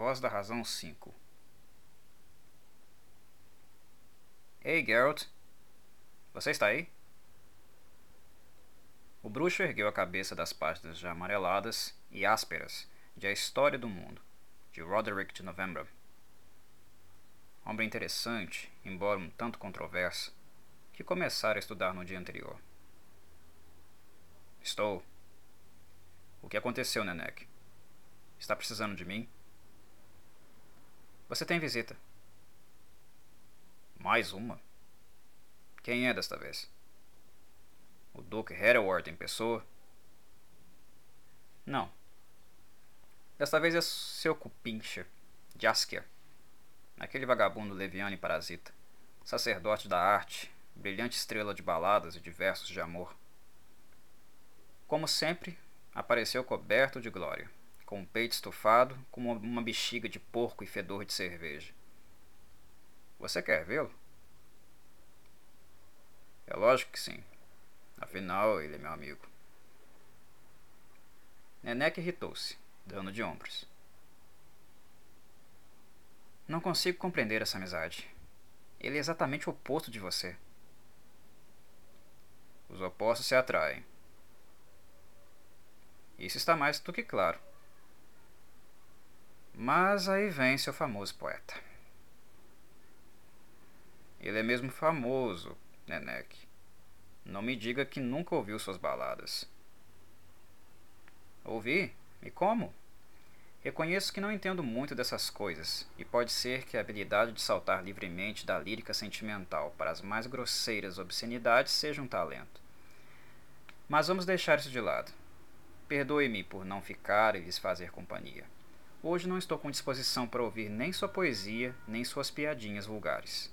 Voz da Razão 5 Ei, Geralt. Você está aí? O bruxo ergueu a cabeça das páginas já amareladas e ásperas de A História do Mundo, de Roderick de November. Homem interessante, embora um tanto controverso, que começara a estudar no dia anterior. Estou. O que aconteceu, Nenek? Está precisando de mim? Você tem visita. Mais uma? Quem é desta vez? O Duque Hereward em pessoa? Não. Desta vez é seu cupincha, Jaskier. Aquele vagabundo leviano e parasita. Sacerdote da arte, brilhante estrela de baladas e de versos de amor. Como sempre, apareceu coberto de glória com o peito estufado, como uma bexiga de porco e fedor de cerveja. Você quer vê-lo? É lógico que sim. Afinal, ele é meu amigo. Nenek irritou-se, dando de ombros. Não consigo compreender essa amizade. Ele é exatamente o oposto de você. Os opostos se atraem. Isso está mais do que claro. Mas aí vem seu famoso poeta. Ele é mesmo famoso, Nenek. Não me diga que nunca ouviu suas baladas. Ouvi? E como? Reconheço que não entendo muito dessas coisas, e pode ser que a habilidade de saltar livremente da lírica sentimental para as mais grosseiras obscenidades seja um talento. Mas vamos deixar isso de lado. Perdoe-me por não ficar e lhes fazer companhia. Hoje não estou com disposição para ouvir nem sua poesia, nem suas piadinhas vulgares.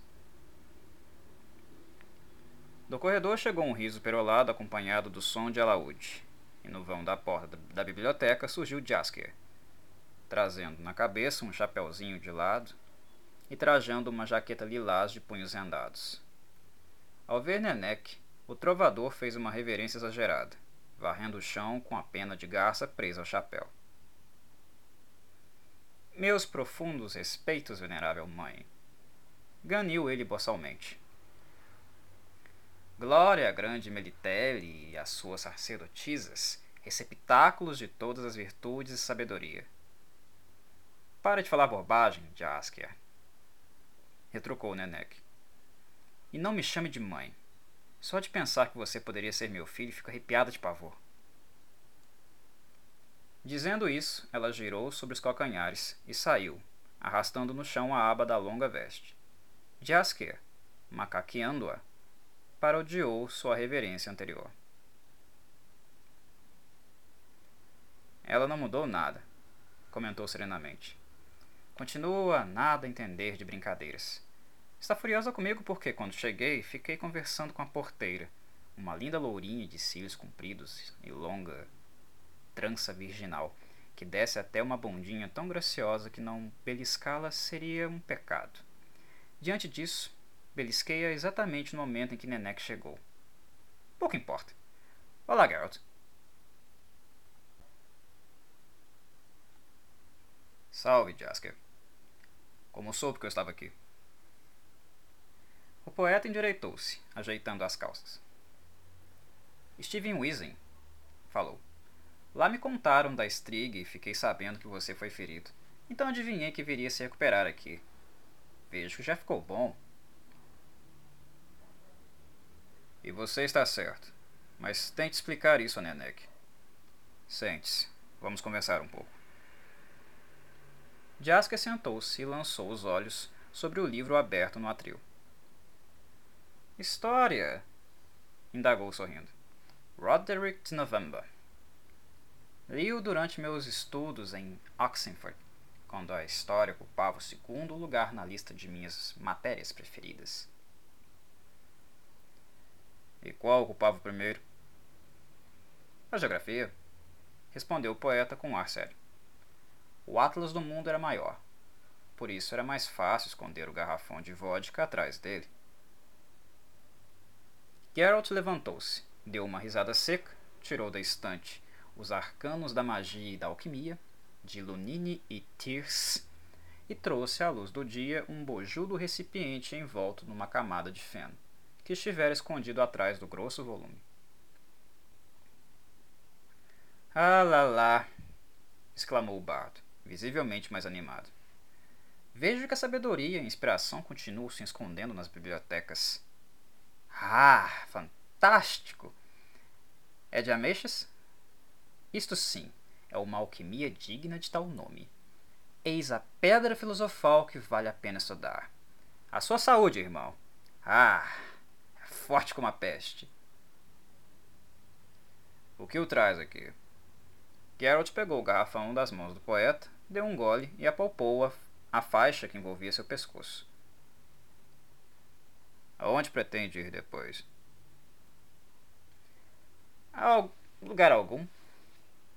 Do corredor chegou um riso perolado acompanhado do som de alaúde, e no vão da porta da biblioteca surgiu Jaskier, trazendo na cabeça um chapéuzinho de lado e trajando uma jaqueta lilás de punhos rendados. Ao ver Nenek, o trovador fez uma reverência exagerada, varrendo o chão com a pena de garça presa ao chapéu. Meus profundos respeitos, venerável mãe. Ganiu ele boçalmente. Glória à grande Melitele e às suas sacerdotisas, receptáculos de todas as virtudes e sabedoria. Para de falar bobagem, Jaskier. Retrucou Nenek. E não me chame de mãe. Só de pensar que você poderia ser meu filho fico arrepiada de pavor. Dizendo isso, ela girou sobre os calcanhares e saiu, arrastando no chão a aba da longa veste. Jaskier, macaqueando-a, parodiou sua reverência anterior. Ela não mudou nada, comentou serenamente. Continua a nada entender de brincadeiras. Está furiosa comigo porque, quando cheguei, fiquei conversando com a porteira, uma linda lourinha de cílios compridos e longa trança virginal, que desce até uma bundinha tão graciosa que não beliscá-la seria um pecado. Diante disso, belisquei-a exatamente no momento em que Nenek chegou. Pouco importa. Olá, Geralt. Salve, Jasker. Como soube que eu estava aqui? O poeta endireitou-se, ajeitando as calças. Estive em Wizen, falou. Lá me contaram da estriga e fiquei sabendo que você foi ferido. Então adivinhei que viria se recuperar aqui. Vejo que já ficou bom. E você está certo. Mas tente explicar isso a Nenek. Sente-se. Vamos conversar um pouco. Jaska sentou-se e lançou os olhos sobre o livro aberto no atril. História! indagou sorrindo. Roderick de November. Li-o durante meus estudos em Oxenford, quando a história ocupava o segundo lugar na lista de minhas matérias preferidas. E qual ocupava o primeiro? A geografia, respondeu o poeta com ar sério. O atlas do mundo era maior, por isso era mais fácil esconder o garrafão de vodka atrás dele. Geralt levantou-se, deu uma risada seca, tirou da estante os Arcanos da Magia e da Alquimia, de Lunini e Thiers, e trouxe à luz do dia um bojudo recipiente envolto numa camada de feno, que estivera escondido atrás do grosso volume. Ah lá lá! exclamou o bardo, visivelmente mais animado. Vejo que a sabedoria e a inspiração continuam se escondendo nas bibliotecas. Ah, fantástico! É de ameixas? Isto sim, é uma alquimia digna de tal nome. Eis a pedra filosofal que vale a pena estudar. A sua saúde, irmão. Ah, é forte como a peste. O que o traz aqui? Geralt pegou o garrafão das mãos do poeta, deu um gole e apalpou a, a faixa que envolvia seu pescoço. Aonde pretende ir depois? A lugar algum.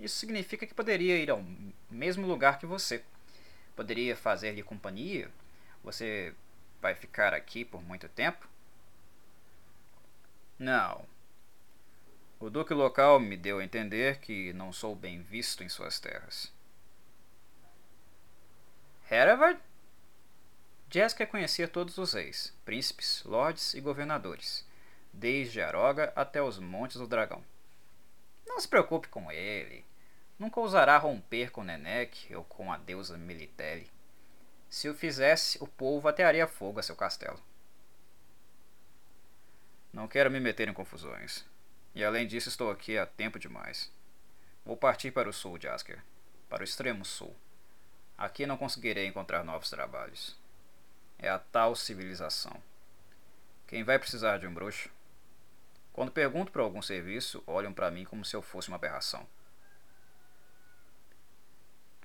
Isso significa que poderia ir ao mesmo lugar que você. Poderia fazer-lhe companhia. Você vai ficar aqui por muito tempo? Não, o duque local me deu a entender que não sou bem visto em suas terras. Hereward? Jessica conhecia todos os reis, príncipes, lords e governadores, desde Aroga até os Montes do Dragão. Não se preocupe com ele. Nunca ousará romper com Nenek ou com a deusa Militele. Se o fizesse, o povo atearia fogo a seu castelo. Não quero me meter em confusões. E além disso, estou aqui há tempo demais. Vou partir para o sul de Asker, para o extremo sul. Aqui não conseguirei encontrar novos trabalhos. É a tal civilização. Quem vai precisar de um bruxo? Quando pergunto para algum serviço, olham para mim como se eu fosse uma aberração.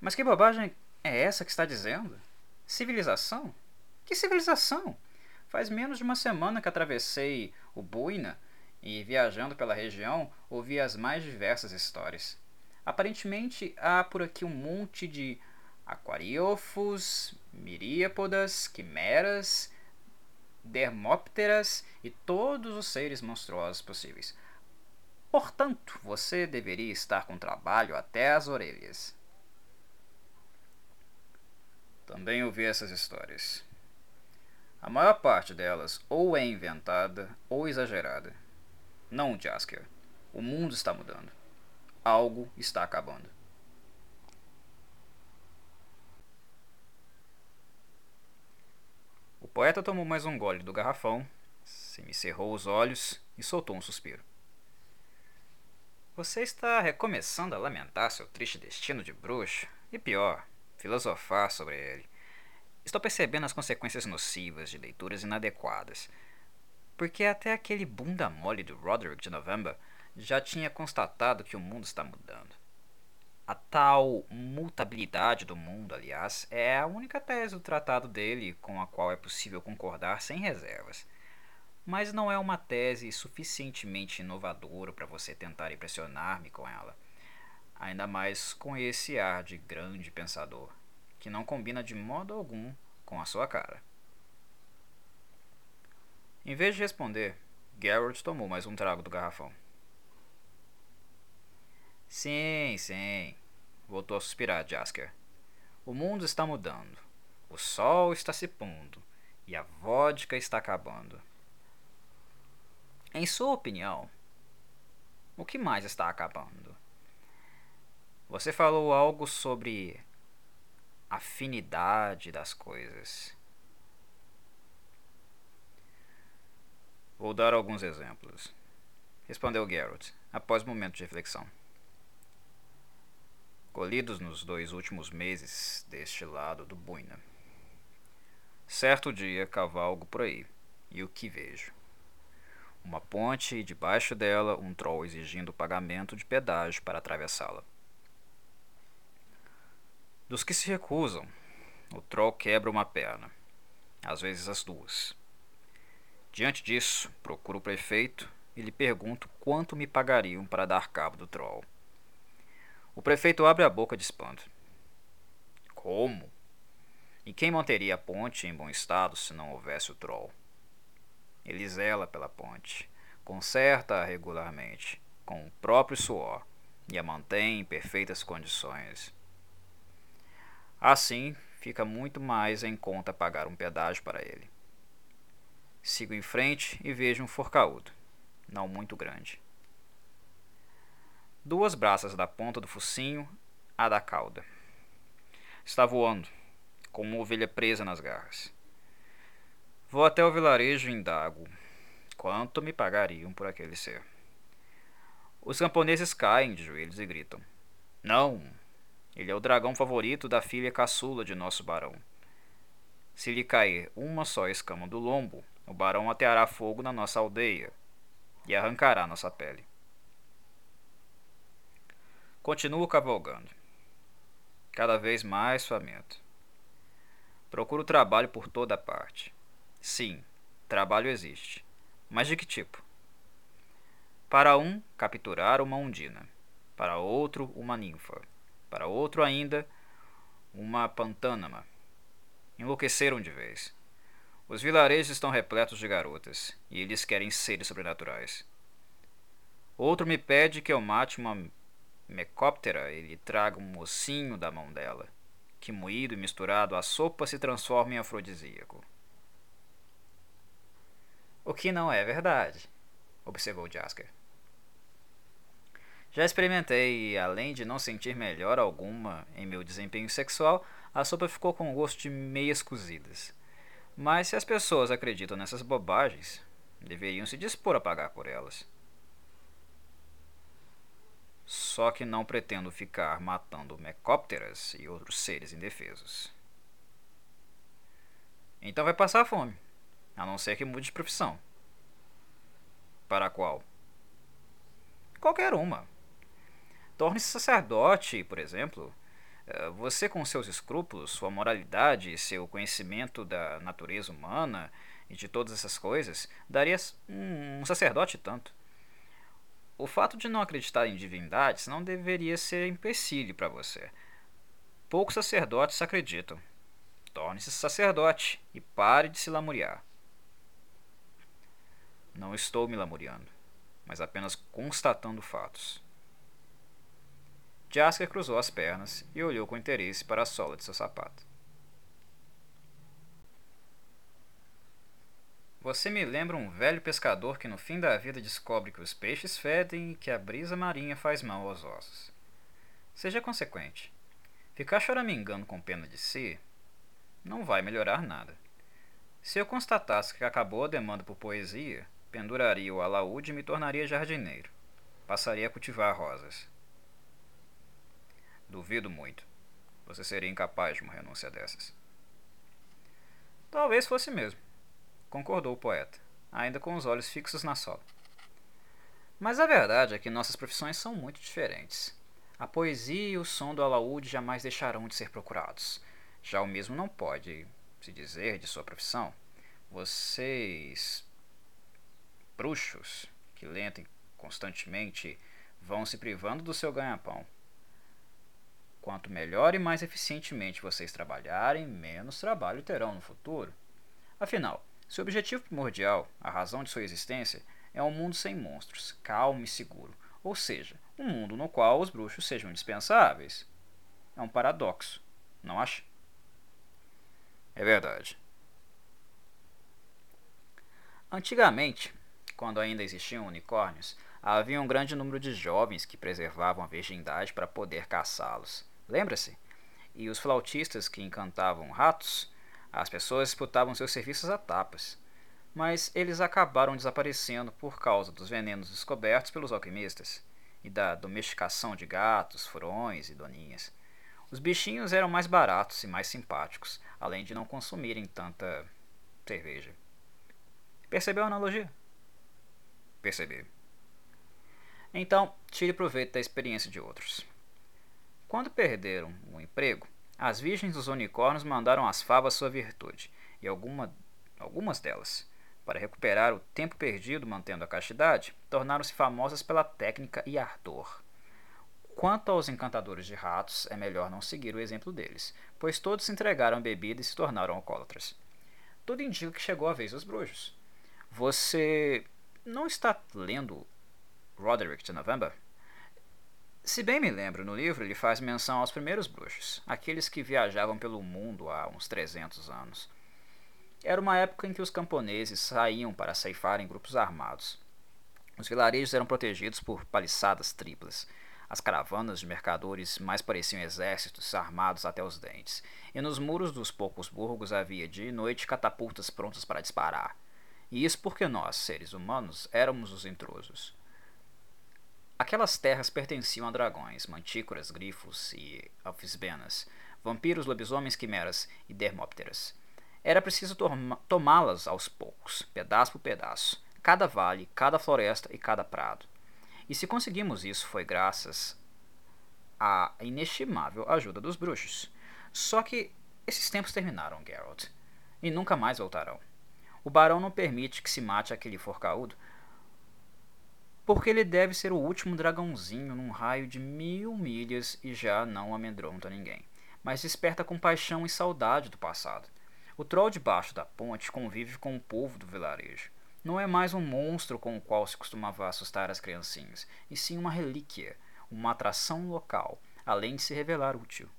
Mas que bobagem é essa que está dizendo? Civilização? Que civilização? Faz menos de uma semana que atravessei o Buina e, viajando pela região, ouvi as mais diversas histórias. Aparentemente, há por aqui um monte de aquariofos, miríapodas, quimeras, dermópteras e todos os seres monstruosos possíveis. Portanto, você deveria estar com trabalho até as orelhas. Também ouvi essas histórias. A maior parte delas ou é inventada ou exagerada. Não, Jasker. O mundo está mudando. Algo está acabando. O poeta tomou mais um gole do garrafão, semicerrou os olhos e soltou um suspiro. Você está recomeçando a lamentar seu triste destino de bruxo, e pior, filosofar sobre ele. Estou percebendo as consequências nocivas de leituras inadequadas porque até aquele bunda mole do Roderick de November já tinha constatado que o mundo está mudando. A tal mutabilidade do mundo, aliás, é a única tese do tratado dele com a qual é possível concordar sem reservas. Mas não é uma tese suficientemente inovadora para você tentar impressionar-me com ela. Ainda mais com esse ar de grande pensador, que não combina de modo algum com a sua cara. Em vez de responder, Geralt tomou mais um trago do garrafão. Sim, sim, voltou a suspirar Jasker. O mundo está mudando. O sol está se pondo e a vodka está acabando. Em sua opinião, o que mais está acabando? Você falou algo sobre afinidade das coisas. Vou dar alguns exemplos. Respondeu Geralt, após um momento de reflexão. Colhidos nos dois últimos meses deste lado do Buina. Certo dia cavalgo por aí, e o que vejo? Uma ponte e debaixo dela um troll exigindo pagamento de pedágio para atravessá-la. Dos que se recusam, o troll quebra uma perna, às vezes as duas Diante disso, procuro o prefeito e lhe pergunto quanto me pagariam para dar cabo do troll. O prefeito abre a boca de espanto. Como? E quem manteria a ponte em bom estado se não houvesse o troll? Ele zela pela ponte, conserta-a regularmente, com o próprio suor, e a mantém em perfeitas condições. Assim, fica muito mais em conta pagar um pedágio para ele. Sigo em frente e vejo um forcaúdo, não muito grande. Duas braças da ponta do focinho à da cauda. Está voando, com uma ovelha presa nas garras. Vou até o vilarejo e indago. Quanto me pagariam por aquele ser? Os camponeses caem de joelhos e gritam: Não! Ele é o dragão favorito da filha caçula de nosso barão. Se lhe cair uma só escama do lombo, o barão ateará fogo na nossa aldeia e arrancará nossa pele. Continuo cavalgando, cada vez mais faminto. Procuro trabalho por toda parte. Sim, trabalho existe. Mas de que tipo? Para um, capturar uma undina. Para outro, uma ninfa. Para outro ainda, uma pantânama. Enlouqueceram de vez. Os vilarejos estão repletos de garotas, e eles querem seres sobrenaturais. Outro me pede que eu mate uma mecóptera e lhe traga um mocinho da mão dela que moído e misturado à sopa se transforma em afrodisíaco. O que não é verdade, observou Jasker. Já experimentei e, além de não sentir melhor alguma em meu desempenho sexual, a sopa ficou com gosto de meias cozidas. Mas se as pessoas acreditam nessas bobagens, deveriam se dispor a pagar por elas. Só que não pretendo ficar matando mecópteras e outros seres indefesos. Então vai passar fome, a não ser que mude de profissão. Para qual? Qualquer uma. Torne-se sacerdote, por exemplo. Eh, você, com seus escrúpulos, sua moralidade seu conhecimento da natureza humana e de todas essas coisas, daria um sacerdote tanto. O fato de não acreditar em divindades não deveria ser empecilho para você. Poucos sacerdotes acreditam. Torne-se sacerdote e pare de se lamuriar. Não estou me lamuriando, mas apenas constatando fatos. Jasker cruzou as pernas e olhou com interesse para a sola de seu sapato. Você me lembra um velho pescador que no fim da vida descobre que os peixes fedem e que a brisa marinha faz mal aos ossos. Seja consequente. Ficar choramingando com pena de si não vai melhorar nada. Se eu constatasse que acabou a demanda por poesia, penduraria o alaúde e me tornaria jardineiro. Passaria a cultivar rosas. Duvido muito. Você seria incapaz de uma renúncia dessas. Talvez fosse mesmo concordou o poeta, ainda com os olhos fixos na sola. Mas a verdade é que nossas profissões são muito diferentes. A poesia e o som do alaúde jamais deixarão de ser procurados. Já o mesmo não pode se dizer de sua profissão. Vocês, bruxos, que lentem constantemente, vão se privando do seu ganha-pão. Quanto melhor e mais eficientemente vocês trabalharem, menos trabalho terão no futuro. Afinal, seu objetivo primordial, a razão de sua existência, é um mundo sem monstros, calmo e seguro, ou seja, um mundo no qual os bruxos sejam indispensáveis. É um paradoxo, não acha? É verdade. Antigamente, quando ainda existiam unicórnios, havia um grande número de jovens que preservavam a virgindade para poder caçá-los. Lembra-se? E os flautistas que encantavam ratos as pessoas disputavam seus serviços a tapas, mas eles acabaram desaparecendo por causa dos venenos descobertos pelos alquimistas e da domesticação de gatos, furões e doninhas. Os bichinhos eram mais baratos e mais simpáticos, além de não consumirem tanta cerveja. Percebeu a analogia? Percebi. Então, tire proveito da experiência de outros. Quando perderam o emprego, as virgens dos unicórnios mandaram às favas sua virtude, e alguma, algumas delas, para recuperar o tempo perdido mantendo a castidade, tornaram-se famosas pela técnica e ardor. Quanto aos encantadores de ratos, é melhor não seguir o exemplo deles, pois todos se entregaram à bebida e se tornaram alcoólatras. Tudo indica que chegou a vez dos bruxos. Você não está lendo Roderick de November? Se bem me lembro, no livro ele faz menção aos primeiros bruxos, aqueles que viajavam pelo mundo há uns 300 anos. Era uma época em que os camponeses saíam para ceifar em grupos armados. Os vilarejos eram protegidos por paliçadas triplas. As caravanas de mercadores mais pareciam exércitos armados até os dentes, e nos muros dos poucos burgos havia de noite catapultas prontas para disparar. E isso porque nós, seres humanos, éramos os intrusos. Aquelas terras pertenciam a dragões, mantícoras, grifos e alfisbenas, vampiros, lobisomens, quimeras e dermópteras. Era preciso tomá-las aos poucos, pedaço por pedaço, cada vale, cada floresta e cada prado. E se conseguimos isso foi graças à inestimável ajuda dos bruxos. Só que esses tempos terminaram, Geralt, e nunca mais voltarão. O barão não permite que se mate aquele forcaúdo, porque ele deve ser o último dragãozinho num raio de mil milhas e já não amedronta ninguém, mas desperta compaixão e saudade do passado. O troll debaixo da ponte convive com o povo do vilarejo. Não é mais um monstro com o qual se costumava assustar as criancinhas, e sim uma relíquia, uma atração local, além de se revelar útil.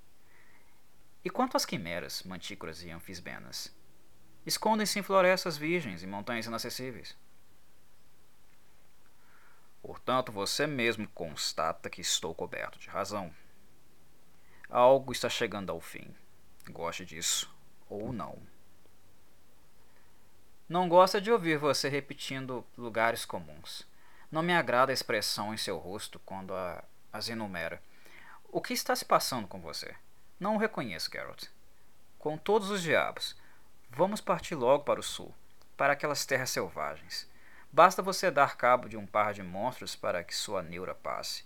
E quanto às quimeras, mantícoras e anfisbenas? Escondem-se em florestas virgens e montanhas inacessíveis. Portanto, você mesmo constata que estou coberto de razão. Algo está chegando ao fim. Goste disso ou não. Não gosta de ouvir você repetindo lugares comuns. Não me agrada a expressão em seu rosto quando a, as enumera. O que está se passando com você? Não o reconheço, Geralt. Com todos os diabos, vamos partir logo para o sul, para aquelas terras selvagens. Basta você dar cabo de um par de monstros para que sua neura passe.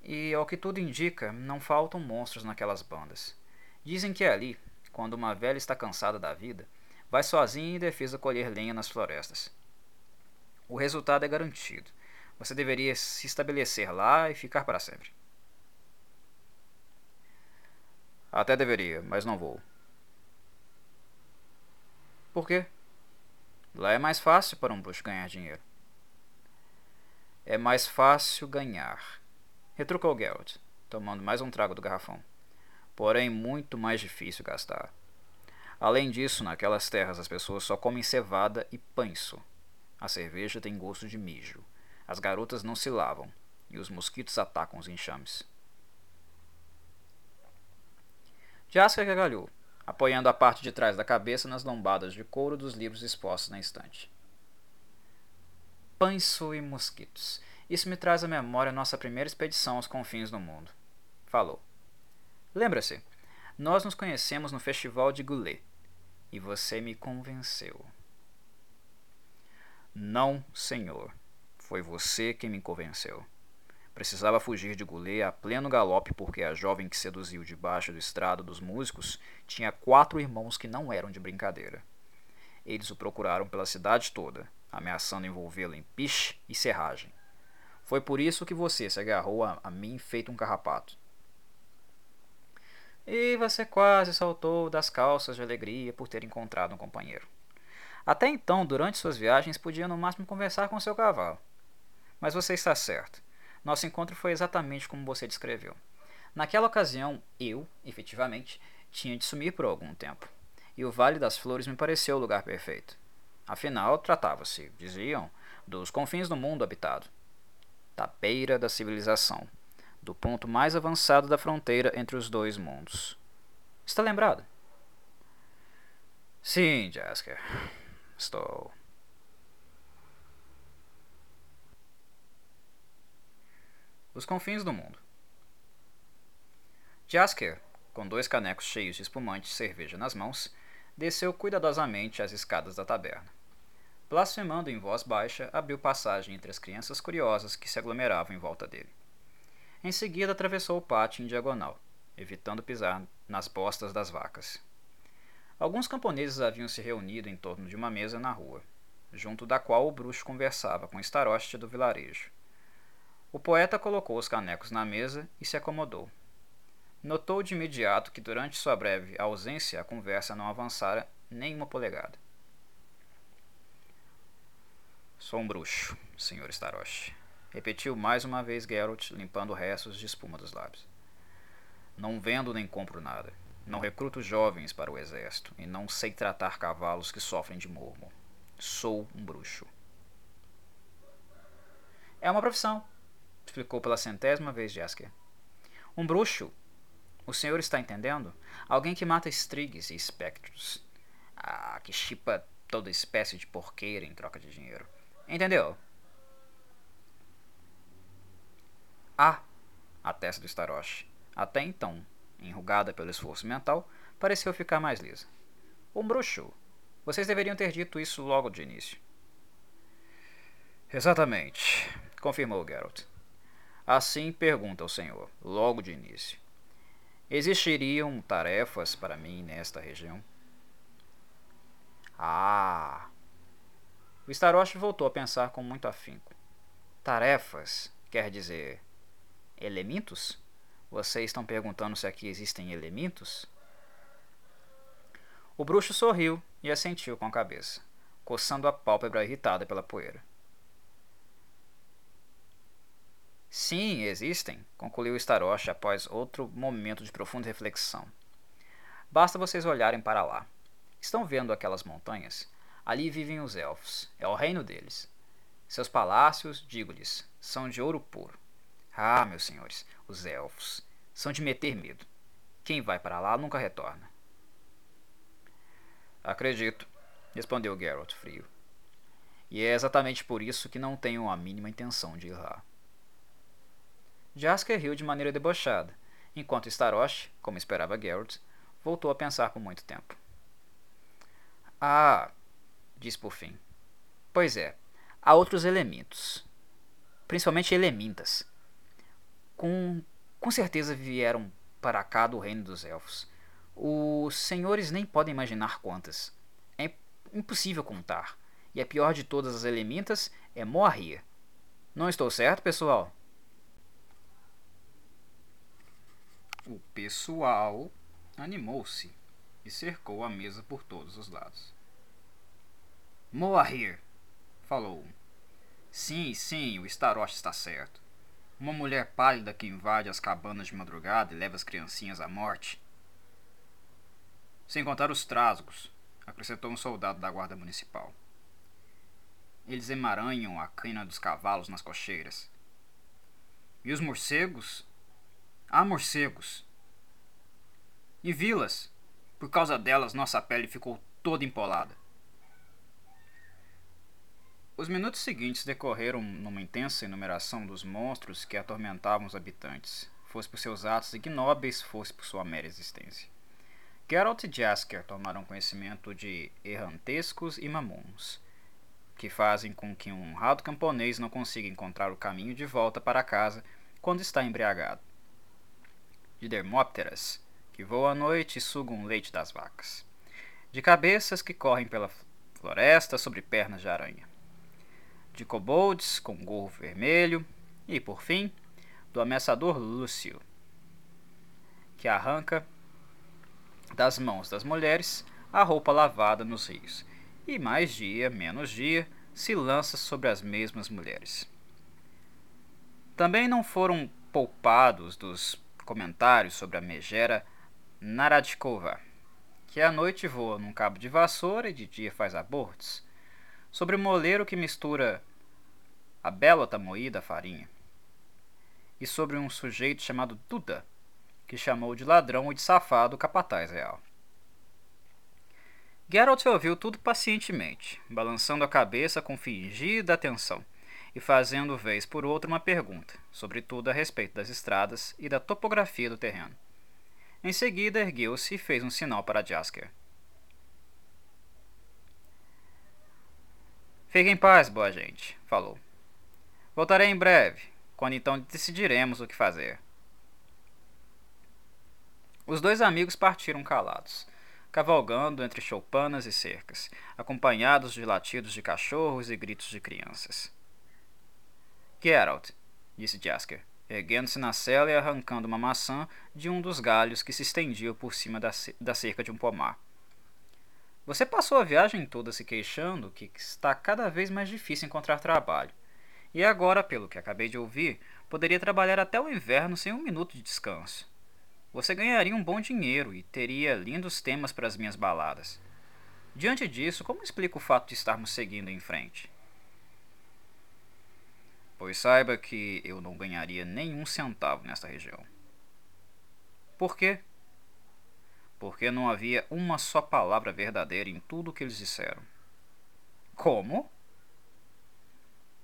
E, ao que tudo indica, não faltam monstros naquelas bandas. Dizem que ali, quando uma velha está cansada da vida, vai sozinha em defesa colher lenha nas florestas. O resultado é garantido. Você deveria se estabelecer lá e ficar para sempre. Até deveria, mas não vou. Por quê? Lá é mais fácil para um bruxo ganhar dinheiro. É mais fácil ganhar, retrucou Geralt, tomando mais um trago do garrafão. Porém, muito mais difícil gastar. Além disso, naquelas terras as pessoas só comem cevada e panço. A cerveja tem gosto de mijo. As garotas não se lavam. E os mosquitos atacam os enxames. Jasker gargalhou apoiando a parte de trás da cabeça nas lombadas de couro dos livros expostos na estante. Panço e mosquitos. Isso me traz à memória nossa primeira expedição aos confins do mundo. Falou. Lembra-se, nós nos conhecemos no festival de Goulet. E você me convenceu. Não, senhor. Foi você quem me convenceu. Precisava fugir de Goulet a pleno galope porque a jovem que seduziu debaixo do estrado dos músicos tinha quatro irmãos que não eram de brincadeira. Eles o procuraram pela cidade toda, ameaçando envolvê-lo em piche e serragem. Foi por isso que você se agarrou a, a mim feito um carrapato. E você quase saltou das calças de alegria por ter encontrado um companheiro. Até então, durante suas viagens, podia no máximo conversar com seu cavalo. Mas você está certo. Nosso encontro foi exatamente como você descreveu. Naquela ocasião, eu, efetivamente, tinha de sumir por algum tempo, e o Vale das Flores me pareceu o lugar perfeito. Afinal, tratava-se, diziam, dos confins do mundo habitado, da beira da civilização, do ponto mais avançado da fronteira entre os dois mundos. Está lembrado? Sim, Jasker. Estou. Os confins do mundo. Jasker, com dois canecos cheios de espumante e cerveja nas mãos, desceu cuidadosamente as escadas da taberna. Blasfemando em voz baixa, abriu passagem entre as crianças curiosas que se aglomeravam em volta dele. Em seguida, atravessou o pátio em diagonal, evitando pisar nas bostas das vacas. Alguns camponeses haviam se reunido em torno de uma mesa na rua, junto da qual o bruxo conversava com o staroste do vilarejo. O poeta colocou os canecos na mesa e se acomodou. Notou de imediato que durante sua breve ausência a conversa não avançara nem uma polegada. Sou um bruxo, Sr. Staroche. repetiu mais uma vez Geralt, limpando restos de espuma dos lábios. Não vendo nem compro nada. Não recruto jovens para o exército e não sei tratar cavalos que sofrem de mormo. Sou um bruxo. É uma profissão, explicou pela centésima vez Jasker. Um bruxo. O senhor está entendendo? Alguém que mata estrigues e espectros. Ah, que chipa toda espécie de porqueira em troca de dinheiro. Entendeu? Ah, a testa do Starosh, até então enrugada pelo esforço mental, pareceu ficar mais lisa. Um bruxo. Vocês deveriam ter dito isso logo de início. Exatamente, confirmou Geralt. Assim pergunta o senhor, logo de início. Existiriam tarefas para mim nesta região? Ah! O Starost voltou a pensar com muito afinco. Tarefas quer dizer elementos? Vocês estão perguntando se aqui existem elementos? O bruxo sorriu e assentiu com a cabeça, coçando a pálpebra irritada pela poeira. Sim, existem, concluiu Starosh após outro momento de profunda reflexão. Basta vocês olharem para lá. Estão vendo aquelas montanhas? Ali vivem os elfos. É o reino deles. Seus palácios, digo-lhes, são de ouro puro. Ah, meus senhores, os elfos. São de meter medo. Quem vai para lá nunca retorna. Acredito, respondeu Geralt frio. E é exatamente por isso que não tenho a mínima intenção de ir lá. Jasker riu de maneira debochada, enquanto Starosh, como esperava Geralt, voltou a pensar por muito tempo. Ah, disse por fim. Pois é, há outros elementos, principalmente elementas com, com certeza vieram para cá do reino dos elfos. Os senhores nem podem imaginar quantas. É impossível contar. E a pior de todas as elementas é Moarria. Não estou certo, pessoal? O pessoal animou-se e cercou a mesa por todos os lados. Moarrir, falou. Sim, sim, o Starost está certo. Uma mulher pálida que invade as cabanas de madrugada e leva as criancinhas à morte. Sem contar os trasgos, acrescentou um soldado da guarda municipal. Eles emaranham a cana dos cavalos nas cocheiras. E os morcegos? Há morcegos. E vilas. Por causa delas, nossa pele ficou toda empolada. Os minutos seguintes decorreram numa intensa enumeração dos monstros que atormentavam os habitantes, fosse por seus atos ignóbeis, fosse por sua mera existência. Geralt e Jasker tomaram conhecimento de errantescos e mamuns, que fazem com que um honrado camponês não consiga encontrar o caminho de volta para casa quando está embriagado. De dermópteras, que voam à noite e sugam o leite das vacas. De cabeças que correm pela floresta sobre pernas de aranha de kobolds com gorro vermelho e, por fim, do ameaçador Lúcio, que arranca das mãos das mulheres a roupa lavada nos rios e, mais dia, menos dia, se lança sobre as mesmas mulheres. Também não foram poupados dos comentários sobre a megera Naradkova, que à noite voa num cabo de vassoura e de dia faz abortos, sobre o moleiro que mistura a bélota moída à farinha, e sobre um sujeito chamado Duda, que chamou de ladrão e de safado o capataz real. Geralt ouviu tudo pacientemente, balançando a cabeça com fingida atenção e fazendo vez por outra uma pergunta, sobretudo a respeito das estradas e da topografia do terreno. Em seguida ergueu-se e fez um sinal para Jasker. Fique em paz, boa gente, falou. Voltarei em breve, quando então decidiremos o que fazer. Os dois amigos partiram calados, cavalgando entre choupanas e cercas, acompanhados de latidos de cachorros e gritos de crianças. Geralt, disse Jasker, erguendo-se na cela e arrancando uma maçã de um dos galhos que se estendia por cima da cerca de um pomar. Você passou a viagem toda se queixando que está cada vez mais difícil encontrar trabalho. E agora, pelo que acabei de ouvir, poderia trabalhar até o inverno sem um minuto de descanso. Você ganharia um bom dinheiro e teria lindos temas para as minhas baladas. Diante disso, como explico o fato de estarmos seguindo em frente? Pois saiba que eu não ganharia nenhum centavo nesta região. Por quê? Porque não havia uma só palavra verdadeira em tudo o que eles disseram. Como?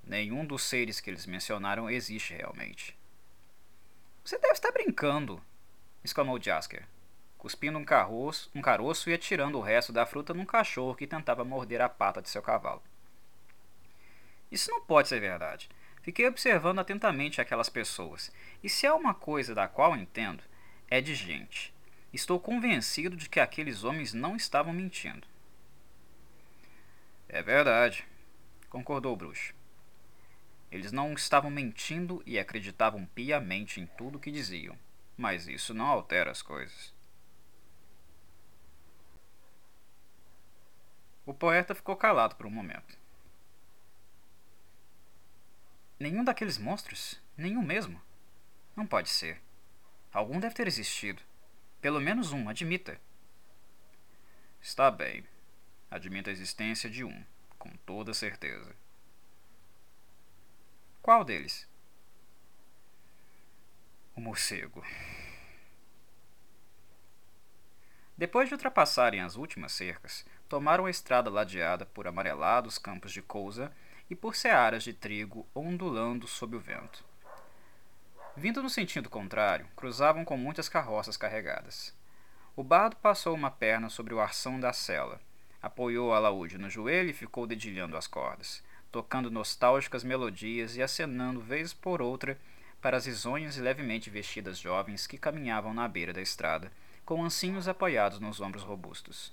Nenhum dos seres que eles mencionaram existe realmente. Você deve estar brincando, exclamou Jasker, cuspindo um, carroço, um caroço e atirando o resto da fruta num cachorro que tentava morder a pata de seu cavalo. Isso não pode ser verdade. Fiquei observando atentamente aquelas pessoas, e se há uma coisa da qual entendo, é de gente. Estou convencido de que aqueles homens não estavam mentindo. É verdade, concordou o bruxo. Eles não estavam mentindo e acreditavam piamente em tudo o que diziam, mas isso não altera as coisas. O poeta ficou calado por um momento. Nenhum daqueles monstros? Nenhum mesmo? Não pode ser. Algum deve ter existido. Pelo menos um, admita. Está bem. Admito a existência de um, com toda certeza. Qual deles? O morcego. Depois de ultrapassarem as últimas cercas, tomaram a estrada ladeada por amarelados campos de couza e por searas de trigo ondulando sob o vento. Vindo no sentido contrário, cruzavam com muitas carroças carregadas. O bardo passou uma perna sobre o arção da cela, apoiou a alaúde no joelho e ficou dedilhando as cordas, tocando nostálgicas melodias e acenando vez por outra para as risonhas e levemente vestidas jovens que caminhavam na beira da estrada, com ancinhos apoiados nos ombros robustos.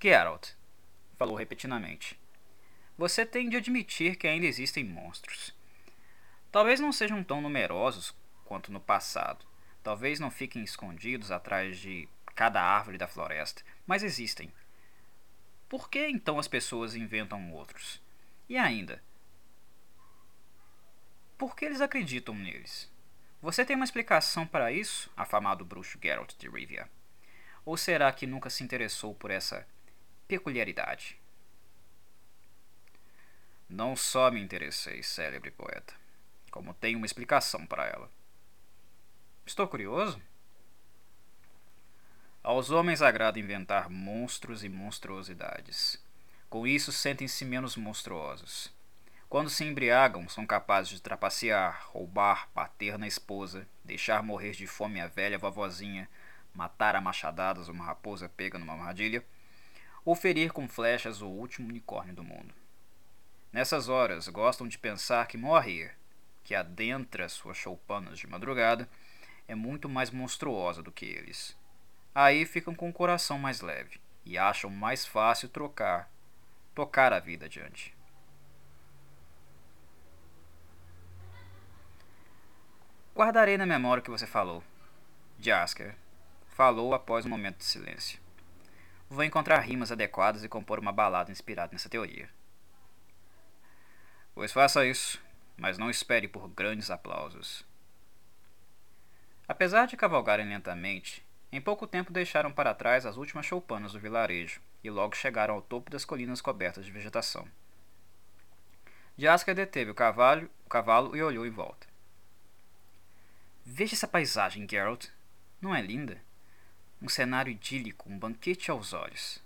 Geralt, falou repetidamente, você tem de admitir que ainda existem monstros. Talvez não sejam tão numerosos quanto no passado. Talvez não fiquem escondidos atrás de cada árvore da floresta, mas existem. Por que então as pessoas inventam outros? E ainda, por que eles acreditam neles? Você tem uma explicação para isso, afamado bruxo Geralt de Rivia? Ou será que nunca se interessou por essa peculiaridade? Não só me interessei, célebre poeta, como tenho uma explicação para ela. Estou curioso? Aos homens agrada inventar monstros e monstruosidades. Com isso, sentem-se menos monstruosos. Quando se embriagam, são capazes de trapacear, roubar, bater na esposa, deixar morrer de fome a velha vovozinha, matar a machadadas uma raposa pega numa armadilha, ou ferir com flechas o último unicórnio do mundo. Nessas horas, gostam de pensar que morrer, que adentra suas choupanas de madrugada, é muito mais monstruosa do que eles. Aí ficam com o coração mais leve e acham mais fácil trocar, tocar a vida adiante. Guardarei na memória o que você falou. Jasker falou após um momento de silêncio. Vou encontrar rimas adequadas e compor uma balada inspirada nessa teoria. Pois faça isso, mas não espere por grandes aplausos. Apesar de cavalgarem lentamente, em pouco tempo deixaram para trás as últimas choupanas do vilarejo e logo chegaram ao topo das colinas cobertas de vegetação. Jasker deteve o cavalo, o cavalo e olhou em volta. Veja essa paisagem, Geralt. Não é linda? Um cenário idílico, um banquete aos olhos.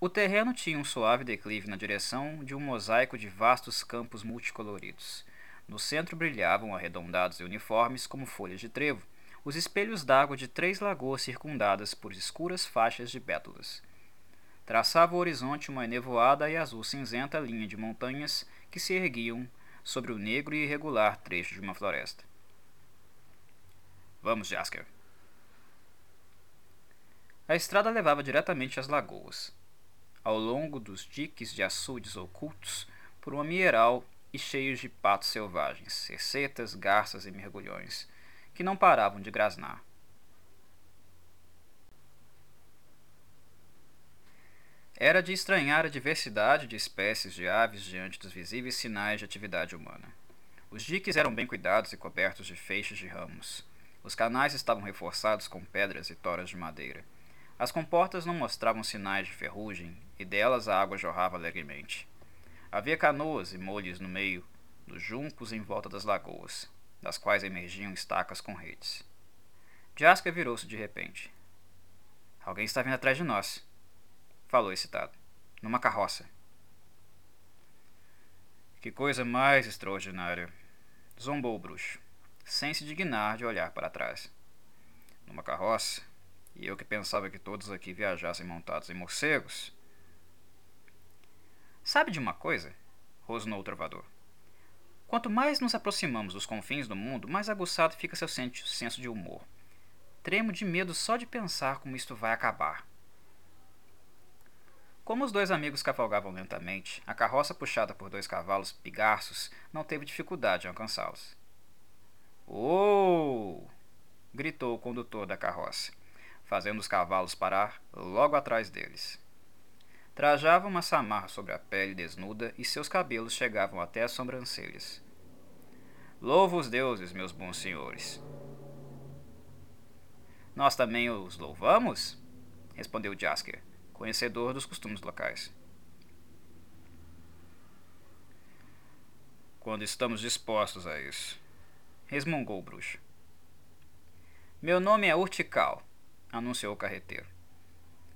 O terreno tinha um suave declive na direção de um mosaico de vastos campos multicoloridos. No centro brilhavam, arredondados e uniformes como folhas de trevo, os espelhos d'água de três lagoas circundadas por escuras faixas de bétulas. Traçava o horizonte uma nevoada e azul cinzenta linha de montanhas que se erguiam sobre o negro e irregular trecho de uma floresta. Vamos, Jasker. A estrada levava diretamente às lagoas ao longo dos diques de açudes ocultos por uma mieral e cheios de patos selvagens, cercetas, garças e mergulhões, que não paravam de grasnar. Era de estranhar a diversidade de espécies de aves diante dos visíveis sinais de atividade humana. Os diques eram bem cuidados e cobertos de feixes de ramos. Os canais estavam reforçados com pedras e toras de madeira. As comportas não mostravam sinais de ferrugem e delas a água jorrava alegremente. Havia canoas e molhos no meio dos juncos em volta das lagoas, das quais emergiam estacas com redes. Jaska virou-se de repente. Alguém está vindo atrás de nós, falou excitado. Numa carroça. Que coisa mais extraordinária! zombou o bruxo, sem se dignar de olhar para trás. Numa carroça? E eu que pensava que todos aqui viajassem montados em morcegos. Sabe de uma coisa? rosnou o trovador. Quanto mais nos aproximamos dos confins do mundo, mais aguçado fica seu senso de humor. Tremo de medo só de pensar como isto vai acabar. Como os dois amigos cavalgavam lentamente, a carroça puxada por dois cavalos pigarços não teve dificuldade em alcançá-los. Oh! gritou o condutor da carroça, fazendo os cavalos parar logo atrás deles. Trajava uma samarra sobre a pele desnuda e seus cabelos chegavam até as sobrancelhas. Louvo os deuses, meus bons senhores. Nós também os louvamos? respondeu Jasker, conhecedor dos costumes locais. Quando estamos dispostos a isso, resmungou o bruxo. Meu nome é Urtical, anunciou o carreteiro.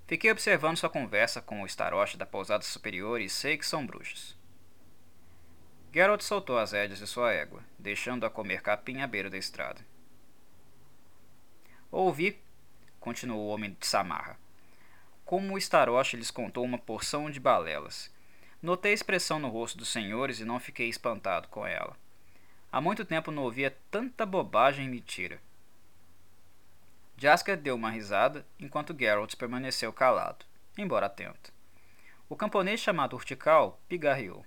Fiquei observando sua conversa com o staroste da pousada superior e sei que são bruxos. Geralt soltou as rédeas de sua égua, deixando-a comer capim à beira da estrada. Ouvi, continuou o homem de Samarra, como o staroste lhes contou uma porção de balelas. Notei a expressão no rosto dos senhores e não fiquei espantado com ela. Há muito tempo não ouvia tanta bobagem e mentira. Jasker deu uma risada, enquanto Geralt permaneceu calado, embora atento. O camponês chamado Urtical pigarreou.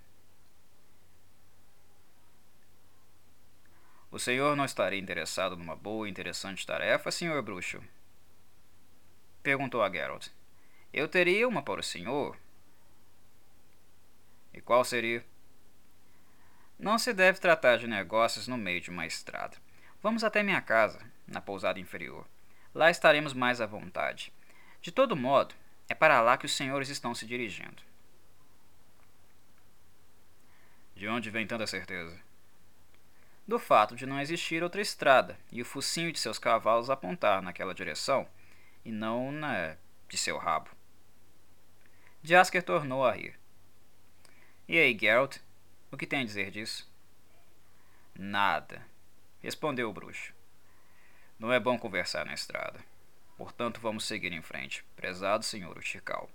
O senhor não estaria interessado numa boa e interessante tarefa, senhor bruxo? Perguntou a Geralt. Eu teria uma para o senhor. E qual seria? Não se deve tratar de negócios no meio de uma estrada. Vamos até minha casa, na pousada inferior. Lá estaremos mais à vontade. De todo modo, é para lá que os senhores estão se dirigindo. De onde vem tanta certeza? Do fato de não existir outra estrada e o focinho de seus cavalos apontar naquela direção e não na de seu rabo. Jasker tornou a rir. E aí, Geralt, o que tem a dizer disso? Nada, respondeu o bruxo. Não é bom conversar na estrada. Portanto, vamos seguir em frente, prezado senhor Uchical.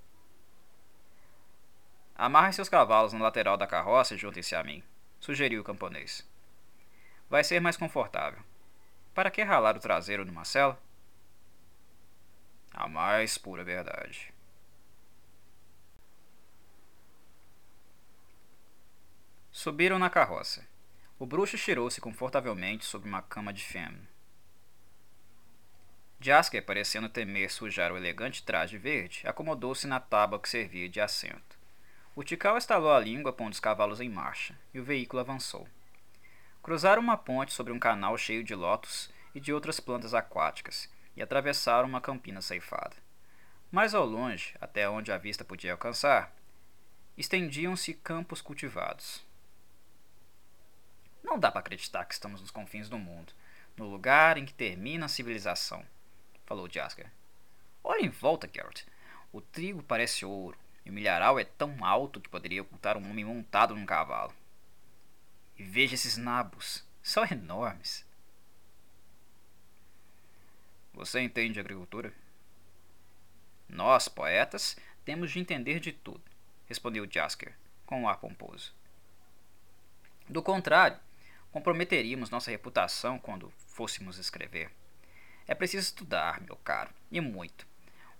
Amarre seus cavalos na lateral da carroça e juntem-se a mim, sugeriu o camponês. Vai ser mais confortável. Para que ralar o traseiro numa cela? A mais pura verdade. Subiram na carroça. O bruxo estirou-se confortavelmente sobre uma cama de feno. Jasker, parecendo temer sujar o elegante traje verde, acomodou-se na tábua que servia de assento. O Tikal estalou a língua pondo os cavalos em marcha, e o veículo avançou. Cruzaram uma ponte sobre um canal cheio de lótus e de outras plantas aquáticas, e atravessaram uma campina ceifada. Mais ao longe, até onde a vista podia alcançar, estendiam-se campos cultivados. Não dá para acreditar que estamos nos confins do mundo, no lugar em que termina a civilização falou Jasker. Olhe em volta, Geralt. O trigo parece ouro, e o milharal é tão alto que poderia ocultar um homem montado num cavalo. E veja esses nabos, são enormes. Você entende agricultura? Nós, poetas, temos de entender de tudo, respondeu Jasker, com um ar pomposo. Do contrário, comprometeríamos nossa reputação quando fôssemos escrever. É preciso estudar, meu caro, e muito.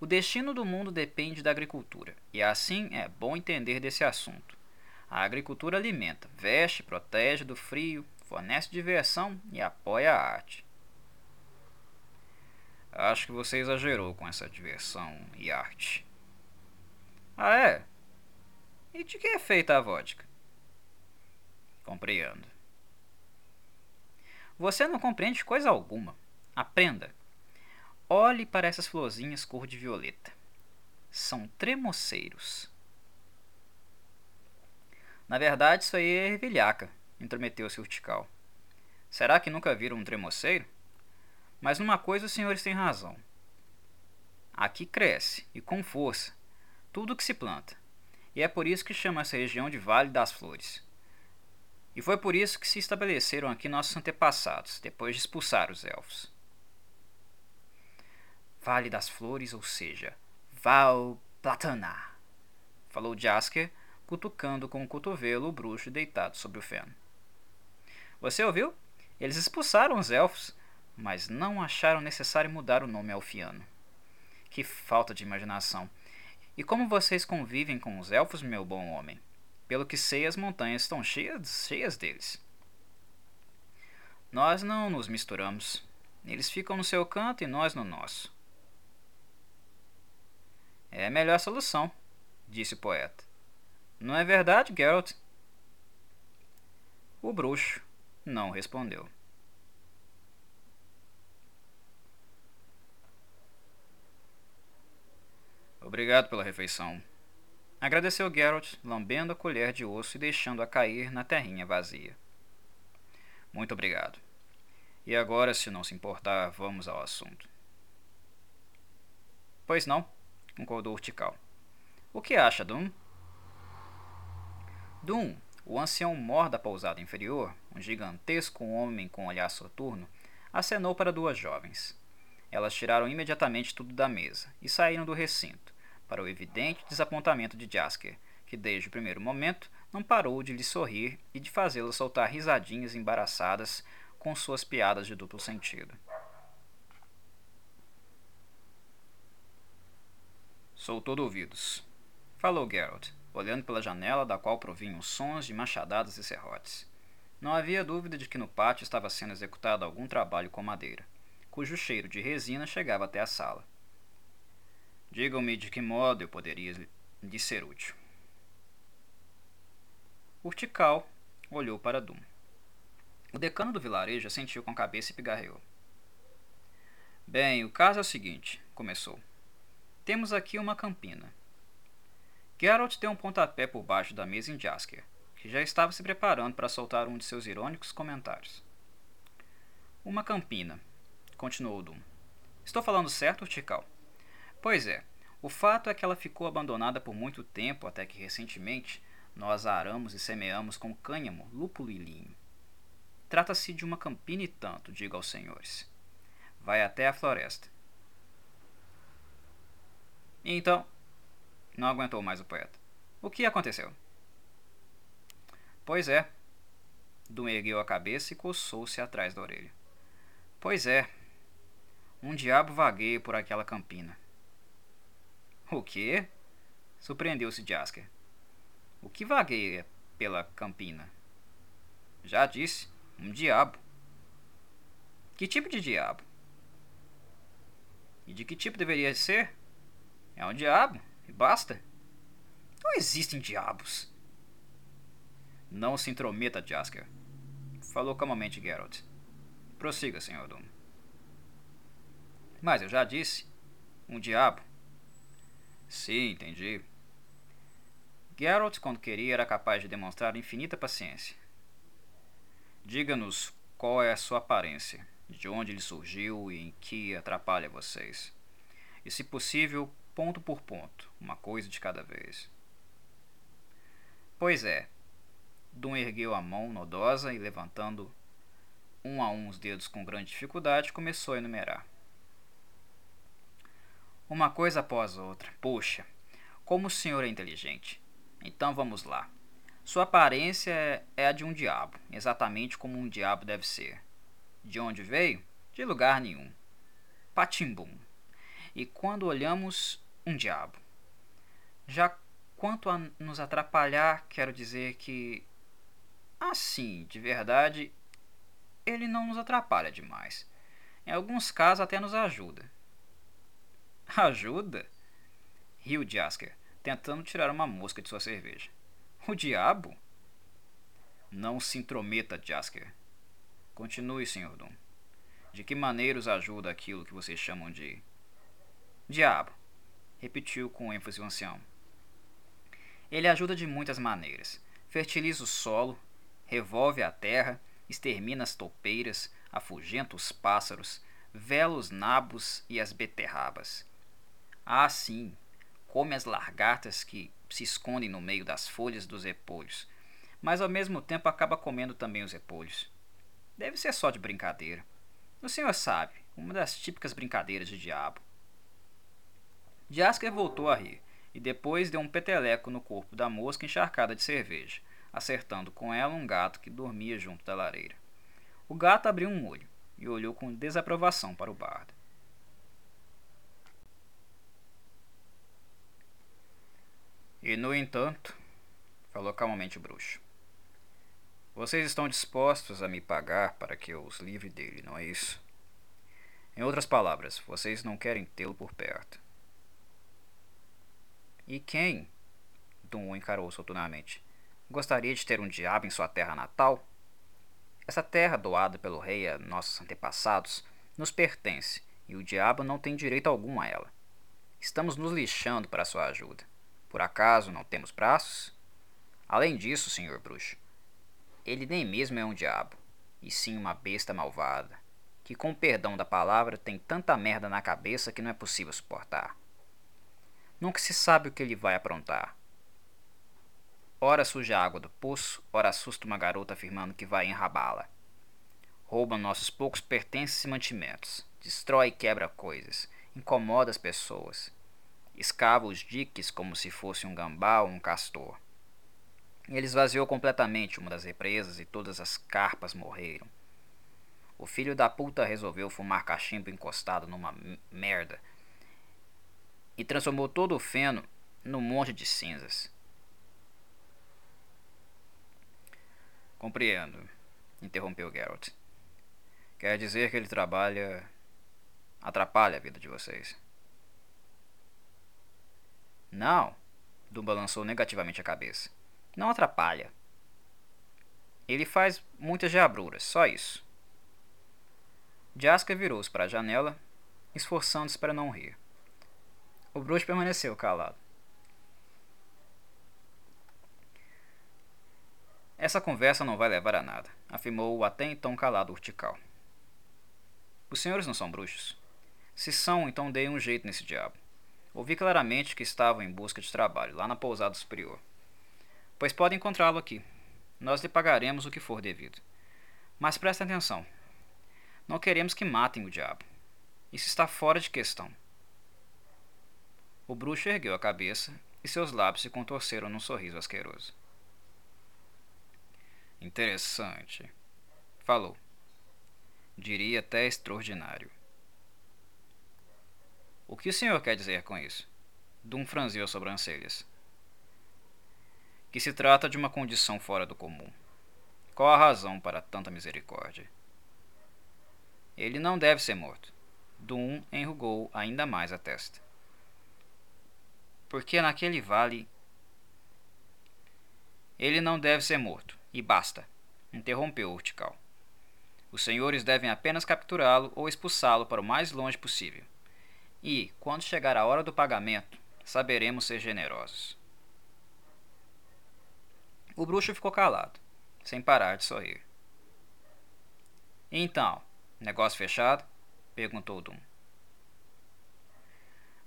O destino do mundo depende da agricultura, e assim é bom entender desse assunto. A agricultura alimenta, veste, protege do frio, fornece diversão e apoia a arte. Acho que você exagerou com essa diversão e arte. Ah, é? E de que é feita a vodka? Compreendo. Você não compreende coisa alguma. Aprenda. Olhe para essas florzinhas cor de violeta. São tremoceiros. Na verdade, isso aí é ervilhaca, intrometeu-se Urtical. Será que nunca viram um tremoceiro? Mas numa coisa os senhores têm razão. Aqui cresce, e com força, tudo que se planta. E é por isso que chama essa região de Vale das Flores. E foi por isso que se estabeleceram aqui nossos antepassados, depois de expulsar os elfos. Vale das Flores, ou seja, Val Platana, falou Jasker, cutucando com o cotovelo o bruxo deitado sobre o feno. Você ouviu? Eles expulsaram os elfos, mas não acharam necessário mudar o nome elfiano. Que falta de imaginação! E como vocês convivem com os elfos, meu bom homem? Pelo que sei, as montanhas estão cheias, cheias deles. Nós não nos misturamos. Eles ficam no seu canto e nós no nosso. É a melhor solução, disse o poeta. Não é verdade, Geralt? O bruxo não respondeu. Obrigado pela refeição, Agradeceu Geralt, lambendo a colher de osso e deixando-a cair na terrinha vazia. Muito obrigado. E agora, se não se importar, vamos ao assunto. Pois não, concordou Urtical. O que acha, Dum? Dum, o ancião mor da pousada inferior, um gigantesco homem com olhar soturno, acenou para duas jovens. Elas tiraram imediatamente tudo da mesa e saíram do recinto, para o evidente desapontamento de Jasker, que desde o primeiro momento não parou de lhe sorrir e de fazê-la soltar risadinhas embaraçadas com suas piadas de duplo sentido. Sou todo ouvidos, falou Geralt, olhando pela janela da qual provinham sons de machadadas e serrotes. Não havia dúvida de que no pátio estava sendo executado algum trabalho com madeira, cujo cheiro de resina chegava até a sala. Digam-me de que modo eu poderia lhe ser útil. Urtical olhou para Dum. O decano do vilarejo assentiu com a cabeça e pigarreou. Bem, o caso é o seguinte, começou. Temos aqui uma campina. Geralt deu um pontapé por baixo da mesa em Jasker, que já estava se preparando para soltar um de seus irônicos comentários. Uma campina, continuou Dum. Estou falando certo, Urtical? Pois é, o fato é que ela ficou abandonada por muito tempo até que recentemente nós a aramos e semeamos com cânhamo, lúpulo e linho. Trata-se de uma campina e tanto, digo aos senhores. Vai até a floresta. Então, não aguentou mais o poeta. O que aconteceu? Pois é. Dum ergueu a cabeça e coçou-se atrás da orelha. Pois é. Um diabo vagueia por aquela campina. O quê? Surpreendeu-se Jasker. O que vagueia pela campina? Já disse, um diabo. Que tipo de diabo? E de que tipo deveria ser? É um diabo, e basta. Não existem diabos. Não se intrometa, Jasker. Falou calmamente Geralt. Prossiga, Sr. Doom. Mas eu já disse, um diabo Sim, entendi. Geralt, quando queria, era capaz de demonstrar infinita paciência. Diga-nos qual é a sua aparência, de onde ele surgiu e em que atrapalha vocês. E, se possível, ponto por ponto, uma coisa de cada vez. Pois é. Dum ergueu a mão nodosa e, levantando um a um os dedos com grande dificuldade, começou a enumerar. Uma coisa após outra. Puxa, como o senhor é inteligente. Então vamos lá. Sua aparência é a de um diabo, exatamente como um diabo deve ser. De onde veio? De lugar nenhum. Patimbum. E quando olhamos, um diabo. Já quanto a nos atrapalhar, quero dizer que. Assim, de verdade, ele não nos atrapalha demais. Em alguns casos até nos ajuda. Ajuda? Riu Jasker, tentando tirar uma mosca de sua cerveja. O diabo? Não se intrometa, Jasker. Continue, Sr. Doom. De que maneira os ajuda aquilo que vocês chamam de. Diabo, repetiu com ênfase o ancião. Ele ajuda de muitas maneiras. Fertiliza o solo, revolve a terra, extermina as toupeiras, afugenta os pássaros, vela os nabos e as beterrabas. Ah, sim, come as lagartas que se escondem no meio das folhas dos repolhos, mas ao mesmo tempo acaba comendo também os repolhos. Deve ser só de brincadeira. O senhor sabe, uma das típicas brincadeiras de diabo. Jasker voltou a rir e depois deu um peteleco no corpo da mosca encharcada de cerveja, acertando com ela um gato que dormia junto da lareira. O gato abriu um olho e olhou com desaprovação para o bardo. E no entanto, falou calmamente o bruxo, vocês estão dispostos a me pagar para que eu os livre dele, não é isso? Em outras palavras, vocês não querem tê-lo por perto. E quem? Dum encarou soturamente. Gostaria de ter um diabo em sua terra natal? Essa terra doada pelo rei a nossos antepassados nos pertence e o diabo não tem direito algum a ela. Estamos nos lixando para sua ajuda. Por acaso não temos braços? Além disso, senhor bruxo, ele nem mesmo é um diabo, e sim uma besta malvada, que com perdão da palavra tem tanta merda na cabeça que não é possível suportar. Nunca se sabe o que ele vai aprontar. Ora suja a água do poço, ora assusta uma garota afirmando que vai enrabá-la. Rouba nossos poucos pertences e mantimentos, destrói e quebra coisas, incomoda as pessoas, escava os diques como se fosse um gambá ou um castor. Ele esvaziou completamente uma das represas e todas as carpas morreram. O filho da puta resolveu fumar cachimbo encostado numa merda e transformou todo o feno num monte de cinzas. Compreendo, interrompeu Geralt. Quer dizer que ele trabalha. atrapalha a vida de vocês. Não, Dum balançou negativamente a cabeça. Não atrapalha. Ele faz muitas diabruras, só isso. Jaska virou-se para a janela, esforçando-se para não rir. O bruxo permaneceu calado. Essa conversa não vai levar a nada, afirmou o até então calado Urtical. Os senhores não são bruxos? Se são, então deem um jeito nesse diabo. Ouvi claramente que estavam em busca de trabalho, lá na pousada superior. Pois podem encontrá-lo aqui. Nós lhe pagaremos o que for devido. Mas prestem atenção. Não queremos que matem o diabo. Isso está fora de questão. O bruxo ergueu a cabeça e seus lábios se contorceram num sorriso asqueroso. Interessante. Falou. Diria até extraordinário. O que o senhor quer dizer com isso? Dum franziu as sobrancelhas. Que se trata de uma condição fora do comum. Qual a razão para tanta misericórdia? Ele não deve ser morto. Dum enrugou ainda mais a testa. Porque naquele vale. Ele não deve ser morto, e basta, interrompeu Urtical. Os senhores devem apenas capturá-lo ou expulsá-lo para o mais longe possível e, quando chegar a hora do pagamento, saberemos ser generosos. O bruxo ficou calado, sem parar de sorrir. Então, negócio fechado? perguntou Dum.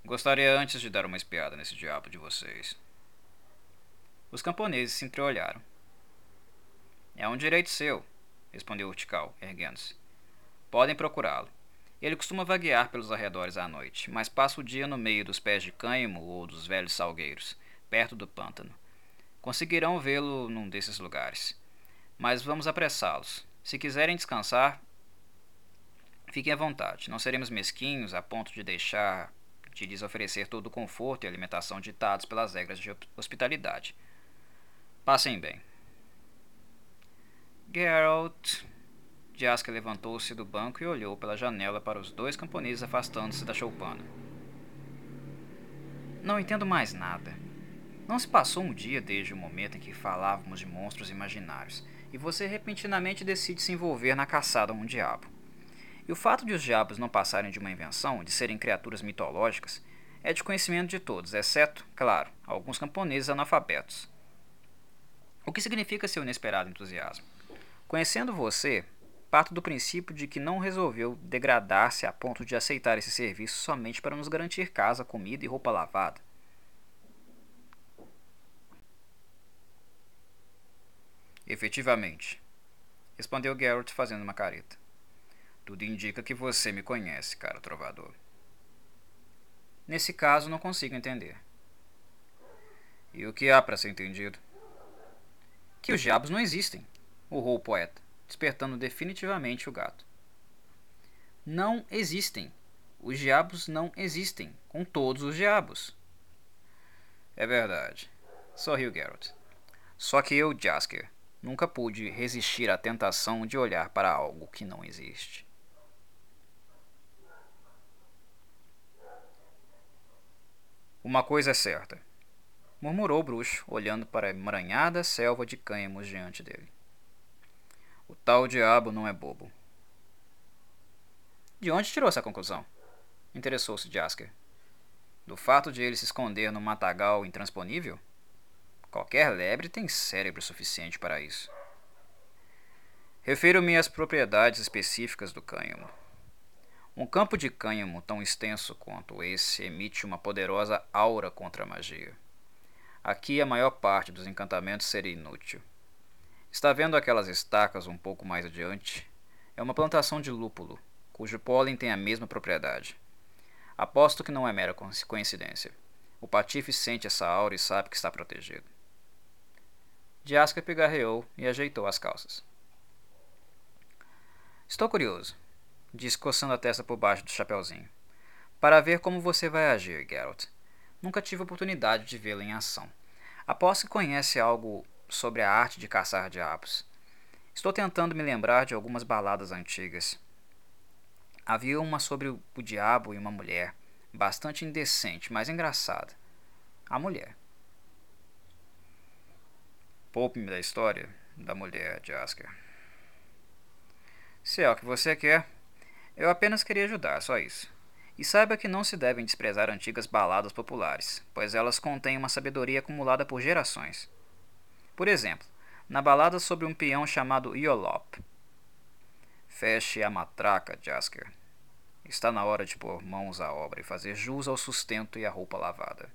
Gostaria antes de dar uma espiada nesse diabo de vocês. Os camponeses se entreolharam. É um direito seu, respondeu Urtical, erguendo-se. Podem procurá-lo. Ele costuma vaguear pelos arredores à noite, mas passa o dia no meio dos pés de cânhamo ou dos velhos salgueiros, perto do pântano. Conseguirão vê-lo num desses lugares. Mas vamos apressá-los. Se quiserem descansar, fiquem à vontade. Não seremos mesquinhos a ponto de deixar de lhes oferecer todo o conforto e alimentação ditados pelas regras de hospitalidade. Passem bem. Geralt Jaska levantou-se do banco e olhou pela janela para os dois camponeses afastando-se da choupana. Não entendo mais nada, Não se passou um dia desde o momento em que falávamos de monstros imaginários, e você repentinamente decide se envolver na caçada a um diabo. E o fato de os diabos não passarem de uma invenção, de serem criaturas mitológicas, é de conhecimento de todos, exceto, claro, alguns camponeses analfabetos. O que significa seu inesperado entusiasmo? Conhecendo você, parto do princípio de que não resolveu degradar-se a ponto de aceitar esse serviço somente para nos garantir casa, comida e roupa lavada. Efetivamente, respondeu Garrett fazendo uma careta. Tudo indica que você me conhece, cara trovador. Nesse caso, não consigo entender. E o que há para ser entendido? Que os diabos não existem, urrou o poeta, despertando definitivamente o gato. Não existem. Os diabos não existem, com todos os diabos. É verdade, sorriu Geralt. Só que eu, Jasker, nunca pude resistir à tentação de olhar para algo que não existe. Uma coisa é certa, murmurou o bruxo, olhando para a emaranhada selva de cânhamos diante dele. O tal diabo não é bobo. De onde tirou essa conclusão? Interessou-se Jasker. Do fato de ele se esconder num matagal intransponível? Qualquer lebre tem cérebro suficiente para isso. Refiro-me às propriedades específicas do cânhamo. Um campo de cânhamo tão extenso quanto esse emite uma poderosa aura contra a magia. Aqui a maior parte dos encantamentos seria inútil. Está vendo aquelas estacas um pouco mais adiante? É uma plantação de lúpulo, cujo pólen tem a mesma propriedade. Aposto que não é mera coincidência. O patife sente essa aura e sabe que está protegido. Jasker pigarreou e ajeitou as calças. Estou curioso, disse coçando a testa por baixo do chapeuzinho, para ver como você vai agir, Geralt. Nunca tive oportunidade de vê-lo em ação. Aposto que conhece algo sobre a arte de caçar diabos. Estou tentando me lembrar de algumas baladas antigas. Havia uma sobre o diabo e uma mulher, bastante indecente, mas engraçada. A mulher. Poupe-me da história da mulher de Asker. Se é o que você quer, eu apenas queria ajudar, só isso. E saiba que não se devem desprezar antigas baladas populares, pois elas contêm uma sabedoria acumulada por gerações. Por exemplo, na balada sobre um peão chamado Iolop. Feche a matraca, Jasker. Está na hora de pôr mãos à obra e fazer jus ao sustento e à roupa lavada.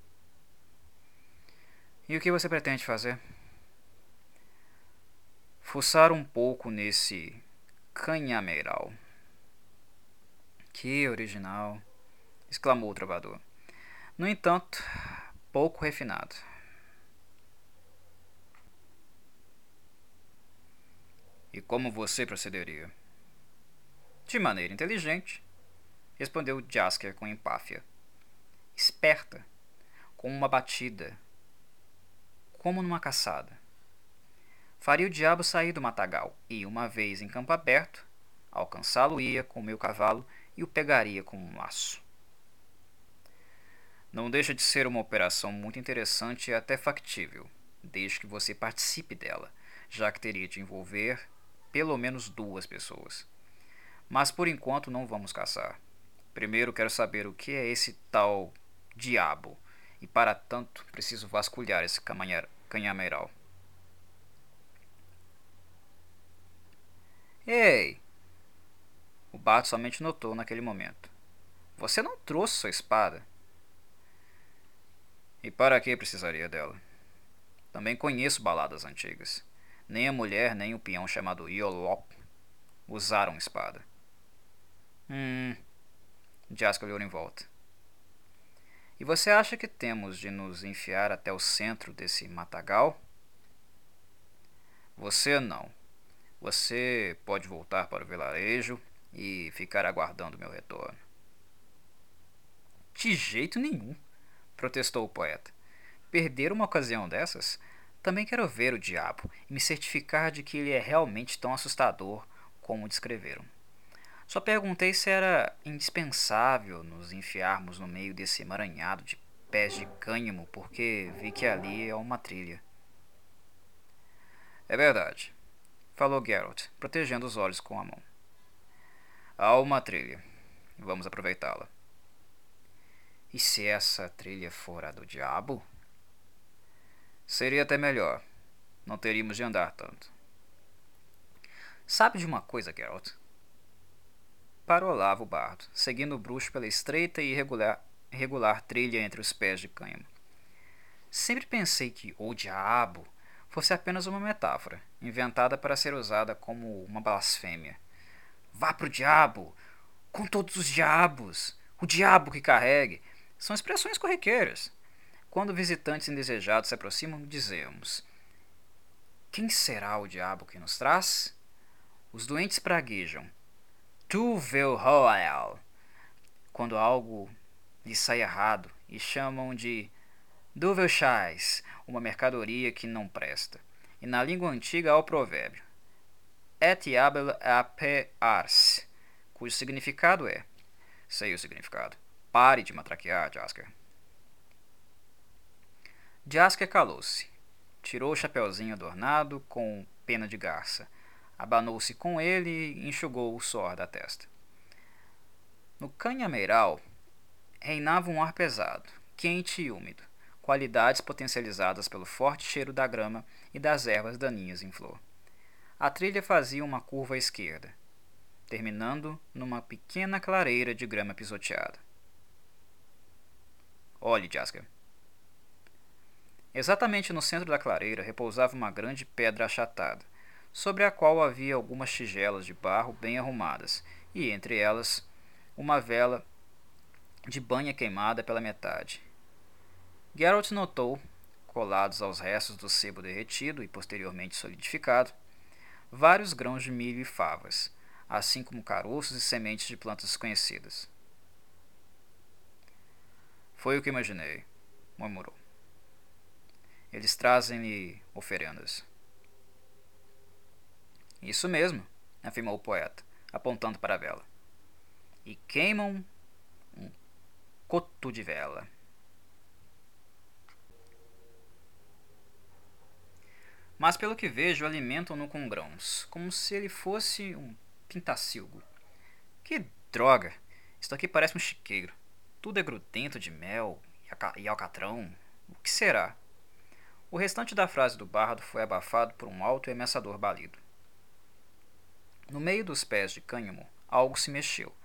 E o que você pretende fazer? fuçar um pouco nesse canhameiral. Que original! exclamou o trovador. No entanto, pouco refinado. E como você procederia? De maneira inteligente, respondeu Jasker com empáfia. Esperta, com uma batida, como numa caçada. Faria o diabo sair do matagal, e, uma vez em campo aberto, alcançá-lo-ia com meu cavalo e o pegaria com um laço. Não deixa de ser uma operação muito interessante e até factível, desde que você participe dela, já que teria de envolver pelo menos duas pessoas. Mas por enquanto não vamos caçar. Primeiro quero saber o que é esse tal diabo, e para tanto preciso vasculhar esse canhameiral. Ei! O Bato somente notou naquele momento. Você não trouxe sua espada. E para que precisaria dela? Também conheço baladas antigas. Nem a mulher, nem o peão chamado Iolop usaram espada. Hum. Jaska olhou em volta. E você acha que temos de nos enfiar até o centro desse matagal? Você não. Você pode voltar para o vilarejo e ficar aguardando meu retorno. De jeito nenhum, protestou o poeta. Perder uma ocasião dessas? Também quero ver o diabo e me certificar de que ele é realmente tão assustador como descreveram. Só perguntei se era indispensável nos enfiarmos no meio desse emaranhado de pés de cânhamo porque vi que ali é uma trilha. É verdade, falou Geralt, protegendo os olhos com a mão. Há uma trilha. Vamos aproveitá-la. E se essa trilha for a do diabo? Seria até melhor. Não teríamos de andar tanto. Sabe de uma coisa, Geralt? Parolava o bardo, seguindo o bruxo pela estreita e irregular, trilha entre os pés de cânhamo. Sempre pensei que o diabo fosse apenas uma metáfora, inventada para ser usada como uma blasfêmia. Vá pro diabo! Com todos os diabos! O diabo que carregue! São expressões corriqueiras. Quando visitantes indesejados se aproximam, dizemos: Quem será o diabo que nos traz? Os doentes praguejam: Tu Vilhoel! Quando algo lhe sai errado e chamam de Duvelchais, uma mercadoria que não presta. E na língua antiga há o provérbio Et abel ape ars, cujo significado é Sei o significado. Pare de matraquear, Jasker. Jasker calou-se. Tirou o chapeuzinho adornado com pena de garça. Abanou-se com ele e enxugou o suor da testa. No canhameiral reinava um ar pesado, quente e úmido qualidades potencializadas pelo forte cheiro da grama e das ervas daninhas em flor. A trilha fazia uma curva à esquerda, terminando numa pequena clareira de grama pisoteada. Olhe, Jasker. Exatamente no centro da clareira repousava uma grande pedra achatada, sobre a qual havia algumas tigelas de barro bem arrumadas, e entre elas uma vela de banha queimada pela metade, Geralt notou, colados aos restos do sebo derretido e posteriormente solidificado, vários grãos de milho e favas, assim como caroços e sementes de plantas desconhecidas. Foi o que imaginei, murmurou. Eles trazem-lhe oferendas. Isso mesmo, afirmou o poeta, apontando para a vela. E queimam um coto de vela. Mas pelo que vejo alimentam-no com grãos, como se ele fosse um pintacilgo. Que droga! Isto aqui parece um chiqueiro. Tudo é grudento de mel e alcatrão. O que será? O restante da frase do bardo foi abafado por um alto e ameaçador balido. No meio dos pés de cânhamo, algo se mexeu,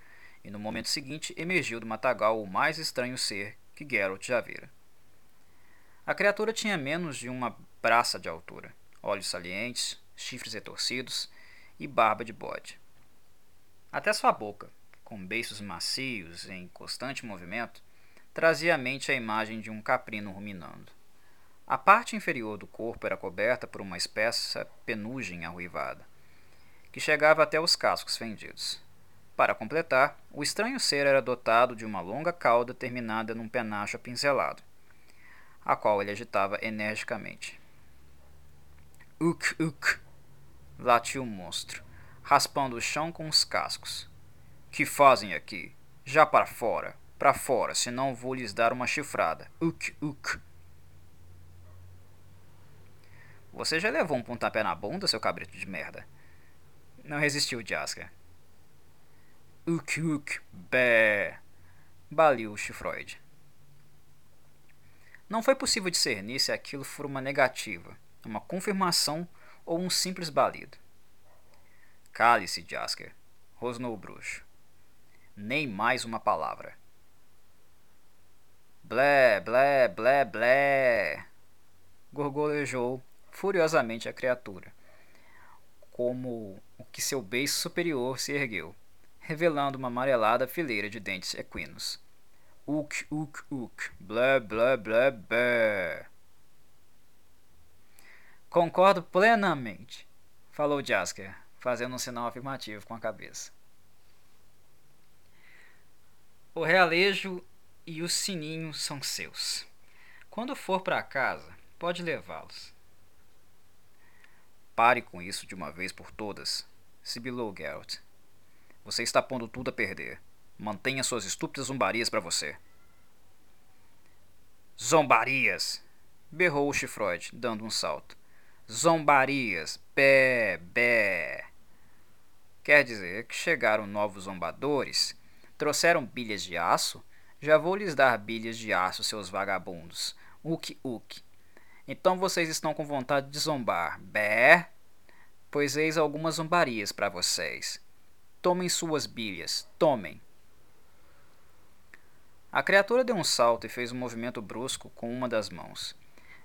e no momento seguinte emergiu do matagal o mais estranho ser que Geralt já vira. A criatura tinha menos de uma braça de altura olhos salientes, chifres retorcidos e barba de bode. Até sua boca, com beiços macios em constante movimento, trazia à mente a imagem de um caprino ruminando. A parte inferior do corpo era coberta por uma espessa penugem arruivada, que chegava até os cascos fendidos. Para completar, o estranho ser era dotado de uma longa cauda terminada num penacho apinzelado, a qual ele agitava energicamente. Uk, uk! latiu o monstro, raspando o chão com os cascos. Que fazem aqui? Já para fora, para fora, senão vou lhes dar uma chifrada. Uk, uk! Você já levou um pontapé na bunda, seu cabrito de merda? Não resistiu Jasker. Uk, uk, bé! Baliu o chifroide. Não foi possível discernir se aquilo for uma negativa uma confirmação ou um simples balido. Cale-se, Jasker, rosnou o bruxo. Nem mais uma palavra. Blé, blé, blé, blé! gorgolejou furiosamente a criatura, como o que seu beiço superior se ergueu, revelando uma amarelada fileira de dentes equinos. Uk, uk, uk, blé, blé, blé, blé. Concordo plenamente, falou Jasker, fazendo um sinal afirmativo com a cabeça. O realejo e o sininho são seus. Quando for para casa, pode levá-los. Pare com isso de uma vez por todas, sibilou Geralt. Você está pondo tudo a perder. Mantenha suas estúpidas zombarias para você. Zombarias! berrou o Chifroide, dando um salto. Zombarias! Bé, bé! Quer dizer que chegaram novos zombadores? Trouxeram bilhas de aço? Já vou lhes dar bilhas de aço, seus vagabundos. Uk, uk. Então vocês estão com vontade de zombar. Bé? Pois eis algumas zombarias para vocês. Tomem suas bilhas, tomem. A criatura deu um salto e fez um movimento brusco com uma das mãos.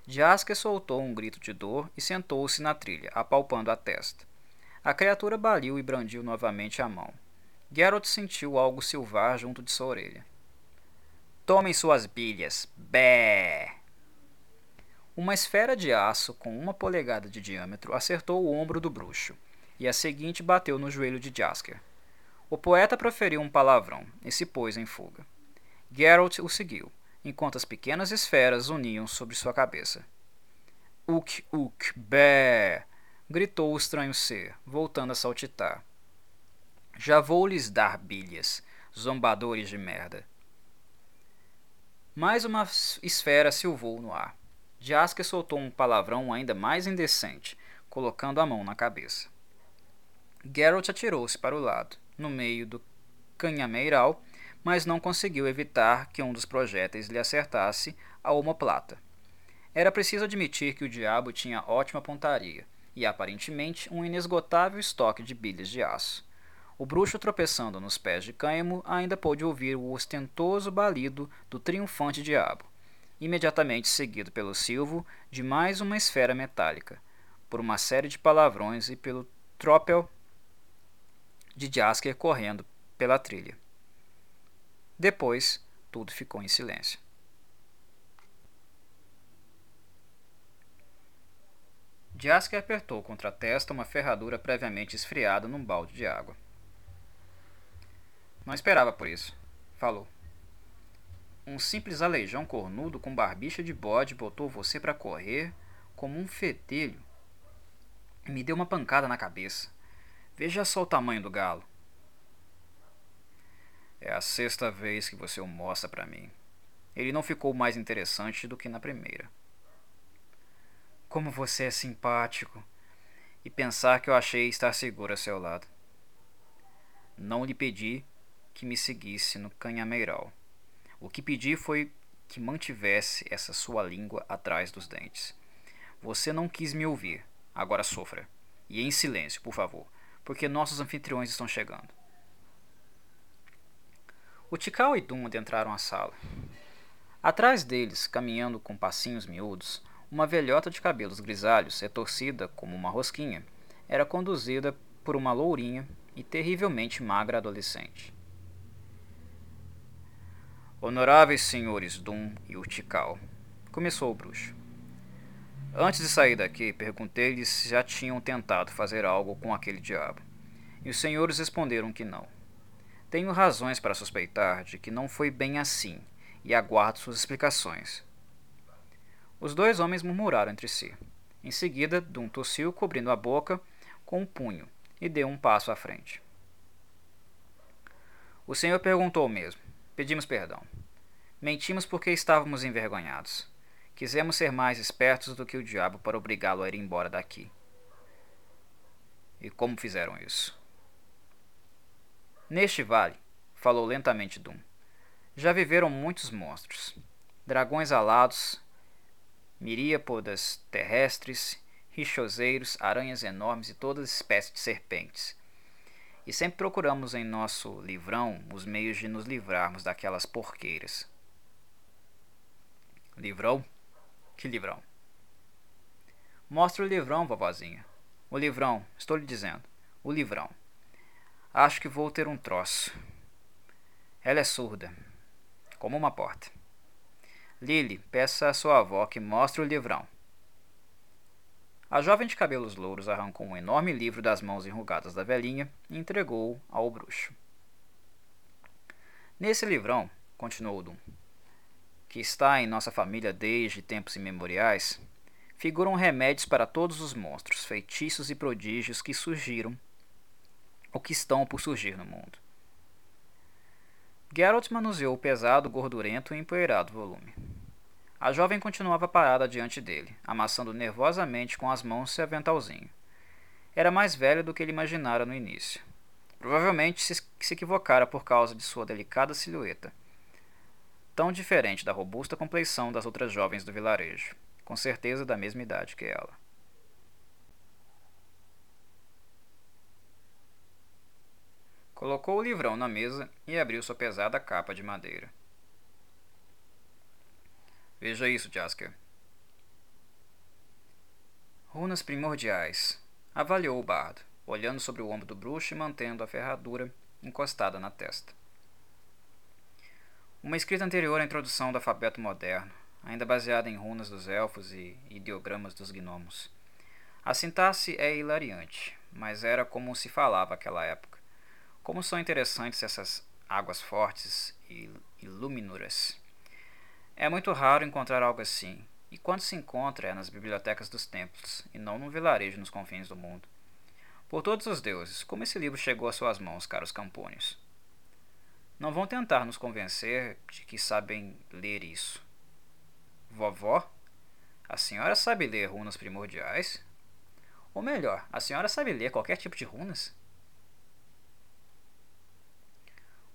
Jasker soltou um grito de dor e sentou-se na trilha, apalpando a testa. A criatura baliu e brandiu novamente a mão. Geralt sentiu algo silvar junto de sua orelha. Tomem suas bilhas. Bé! Uma esfera de aço com uma polegada de diâmetro acertou o ombro do bruxo, e a seguinte bateu no joelho de Jasker. O poeta proferiu um palavrão e se pôs em fuga. Geralt o seguiu, enquanto as pequenas esferas uniam sobre sua cabeça. Uk, uk, bé! gritou o estranho ser, voltando a saltitar. Já vou lhes dar bilhas, zombadores de merda. Mais uma esfera silvou no ar. Jasker soltou um palavrão ainda mais indecente, colocando a mão na cabeça. Geralt atirou-se para o lado, no meio do canhameiral, mas não conseguiu evitar que um dos projéteis lhe acertasse a omoplata. Era preciso admitir que o diabo tinha ótima pontaria, e aparentemente um inesgotável estoque de bilhas de aço. O bruxo, tropeçando nos pés de Cânhamo, ainda pôde ouvir o ostentoso balido do triunfante diabo, imediatamente seguido pelo silvo de mais uma esfera metálica, por uma série de palavrões e pelo tropel de Jasker correndo pela trilha. Depois, tudo ficou em silêncio. Jasker apertou contra a testa uma ferradura previamente esfriada num balde de água. Não esperava por isso, falou. Um simples aleijão cornudo com barbicha de bode botou você para correr como um fetelho. Me deu uma pancada na cabeça. Veja só o tamanho do galo. É a sexta vez que você o mostra para mim. Ele não ficou mais interessante do que na primeira. Como você é simpático. E pensar que eu achei estar seguro a seu lado. Não lhe pedi que me seguisse no canhameiral. O que pedi foi que mantivesse essa sua língua atrás dos dentes. Você não quis me ouvir. Agora sofra. E em silêncio, por favor, porque nossos anfitriões estão chegando. O Tikal e Dum adentraram a sala. Atrás deles, caminhando com passinhos miúdos, uma velhota de cabelos grisalhos, retorcida como uma rosquinha, era conduzida por uma lourinha e terrivelmente magra adolescente. Honoráveis senhores Dum e Urtical, começou o bruxo. Antes de sair daqui, perguntei-lhes se já tinham tentado fazer algo com aquele diabo. E os senhores responderam que não. Tenho razões para suspeitar de que não foi bem assim, e aguardo suas explicações. Os dois homens murmuraram entre si. Em seguida, Dum tossiu, cobrindo a boca com um punho, e deu um passo à frente. O senhor perguntou mesmo. Pedimos perdão. Mentimos porque estávamos envergonhados. Quisemos ser mais espertos do que o diabo para obrigá-lo a ir embora daqui. E como fizeram isso? Neste vale, falou lentamente Dum, já viveram muitos monstros. Dragões alados, miríapodas terrestres, richoseiros, aranhas enormes e todas as espécies de serpentes. E sempre procuramos em nosso livrão os meios de nos livrarmos daquelas porqueiras. Livrão? Que livrão? Mostre o livrão, vovozinha. O livrão, estou lhe dizendo. O livrão. Acho que vou ter um troço. Ela é surda, como uma porta. Lily, peça à sua avó que mostre o livrão. A jovem de cabelos louros arrancou um enorme livro das mãos enrugadas da velhinha e entregou-o ao bruxo. Nesse livrão, continuou Dum, que está em nossa família desde tempos imemoriais, figuram remédios para todos os monstros, feitiços e prodígios que surgiram ou que estão por surgir no mundo. Geralt manuseou o pesado, gordurento e empoeirado volume. A jovem continuava parada diante dele, amassando nervosamente com as mãos seu aventalzinho. Era mais velha do que ele imaginara no início. Provavelmente se, se equivocara por causa de sua delicada silhueta, tão diferente da robusta compleição das outras jovens do vilarejo, com certeza da mesma idade que ela. Colocou o livrão na mesa e abriu sua pesada capa de madeira. Veja isso, Jasker. Runas primordiais. Avaliou o bardo, olhando sobre o ombro do bruxo e mantendo a ferradura encostada na testa. Uma escrita anterior à introdução do alfabeto moderno, ainda baseada em runas dos elfos e ideogramas dos gnomos. A sintaxe é hilariante, mas era como se falava naquela época. Como são interessantes essas águas fortes e ilumínoras. É muito raro encontrar algo assim, e quando se encontra é nas bibliotecas dos templos, e não num vilarejo nos confins do mundo. Por todos os deuses, como esse livro chegou às suas mãos, caros campônios? Não vão tentar nos convencer de que sabem ler isso. Vovó, a senhora sabe ler runas primordiais? Ou melhor, a senhora sabe ler qualquer tipo de runas?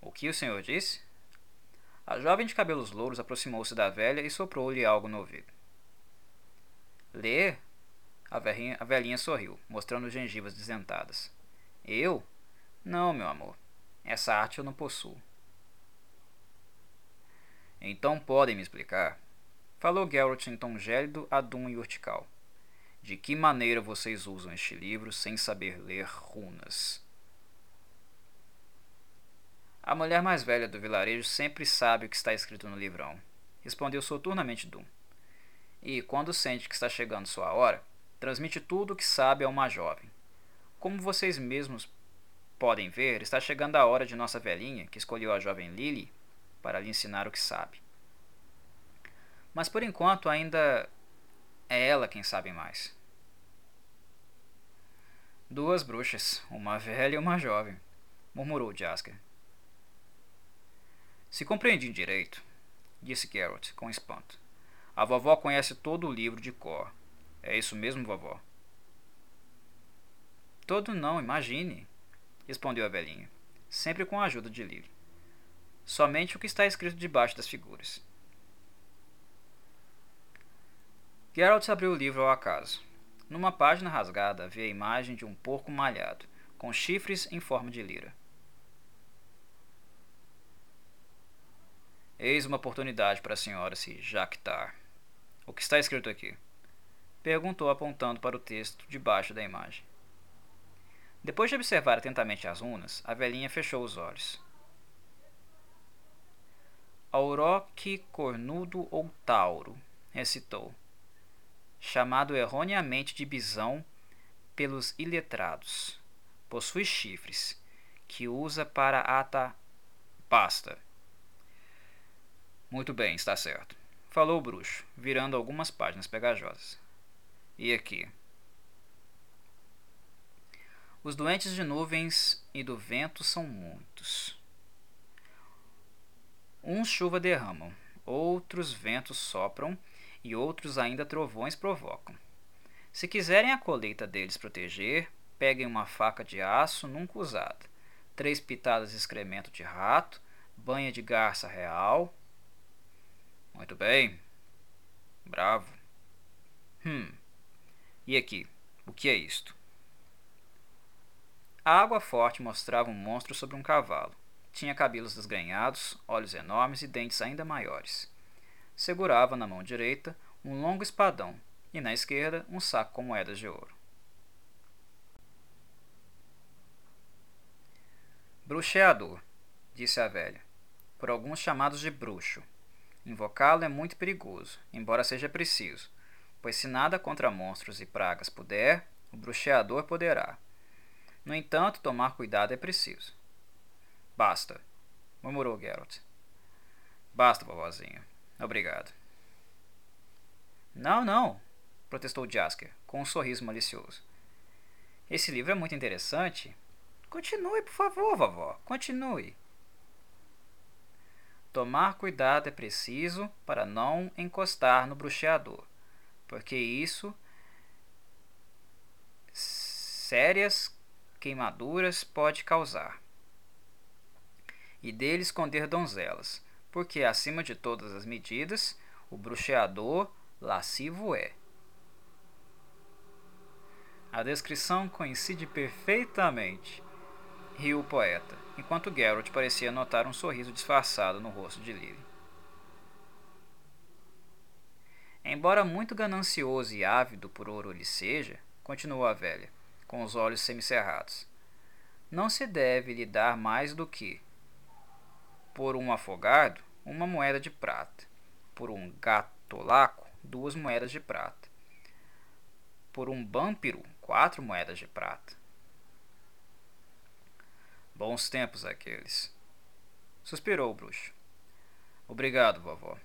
O que o senhor disse? A jovem de cabelos louros aproximou-se da velha e soprou-lhe algo no ouvido. Ler? A velhinha, a velhinha sorriu, mostrando gengivas desdentadas. Eu? Não, meu amor. Essa arte eu não possuo. Então podem me explicar? Falou Geralt em tom gélido, adum e urtical. De que maneira vocês usam este livro sem saber ler runas? A mulher mais velha do vilarejo sempre sabe o que está escrito no livrão, respondeu soturnamente Dum. E, quando sente que está chegando sua hora, transmite tudo o que sabe a uma jovem. Como vocês mesmos podem ver, está chegando a hora de nossa velhinha, que escolheu a jovem Lily, para lhe ensinar o que sabe. Mas por enquanto ainda é ela quem sabe mais. Duas bruxas, uma velha e uma jovem, murmurou Jasker. Se compreendi direito, disse Geralt com espanto. A vovó conhece todo o livro de cor. É isso mesmo, vovó? Todo não, imagine, respondeu a velhinha, sempre com a ajuda de Lily. Somente o que está escrito debaixo das figuras. Geralt abriu o livro ao acaso. Numa página rasgada havia a imagem de um porco malhado, com chifres em forma de lira. Eis uma oportunidade para a senhora se jactar. O que está escrito aqui? Perguntou apontando para o texto debaixo da imagem. Depois de observar atentamente as runas, a velhinha fechou os olhos. Auroque cornudo ou tauro, recitou, chamado erroneamente de bisão pelos iletrados. Possui chifres, que usa para ata. Basta. Muito bem, está certo. Falou o bruxo, virando algumas páginas pegajosas. E aqui? Os doentes de nuvens e do vento são muitos. Uns chuva derramam, outros ventos sopram e outros ainda trovões provocam. Se quiserem a colheita deles proteger, peguem uma faca de aço nunca usada, três pitadas de excremento de rato, banha de garça real, muito bem. Bravo. Hum. E aqui? O que é isto? A água forte mostrava um monstro sobre um cavalo. Tinha cabelos desgrenhados, olhos enormes e dentes ainda maiores. Segurava na mão direita um longo espadão e na esquerda um saco com moedas de ouro. Bruxeador, disse a velha, por alguns chamados de bruxo. Invocá-lo é muito perigoso, embora seja preciso, pois se nada contra monstros e pragas puder, o bruxeador poderá. No entanto, tomar cuidado é preciso. Basta, murmurou Geralt. Basta, vovozinha. Obrigado. Não, não, protestou Jasker, com um sorriso malicioso. Esse livro é muito interessante. Continue, por favor, vovó. Continue. Tomar cuidado é preciso para não encostar no bruxeador, porque isso sérias queimaduras pode causar. E dele esconder donzelas, porque acima de todas as medidas, o bruxeador lascivo é. A descrição coincide perfeitamente, riu o poeta, enquanto Geralt parecia notar um sorriso disfarçado no rosto de Lily. Embora muito ganancioso e ávido por ouro lhe seja, continuou a velha, com os olhos semicerrados, não se deve lhe dar mais do que, por um afogado, uma moeda de prata, por um gatolaco, duas moedas de prata, por um bâmpiro, quatro moedas de prata. Bons tempos aqueles. Suspirou o bruxo. Obrigado, vovó.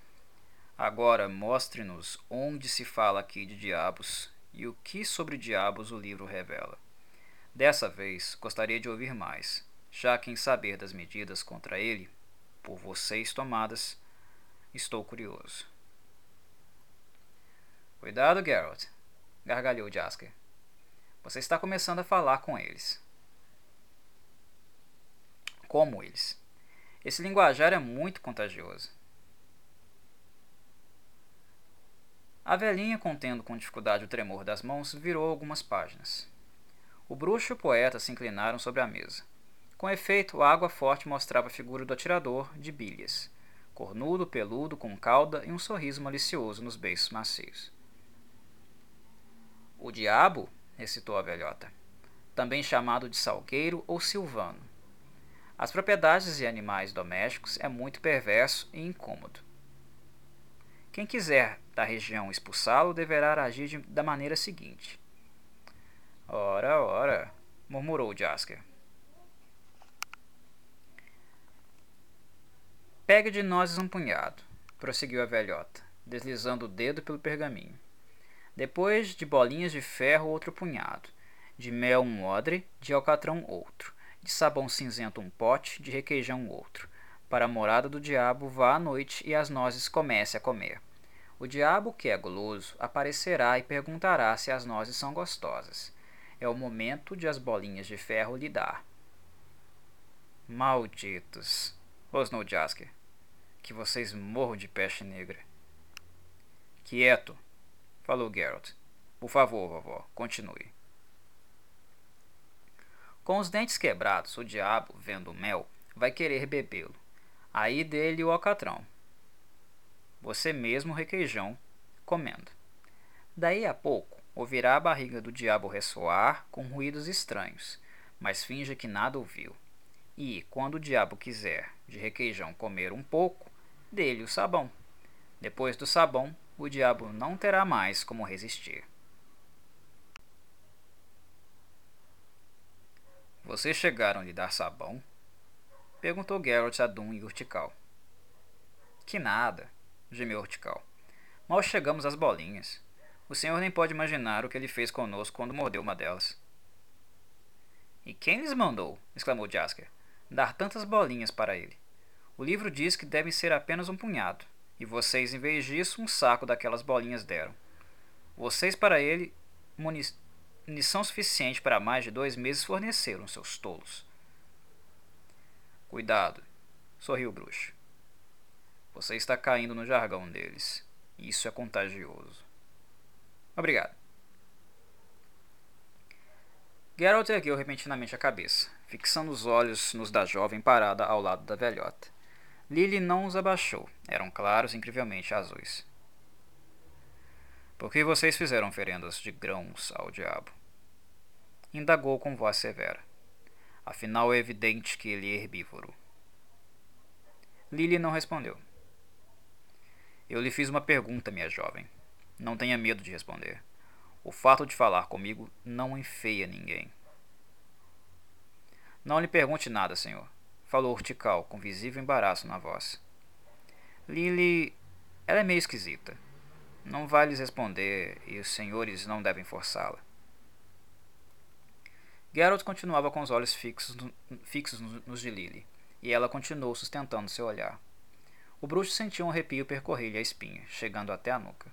Agora mostre-nos onde se fala aqui de diabos e o que sobre diabos o livro revela. Dessa vez gostaria de ouvir mais, já que em saber das medidas contra ele, por vocês tomadas, estou curioso. Cuidado, Geralt, gargalhou Jasker. Você está começando a falar com eles. Como eles? Esse linguajar é muito contagioso. A velhinha, contendo com dificuldade o tremor das mãos, virou algumas páginas. O bruxo e o poeta se inclinaram sobre a mesa. Com efeito, a água forte mostrava a figura do atirador de bilhas, cornudo, peludo, com cauda e um sorriso malicioso nos beiços macios. O diabo, recitou a velhota, também chamado de salgueiro ou silvano. As propriedades de animais domésticos é muito perverso e incômodo. Quem quiser da região expulsá-lo deverá agir de, da maneira seguinte. Ora, ora, murmurou Jasker. Pegue de nozes um punhado, prosseguiu a velhota, deslizando o dedo pelo pergaminho. Depois de bolinhas de ferro, outro punhado. De mel, um odre. De alcatrão, outro. De sabão cinzento, um pote. De requeijão, outro. Para a morada do diabo, vá à noite e as nozes comece a comer. O diabo, que é guloso, aparecerá e perguntará se as nozes são gostosas. É o momento de as bolinhas de ferro lhe dar. Malditos! rosnou Jasker. Que vocês morram de peste negra. Quieto! falou Geralt. Por favor, vovó, continue. Com os dentes quebrados, o diabo, vendo o mel, vai querer bebê-lo. Aí dele o alcatrão. Você mesmo, requeijão, comendo. Daí a pouco, ouvirá a barriga do diabo ressoar com ruídos estranhos, mas finja que nada ouviu. E, quando o diabo quiser de requeijão comer um pouco, dê-lhe o sabão. Depois do sabão, o diabo não terá mais como resistir. Vocês chegaram a lhe dar sabão? Perguntou Geralt a Dun e Urtical. Que nada, gemeu Urtical. Mal chegamos às bolinhas. O senhor nem pode imaginar o que ele fez conosco quando mordeu uma delas. E quem lhes mandou, exclamou Jasker, dar tantas bolinhas para ele? O livro diz que devem ser apenas um punhado. E vocês, em vez disso, um saco daquelas bolinhas deram. Vocês, para ele, munição suficiente para mais de dois meses forneceram, seus tolos. Cuidado, sorriu o bruxo. Você está caindo no jargão deles. Isso é contagioso. Obrigado. Geralt ergueu repentinamente a cabeça, fixando os olhos nos da jovem parada ao lado da velhota. Lily não os abaixou. Eram claros incrivelmente azuis. Por que vocês fizeram oferendas de grãos ao diabo? Indagou com voz severa. Afinal, é evidente que ele é herbívoro. Lily não respondeu. Eu lhe fiz uma pergunta, minha jovem. Não tenha medo de responder. O fato de falar comigo não enfeia ninguém. Não lhe pergunte nada, senhor falou Urtical, com visível embaraço na voz. Lily. Ela é meio esquisita. Não vai lhes responder e os senhores não devem forçá-la. Geralt continuava com os olhos fixos, no, fixos nos de Lily, e ela continuou sustentando seu olhar. O bruxo sentiu um arrepio percorrer-lhe a espinha, chegando até a nuca.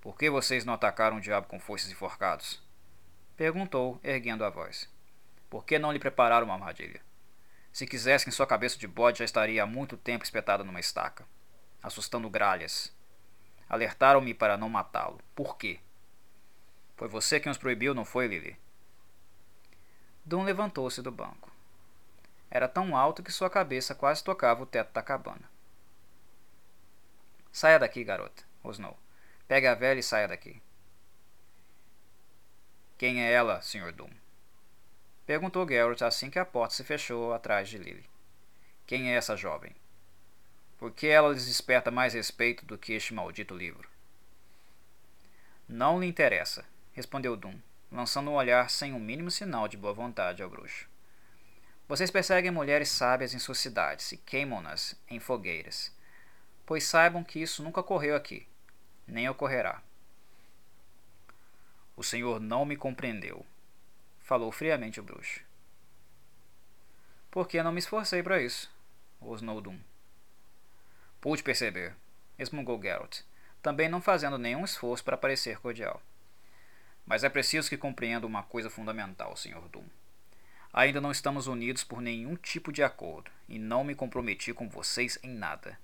Por que vocês não atacaram o diabo com foices e? Perguntou, erguendo a voz. Por que não lhe prepararam uma armadilha? Se quisessem sua cabeça de bode já estaria há muito tempo espetada numa estaca, assustando gralhas. Alertaram-me para não matá-lo. Por quê? Foi você quem os proibiu, não foi, Lily? Dum levantou-se do banco. Era tão alto que sua cabeça quase tocava o teto da cabana. Saia daqui, garota, rosnou. Pegue a velha e saia daqui. Quem é ela, Sr. Doom? Perguntou Geralt assim que a porta se fechou atrás de Lily. Quem é essa jovem? Por que ela lhes desperta mais respeito do que este maldito livro? Não lhe interessa, respondeu Doom, lançando um olhar sem o mínimo sinal de boa vontade ao bruxo. Vocês perseguem mulheres sábias em suas cidades e queimam-nas em fogueiras. Pois saibam que isso nunca ocorreu aqui, nem ocorrerá. O senhor não me compreendeu, falou friamente o bruxo. Porque não me esforcei para isso, rosnou Doom. Pude perceber, resmungou Geralt, também não fazendo nenhum esforço para parecer cordial. Mas é preciso que compreenda uma coisa fundamental, Sr. Doom. Ainda não estamos unidos por nenhum tipo de acordo, e não me comprometi com vocês em nada.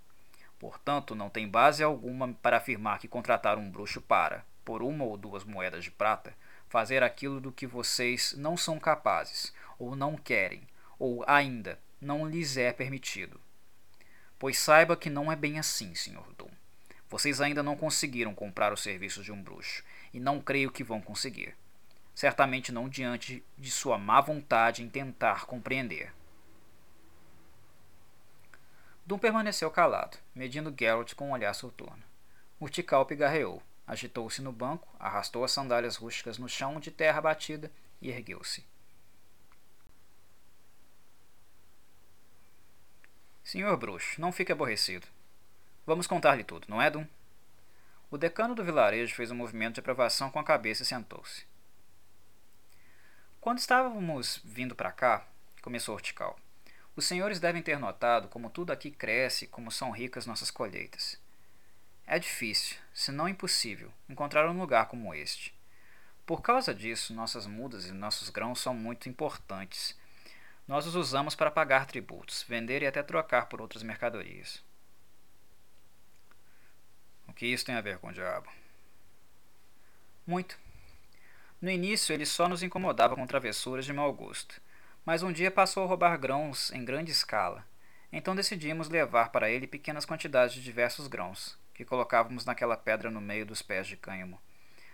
Portanto, não tem base alguma para afirmar que contrataram um bruxo para, por uma ou duas moedas de prata, fazer aquilo do que vocês não são capazes, ou não querem, ou ainda não lhes é permitido. Pois saiba que não é bem assim, Sr. Doom. Vocês ainda não conseguiram comprar os serviços de um bruxo, e não creio que vão conseguir. Certamente não diante de sua má vontade em tentar compreender. Doom permaneceu calado, medindo Geralt com um olhar soturno. Urtical pigarreou, Agitou-se no banco, arrastou as sandálias rústicas no chão de terra batida e ergueu-se. Senhor bruxo, não fique aborrecido. Vamos contar-lhe tudo, não é, Dum? O decano do vilarejo fez um movimento de aprovação com a cabeça e sentou-se. Quando estávamos vindo para cá, começou Hortical, os senhores devem ter notado como tudo aqui cresce, como são ricas nossas colheitas. É difícil, se não impossível, encontrar um lugar como este. Por causa disso, nossas mudas e nossos grãos são muito importantes. Nós os usamos para pagar tributos, vender e até trocar por outras mercadorias. Que isso tem a ver com o diabo? Muito. No início, ele só nos incomodava com travessuras de mau gosto, mas um dia passou a roubar grãos em grande escala. Então decidimos levar para ele pequenas quantidades de diversos grãos, que colocávamos naquela pedra no meio dos pés de cânhamo,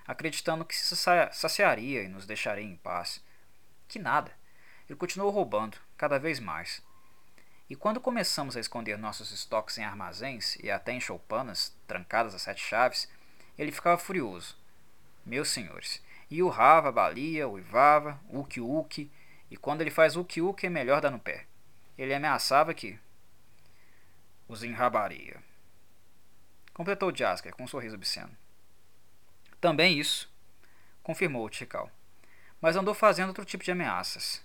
acreditando que se saciaria e nos deixaria em paz. Que nada! Ele continuou roubando, cada vez mais. E quando começamos a esconder nossos estoques em armazéns e até em choupanas, trancadas a sete chaves, ele ficava furioso. Meus senhores, e urrava, balia, uivava, uki-uki, e quando ele faz uki-uki é melhor dar no pé. Ele ameaçava que os enrabaria. Completou Jasker com um sorriso obsceno. Também isso, confirmou Tikal. Mas andou fazendo outro tipo de ameaças.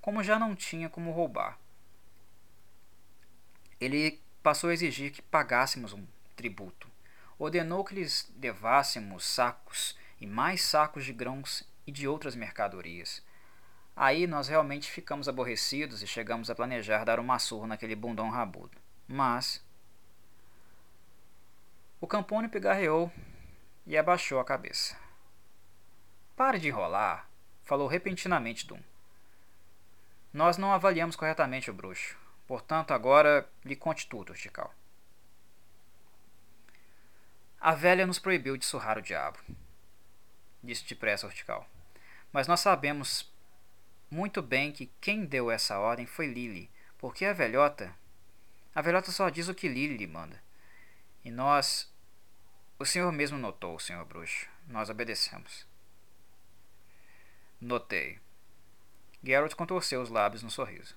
Como já não tinha como roubar. Ele passou a exigir que pagássemos um tributo. Ordenou que lhes levássemos sacos e mais sacos de grãos e de outras mercadorias. Aí nós realmente ficamos aborrecidos e chegamos a planejar dar uma surra naquele bundão rabudo. Mas o Campone pigarreou e abaixou a cabeça. Pare de enrolar, falou repentinamente Dum. Nós não avaliamos corretamente o bruxo. Portanto, agora lhe conte tudo, Urtical. A velha nos proibiu de surrar o diabo, disse depressa Urtical. Mas nós sabemos muito bem que quem deu essa ordem foi Lily, porque a velhota. A velhota só diz o que Lily lhe manda. E nós o senhor mesmo notou, senhor bruxo. Nós obedecemos. Notei. Geralt contorceu os lábios no sorriso.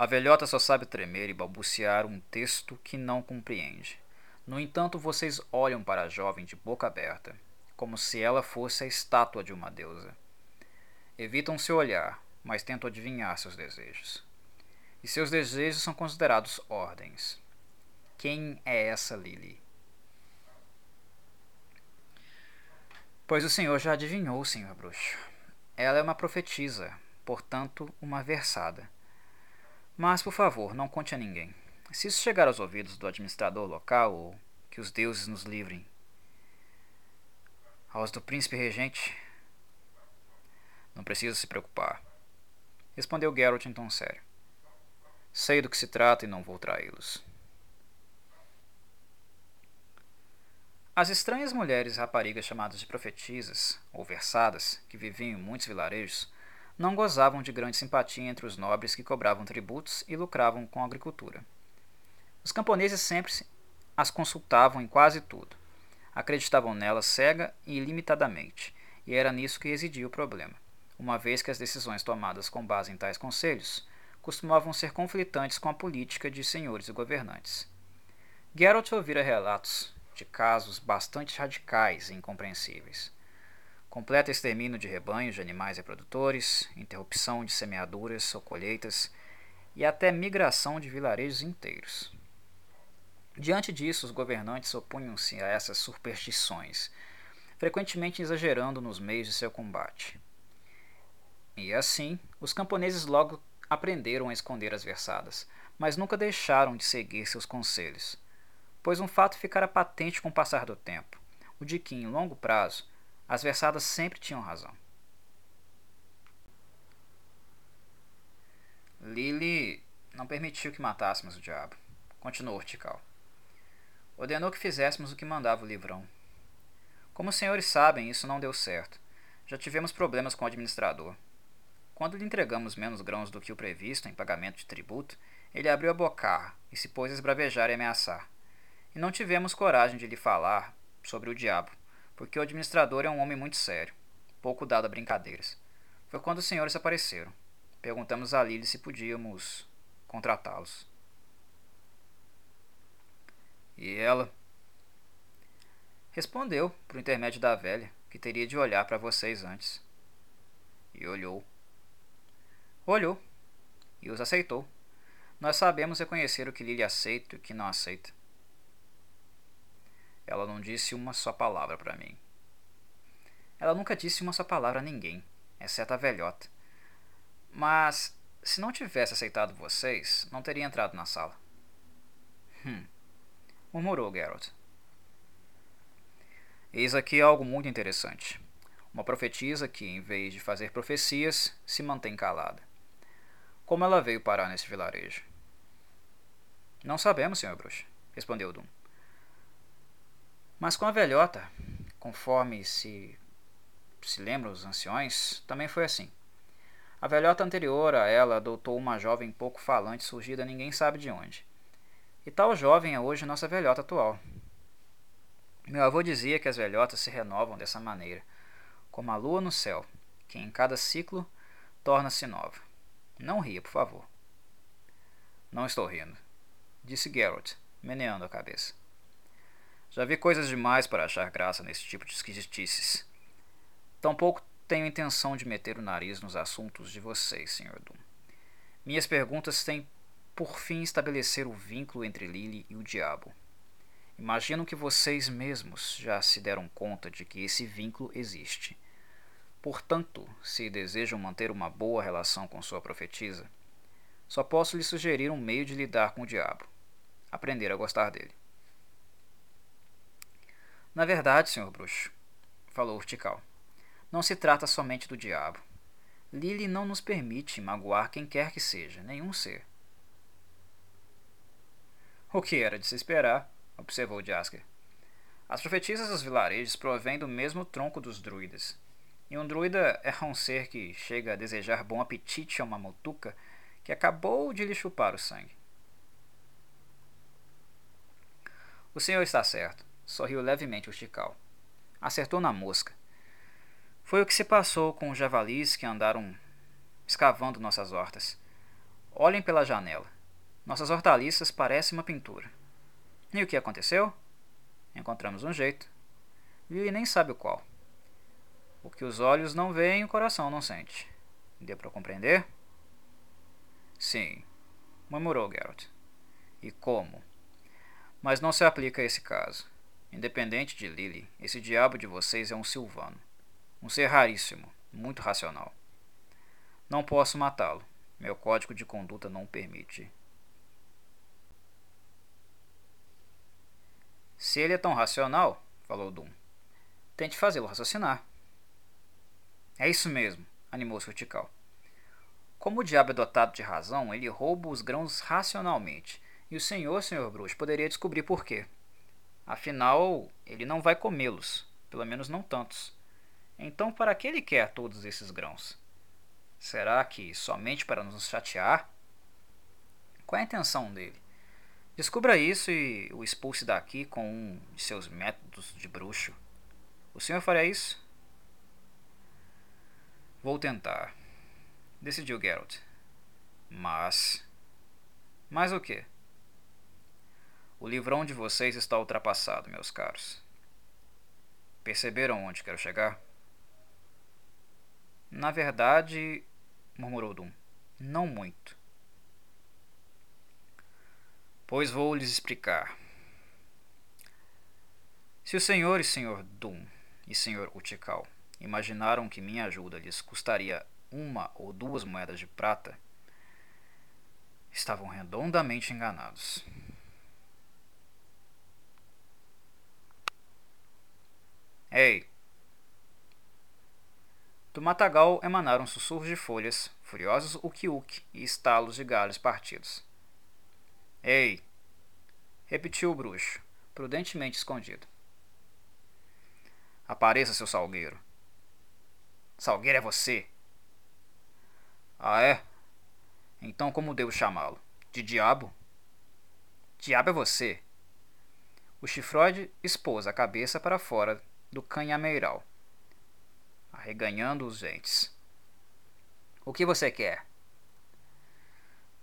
A velhota só sabe tremer e balbuciar um texto que não compreende. No entanto, vocês olham para a jovem de boca aberta, como se ela fosse a estátua de uma deusa. Evitam seu olhar, mas tentam adivinhar seus desejos. e seus desejos são considerados ordens. Quem é essa Lily? Pois o senhor já adivinhou, senhor bruxo. Ela é uma profetisa, portanto, uma versada. Mas, por favor, não conte a ninguém. Se isso chegar aos ouvidos do administrador local, ou que os deuses nos livrem, aos do príncipe regente, não precisa se preocupar. Respondeu Geralt em tom sério. Sei do que se trata e não vou traí-los. As estranhas mulheres raparigas chamadas de profetisas, ou versadas, que viviam em muitos vilarejos, não gozavam de grande simpatia entre os nobres que cobravam tributos e lucravam com a agricultura. Os camponeses sempre as consultavam em quase tudo. Acreditavam nelas cega e ilimitadamente, e era nisso que residia o problema, uma vez que as decisões tomadas com base em tais conselhos costumavam ser conflitantes com a política de senhores e governantes. Geralt ouvira relatos de casos bastante radicais e incompreensíveis. Completo extermínio de rebanhos de animais reprodutores, interrupção de semeaduras ou colheitas e até migração de vilarejos inteiros. Diante disso, os governantes opunham-se a essas superstições, frequentemente exagerando nos meios de seu combate. E assim, os camponeses logo aprenderam a esconder as versadas, mas nunca deixaram de seguir seus conselhos, pois um fato ficara patente com o passar do tempo, o de que, em longo prazo, as versadas sempre tinham razão. Lily não permitiu que matássemos o diabo, continuou Urtical. Ordenou que fizéssemos o que mandava o livrão. Como os senhores sabem, isso não deu certo. Já tivemos problemas com o administrador. Quando lhe entregamos menos grãos do que o previsto em pagamento de tributo, ele abriu a bocarra e se pôs a esbravejar e ameaçar. E não tivemos coragem de lhe falar sobre o diabo, porque o administrador é um homem muito sério, pouco dado a brincadeiras. Foi quando os senhores apareceram. Perguntamos a Lily se podíamos contratá-los. E ela? Respondeu, por intermédio da velha, que teria de olhar para vocês antes. E olhou. Olhou e os aceitou. Nós sabemos reconhecer o que Lily aceita e o que não aceita. Ela não disse uma só palavra para mim. Ela nunca disse uma só palavra a ninguém, exceto a velhota. Mas, se não tivesse aceitado vocês, não teria entrado na sala. Hum, murmurou Geralt. Eis aqui algo muito interessante. Uma profetisa que, em vez de fazer profecias, se mantém calada. Como ela veio parar nesse vilarejo? Não sabemos, senhor bruxo, respondeu Dum. Mas com a velhota, conforme se, se lembram os anciões, também foi assim. A velhota anterior a ela adotou uma jovem pouco falante surgida ninguém sabe de onde. E tal jovem é hoje nossa velhota atual. Meu avô dizia que as velhotas se renovam dessa maneira, como a lua no céu, que em cada ciclo torna-se nova. Não ria, por favor. Não estou rindo, disse Geralt, meneando a cabeça. Já vi coisas demais para achar graça nesse tipo de esquisitices. Tampouco tenho intenção de meter o nariz nos assuntos de vocês, Sr. Doom. Minhas perguntas têm por fim estabelecer o vínculo entre Lily e o diabo. Imagino que vocês mesmos já se deram conta de que esse vínculo existe. Portanto, se desejam manter uma boa relação com sua profetisa, só posso lhe sugerir um meio de lidar com o diabo: aprender a gostar dele. Na verdade, senhor bruxo, falou Urtical, não se trata somente do diabo. Lily não nos permite magoar quem quer que seja, nenhum ser. O que era de se esperar, observou Jasker. As profetisas dos vilarejos provêm do mesmo tronco dos druidas, e um druida é um ser que chega a desejar bom apetite a uma motuca que acabou de lhe chupar o sangue. O senhor está certo, sorriu levemente o Chical. Acertou na mosca. Foi o que se passou com os javalis que andaram escavando nossas hortas. Olhem pela janela. Nossas hortaliças parecem uma pintura. E o que aconteceu? Encontramos um jeito. Lily nem sabe o qual. O que os olhos não veem, o coração não sente. Deu para compreender? Sim, murmurou Geralt. E como? Mas não se aplica a esse caso. Independente de Lily, esse diabo de vocês é um Silvano. Um ser raríssimo, muito racional. Não posso matá-lo. Meu código de conduta não permite. Se ele é tão racional, falou Doom, tente fazê-lo raciocinar. É isso mesmo, animou-se Urtical. Como o diabo é dotado de razão, ele rouba os grãos racionalmente, e o senhor, senhor bruxo, poderia descobrir por quê. Afinal, ele não vai comê-los, pelo menos não tantos. Então, para que ele quer todos esses grãos? Será que somente para nos chatear? Qual é a intenção dele? Descubra isso e o expulse daqui com um de seus métodos de bruxo. O senhor faria isso? Vou tentar, decidiu Geralt. Mas. Mas o que? O livrão de vocês está ultrapassado, meus caros. Perceberam onde quero chegar? Na verdade, murmurou Dum, não muito. Pois vou lhes explicar. Se o senhor e senhor Dum e senhor Utikal imaginaram que minha ajuda lhes custaria uma ou duas moedas de prata, estavam redondamente enganados. Ei! Do matagal emanaram sussurros de folhas, furiosos uki-uki e estalos de galhos partidos. Ei! repetiu o bruxo, prudentemente escondido. Apareça, seu salgueiro. Salgueiro é você. Ah, é? Então como devo chamá-lo? De diabo? Diabo é você. O chifrode expôs a cabeça para fora do canhameiral, arreganhando os dentes. O que você quer?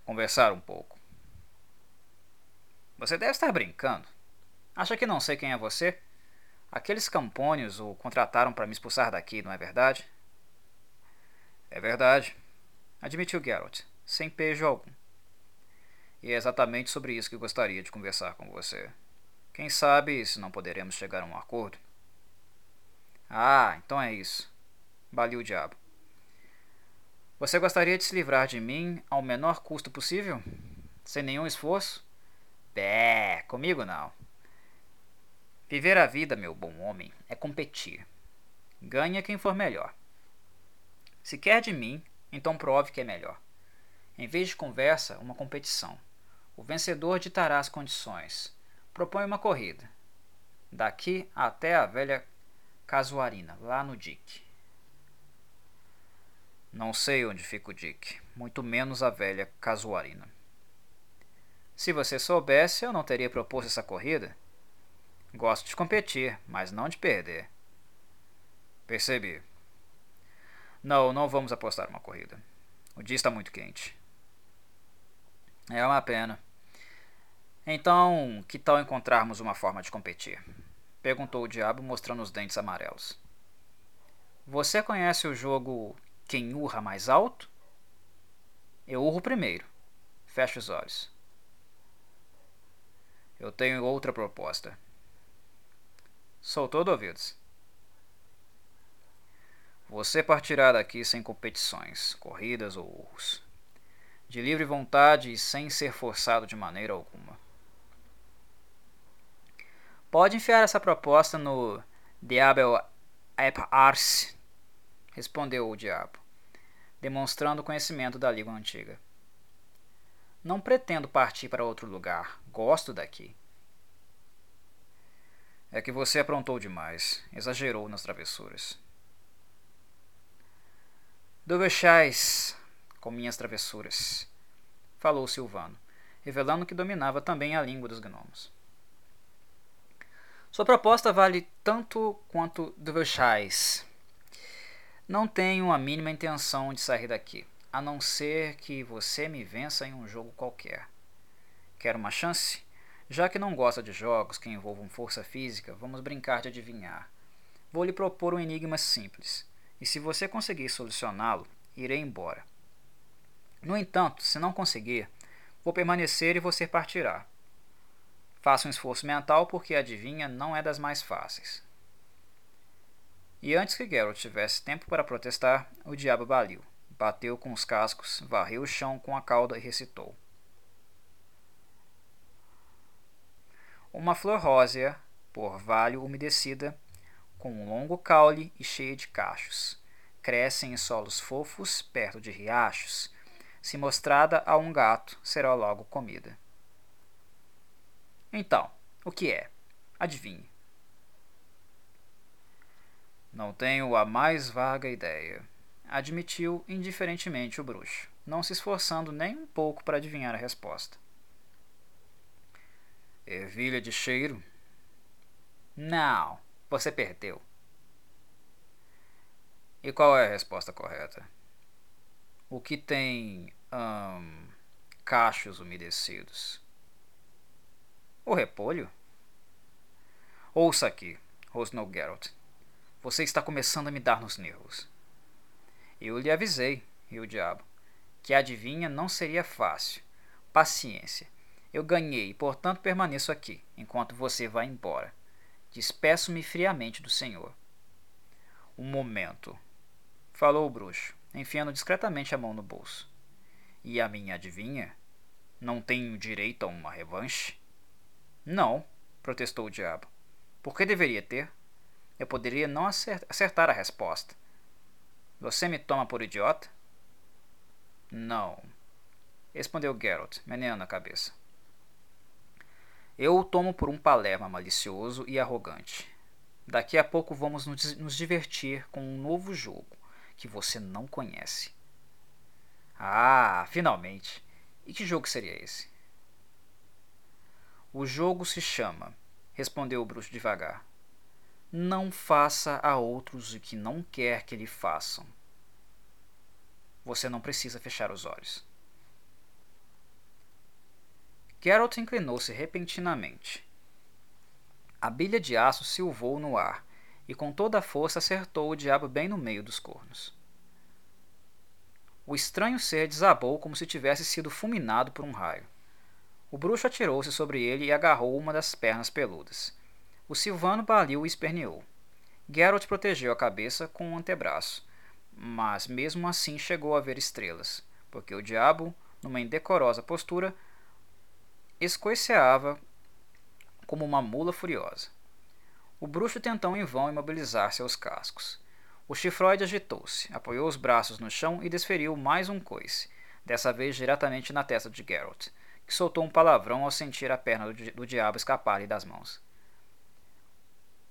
Conversar um pouco. Você deve estar brincando. Acha que não sei quem é você? Aqueles campônios o contrataram para me expulsar daqui, não é verdade? É verdade, admitiu Geralt, sem pejo algum. E é exatamente sobre isso que gostaria de conversar com você. Quem sabe se não poderemos chegar a um acordo? Ah, então é isso. Baliu o diabo. Você gostaria de se livrar de mim ao menor custo possível? Sem nenhum esforço? É, comigo não. Viver a vida, meu bom homem, é competir. Ganha quem for melhor. Se quer de mim, então prove que é melhor. Em vez de conversa, uma competição. O vencedor ditará as condições. Propõe uma corrida. Daqui até a velha Casuarina, lá no Dick. Não sei onde fica o Dick, muito menos a velha Casuarina. Se você soubesse, eu não teria proposto essa corrida. Gosto de competir, mas não de perder. Percebi. Não, não vamos apostar uma corrida. O dia está muito quente. É uma pena. Então, que tal encontrarmos uma forma de competir? Perguntou o diabo, mostrando os dentes amarelos. Você conhece o jogo Quem urra mais alto? Eu urro primeiro. Feche os olhos. Eu tenho outra proposta. Sou todo ouvidos. Você partirá daqui sem competições, corridas ou urros. De livre vontade e sem ser forçado de maneira alguma. Pode enfiar essa proposta no Diabel Ars, respondeu o diabo, demonstrando conhecimento da língua antiga. Não pretendo partir para outro lugar. Gosto daqui. É que você aprontou demais. Exagerou nas travessuras. Duvechais com minhas travessuras, falou Silvano, revelando que dominava também a língua dos gnomos. Sua proposta vale tanto quanto Duvechais. Não tenho a mínima intenção de sair daqui a não ser que você me vença em um jogo qualquer. Quer uma chance? Já que não gosta de jogos que envolvam força física, vamos brincar de adivinhar. Vou lhe propor um enigma simples, e se você conseguir solucioná-lo, irei embora. No entanto, se não conseguir, Vou permanecer e você partirá. Faça um esforço mental porque adivinha não é das mais fáceis. E antes que Geralt tivesse tempo para protestar, o diabo baliu, bateu com os cascos, varreu o chão com a cauda e recitou. Uma flor rósea, por valho umedecida, com um longo caule e cheia de cachos. Cresce em solos fofos, perto de riachos. Se mostrada a um gato, será logo comida. Então, o que é? Adivinhe. Não tenho a mais vaga ideia, admitiu indiferentemente o bruxo, não se esforçando nem um pouco para adivinhar a resposta. Ervilha de cheiro? Não, você perdeu. E qual é a resposta correta? O que tem hum, cachos umedecidos? O repolho? Ouça aqui, rosnou Geralt. Você está começando a me dar nos nervos. Eu lhe avisei, riu o diabo, que a adivinha não seria fácil. Paciência. Eu ganhei portanto, permaneço aqui, enquanto você vai embora. Despeço-me friamente do senhor. Um momento, falou o bruxo, enfiando discretamente a mão no bolso. E a minha adivinha? Não tenho direito a uma revanche? Não, protestou o diabo. Por que deveria ter? Eu poderia não acertar a resposta. Você me toma por idiota? Não, respondeu Geralt, meneando a cabeça. Eu o tomo por um palerma malicioso e arrogante. Daqui a pouco vamos nos divertir com um novo jogo que você não conhece. Ah, finalmente! E que jogo seria esse? O jogo se chama, respondeu o bruxo devagar. Não faça a outros o que não quer que lhe façam. Você não precisa fechar os olhos. Geralt inclinou-se repentinamente. A bilha de aço silvou no ar e com toda a força acertou o diabo bem no meio dos cornos. O estranho ser desabou como se tivesse sido fulminado por um raio. O bruxo atirou-se sobre ele e agarrou uma das pernas peludas. O Silvano baliu e esperneou. Geralt protegeu a cabeça com um antebraço, mas mesmo assim chegou a ver estrelas, porque o diabo, numa indecorosa postura, escoiceava como uma mula furiosa. O bruxo tentou em vão imobilizar seus cascos. O chifroide agitou-se, apoiou os braços no chão e desferiu mais um coice, dessa vez diretamente na testa de Geralt, que soltou um palavrão ao sentir a perna do, di do diabo escapar-lhe das mãos.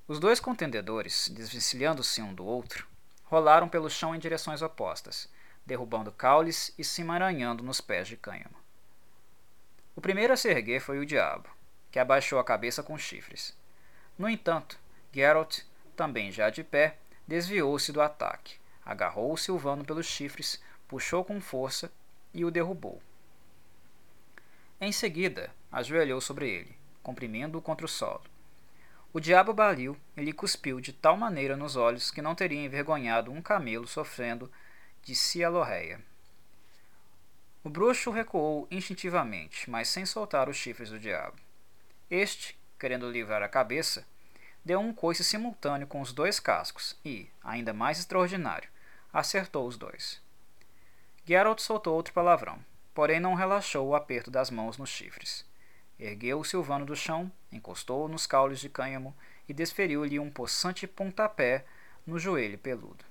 Os dois contendedores, desvencilhando-se um do outro, rolaram pelo chão em direções opostas, derrubando caules e se emaranhando nos pés de cânhamo. O primeiro a se erguer foi o diabo, que abaixou a cabeça com chifres. No entanto, Geralt, também já de pé, desviou-se do ataque, agarrou o Silvano pelos chifres, puxou com força e o derrubou. Em seguida, ajoelhou sobre ele, comprimindo-o contra o solo. O diabo baliu e lhe cuspiu de tal maneira nos olhos que não teria envergonhado um camelo sofrendo de cialorreia. O bruxo recuou instintivamente, mas sem soltar os chifres do diabo. Este, querendo livrar a cabeça, deu um coice simultâneo com os dois cascos e, ainda mais extraordinário, acertou os dois. Geralt soltou outro palavrão, porém não relaxou o aperto das mãos nos chifres. Ergueu o Silvano do chão, encostou-o nos caules de cânhamo e desferiu-lhe um possante pontapé no joelho peludo.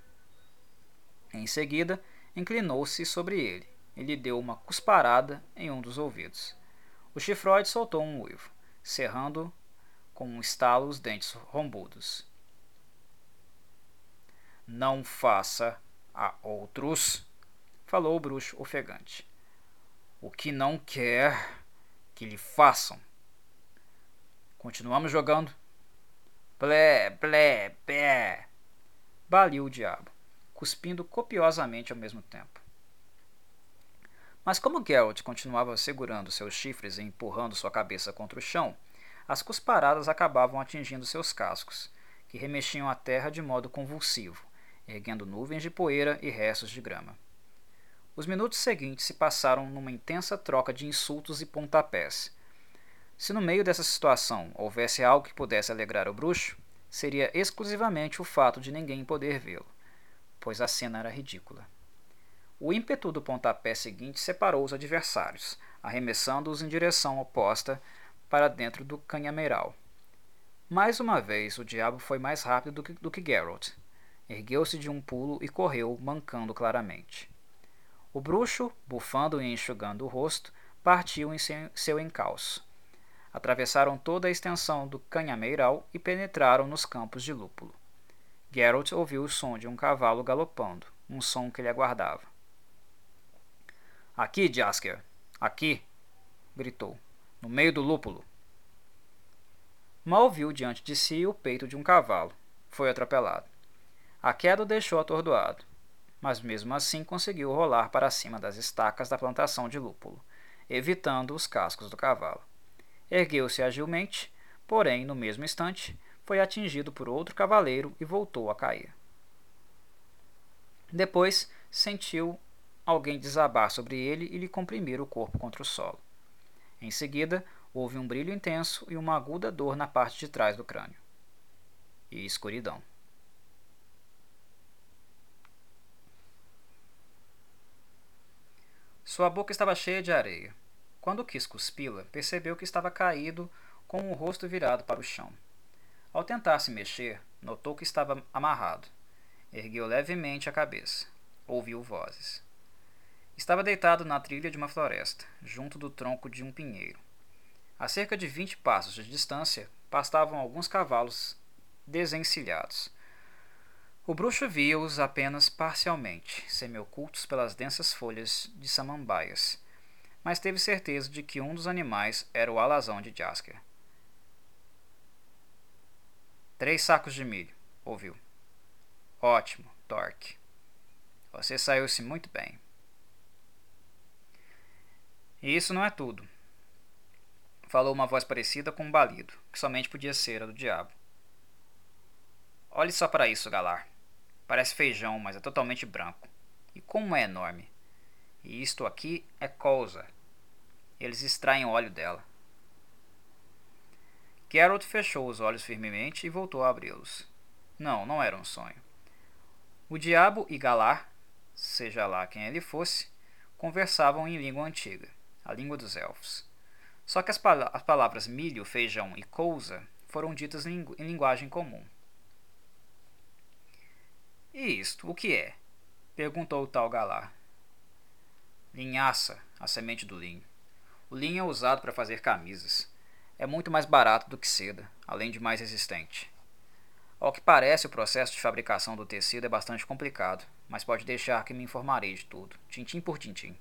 Em seguida, inclinou-se sobre ele e lhe deu uma cusparada em um dos ouvidos. O chifroide soltou um uivo, cerrando com um estalo os dentes rombudos. Não faça a outros, falou o bruxo ofegante. O que não quer que lhe façam. Continuamos jogando. Blé, blé, blé. Baliu o diabo, cuspindo copiosamente ao mesmo tempo. Mas como Geralt continuava segurando seus chifres e empurrando sua cabeça contra o chão, as cusparadas acabavam atingindo seus cascos, que remexiam a terra de modo convulsivo, erguendo nuvens de poeira e restos de grama. Os minutos seguintes se passaram numa intensa troca de insultos e pontapés. Se no meio dessa situação houvesse algo que pudesse alegrar o bruxo, seria exclusivamente o fato de ninguém poder vê-lo, pois a cena era ridícula. O ímpeto do pontapé seguinte separou os adversários, arremessando-os em direção oposta para dentro do canhameiral. Mais uma vez, o diabo foi mais rápido do que, do que Geralt. Ergueu-se de um pulo e correu, mancando claramente. O bruxo, bufando e enxugando o rosto, partiu em seu encalço. Atravessaram toda a extensão do canhameiral e penetraram nos campos de lúpulo. Geralt ouviu o som de um cavalo galopando, um som que ele aguardava. Aqui, Jasker! Aqui! gritou. No meio do lúpulo. Mal viu diante de si o peito de um cavalo. Foi atropelado. A queda o deixou atordoado, mas mesmo assim conseguiu rolar para cima das estacas da plantação de lúpulo, evitando os cascos do cavalo. Ergueu-se agilmente, porém, no mesmo instante, foi atingido por outro cavaleiro e voltou a cair. Depois sentiu alguém desabar sobre ele e lhe comprimir o corpo contra o solo. Em seguida, houve um brilho intenso e uma aguda dor na parte de trás do crânio. E escuridão. Sua boca estava cheia de areia. Quando quis cuspi-la, percebeu que estava caído com o rosto virado para o chão. Ao tentar se mexer, notou que estava amarrado. Ergueu levemente a cabeça. Ouviu vozes. Estava deitado na trilha de uma floresta, junto do tronco de um pinheiro. A cerca de vinte passos de distância, pastavam alguns cavalos desencilhados. O bruxo via-os apenas parcialmente, semi-ocultos pelas densas folhas de samambaias, mas teve certeza de que um dos animais era o alazão de Jasker. Três sacos de milho, ouviu. Ótimo, Torque. Você saiu-se muito bem. E isso não é tudo. Falou uma voz parecida com um balido, que somente podia ser a do diabo. Olhe só para isso, Galar. Parece feijão, mas é totalmente branco. E como é enorme! E isto aqui é colza. Eles extraem óleo dela. Geralt fechou os olhos firmemente e voltou a abri-los. Não, não era um sonho. O diabo e Galar, seja lá quem ele fosse, conversavam em língua antiga, a língua dos elfos. Só que as, as palavras milho, feijão e cousa foram ditas em, lingu em linguagem comum. E isto, o que é? perguntou o tal Galar. Linhaça, a semente do linho. O linho é usado para fazer camisas. É muito mais barato do que seda, além de mais resistente. Ao que parece, o processo de fabricação do tecido é bastante complicado, mas pode deixar que me informarei de tudo, tintim por tintim.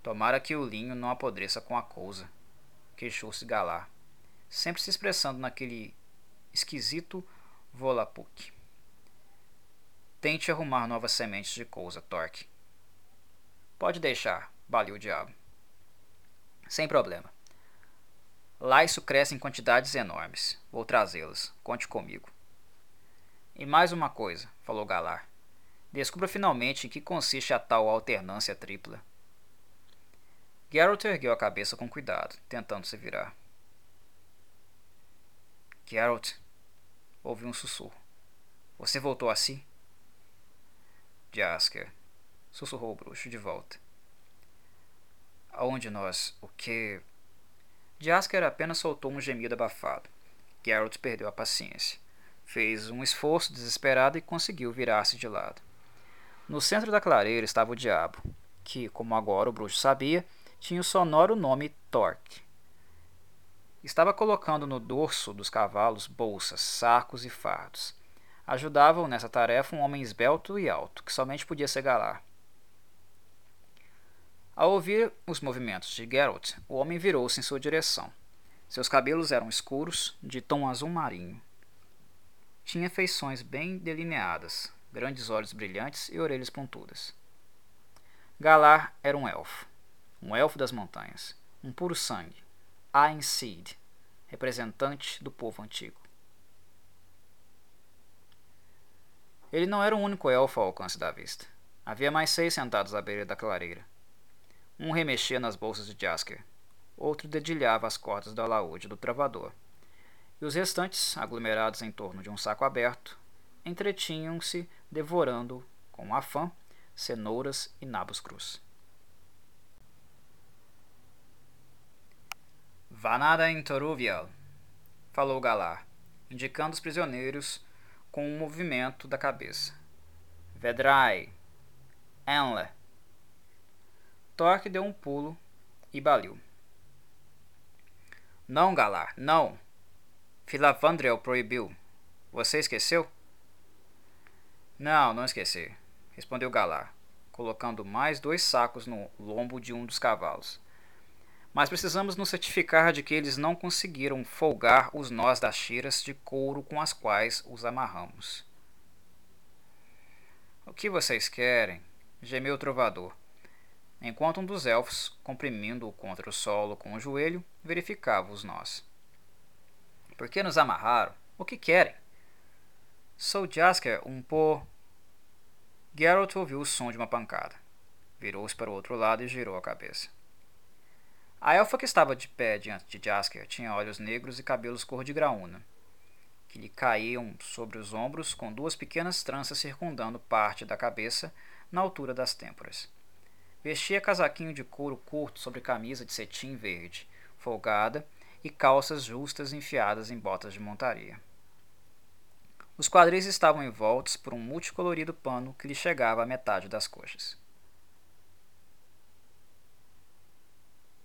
Tomara que o linho não apodreça com a cousa, queixou-se Galar, sempre se expressando naquele esquisito Volapuk. Tente arrumar novas sementes de cousa, Torque. Pode deixar, baliu o diabo. Sem problema. Lá isso cresce em quantidades enormes. Vou trazê-las. Conte comigo. E mais uma coisa, falou Galar. Descubra finalmente em que consiste a tal alternância tripla. Geralt ergueu a cabeça com cuidado, tentando se virar. Geralt, Ouvi um sussurro. Você voltou assim? Jasker, sussurrou o bruxo de volta. Aonde nós? O que? Jasker apenas soltou um gemido abafado. Geralt perdeu a paciência. Fez um esforço desesperado e conseguiu virar-se de lado. No centro da clareira estava o diabo, que, como agora o bruxo sabia, tinha o sonoro nome Torque. Estava colocando no dorso dos cavalos bolsas, sacos e fardos. Ajudavam nessa tarefa um homem esbelto e alto, que somente podia ser Galar. Ao ouvir os movimentos de Geralt, o homem virou-se em sua direção. Seus cabelos eram escuros, de tom azul marinho. Tinha feições bem delineadas, grandes olhos brilhantes e orelhas pontudas. Galar era um elfo, um elfo das montanhas, um puro sangue, Ainseed, representante do povo antigo. Ele não era o único elfo ao alcance da vista. Havia mais seis sentados à beira da clareira. Um remexia nas bolsas de Jasker, outro dedilhava as cordas do alaúde do travador, e os restantes, aglomerados em torno de um saco aberto, entretinham-se devorando, com afã, cenouras e nabos crus. Vanada em Toruvial, falou Galar, indicando os prisioneiros com um movimento da cabeça. Vedrai, Enle. Torque deu um pulo e baliu. Não, Galar, não. Filavandrel proibiu. Você esqueceu? Não, não esqueci, respondeu Galar, colocando mais dois sacos no lombo de um dos cavalos. Mas precisamos nos certificar de que eles não conseguiram folgar os nós das tiras de couro com as quais os amarramos. O que vocês querem? gemeu o trovador, enquanto um dos elfos, comprimindo-o contra o solo com o joelho, verificava os nós. Por que nos amarraram? O que querem? Sou Jasker, um po. Geralt ouviu o som de uma pancada. Virou-se para o outro lado e girou a cabeça. A elfa que estava de pé diante de Jasker tinha olhos negros e cabelos cor de graúna, que lhe caíam sobre os ombros com duas pequenas tranças circundando parte da cabeça na altura das têmporas. Vestia casaquinho de couro curto sobre camisa de cetim verde, folgada, e calças justas enfiadas em botas de montaria. Os quadris estavam envoltos por um multicolorido pano que lhe chegava à metade das coxas.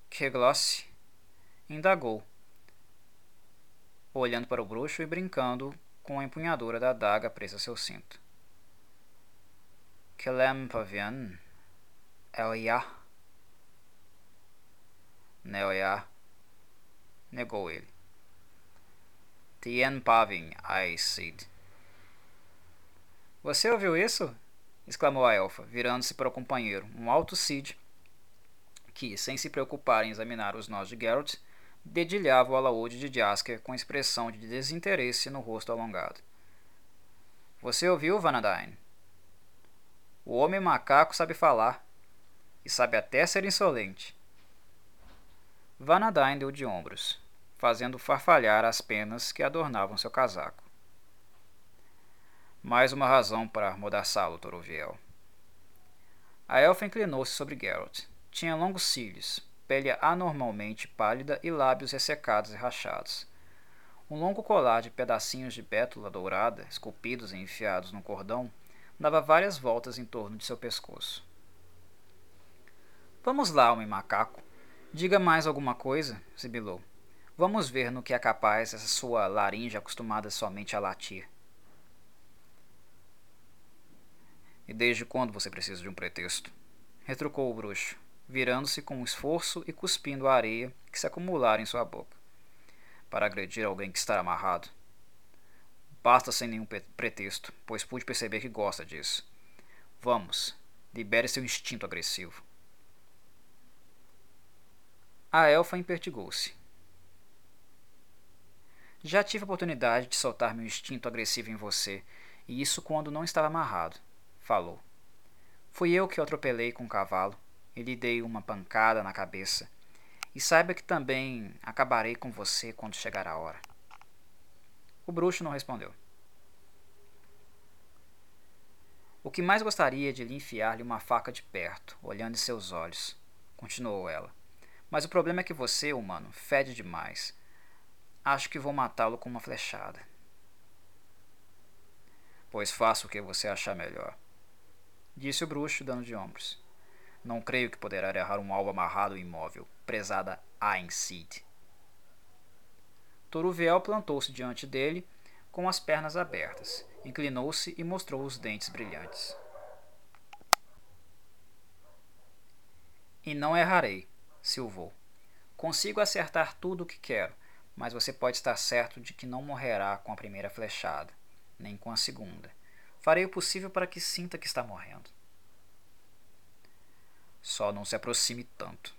Kegloss indagou, olhando para o bruxo e brincando com a empunhadura da adaga presa a seu cinto. Kelem Elia. Neoya, negou ele. Tien Pavin, I Sid. Você ouviu isso? exclamou a elfa, virando-se para o companheiro, um alto Cid, que, sem se preocupar em examinar os nós de Geralt, dedilhava o alaúde de Jasker com expressão de desinteresse no rosto alongado. Você ouviu, Vanadine? O homem macaco sabe falar, e sabe até ser insolente. Vanadine deu de ombros, fazendo farfalhar as penas que adornavam seu casaco. Mais uma razão para amordaçá-lo, Toroviel. A elfa inclinou-se sobre Geralt. Tinha longos cílios, pele anormalmente pálida e lábios ressecados e rachados. Um longo colar de pedacinhos de pétula dourada, esculpidos e enfiados num cordão, dava várias voltas em torno de seu pescoço. Vamos lá, homem macaco. Diga mais alguma coisa, sibilou. Vamos ver no que é capaz essa sua laringe acostumada somente a latir. E desde quando você precisa de um pretexto? retrucou o bruxo, virando-se com esforço e cuspindo a areia que se acumulara em sua boca. Para agredir alguém que está amarrado. Basta sem nenhum pretexto, pois pude perceber que gosta disso. Vamos, libere seu instinto agressivo. A elfa impertigou-se. Já tive a oportunidade de soltar meu instinto agressivo em você, e isso quando não estava amarrado falou. Fui eu que o atropelei com o cavalo e lhe dei uma pancada na cabeça. E saiba que também acabarei com você quando chegar a hora. O bruxo não respondeu. O que mais gostaria de lhe enfiar-lhe uma faca de perto, olhando em seus olhos, continuou ela. Mas o problema é que você, humano, fede demais. Acho que vou matá-lo com uma flechada. Pois faça o que você achar melhor disse o bruxo, dando de ombros. Não creio que poderá errar um alvo amarrado e imóvel, prezada Ainsid. Toruviel plantou-se diante dele com as pernas abertas, inclinou-se e mostrou os dentes brilhantes. E não errarei, silvou. Consigo acertar tudo o que quero, mas você pode estar certo de que não morrerá com a primeira flechada, nem com a segunda. Farei o possível para que sinta que está morrendo. Só não se aproxime tanto.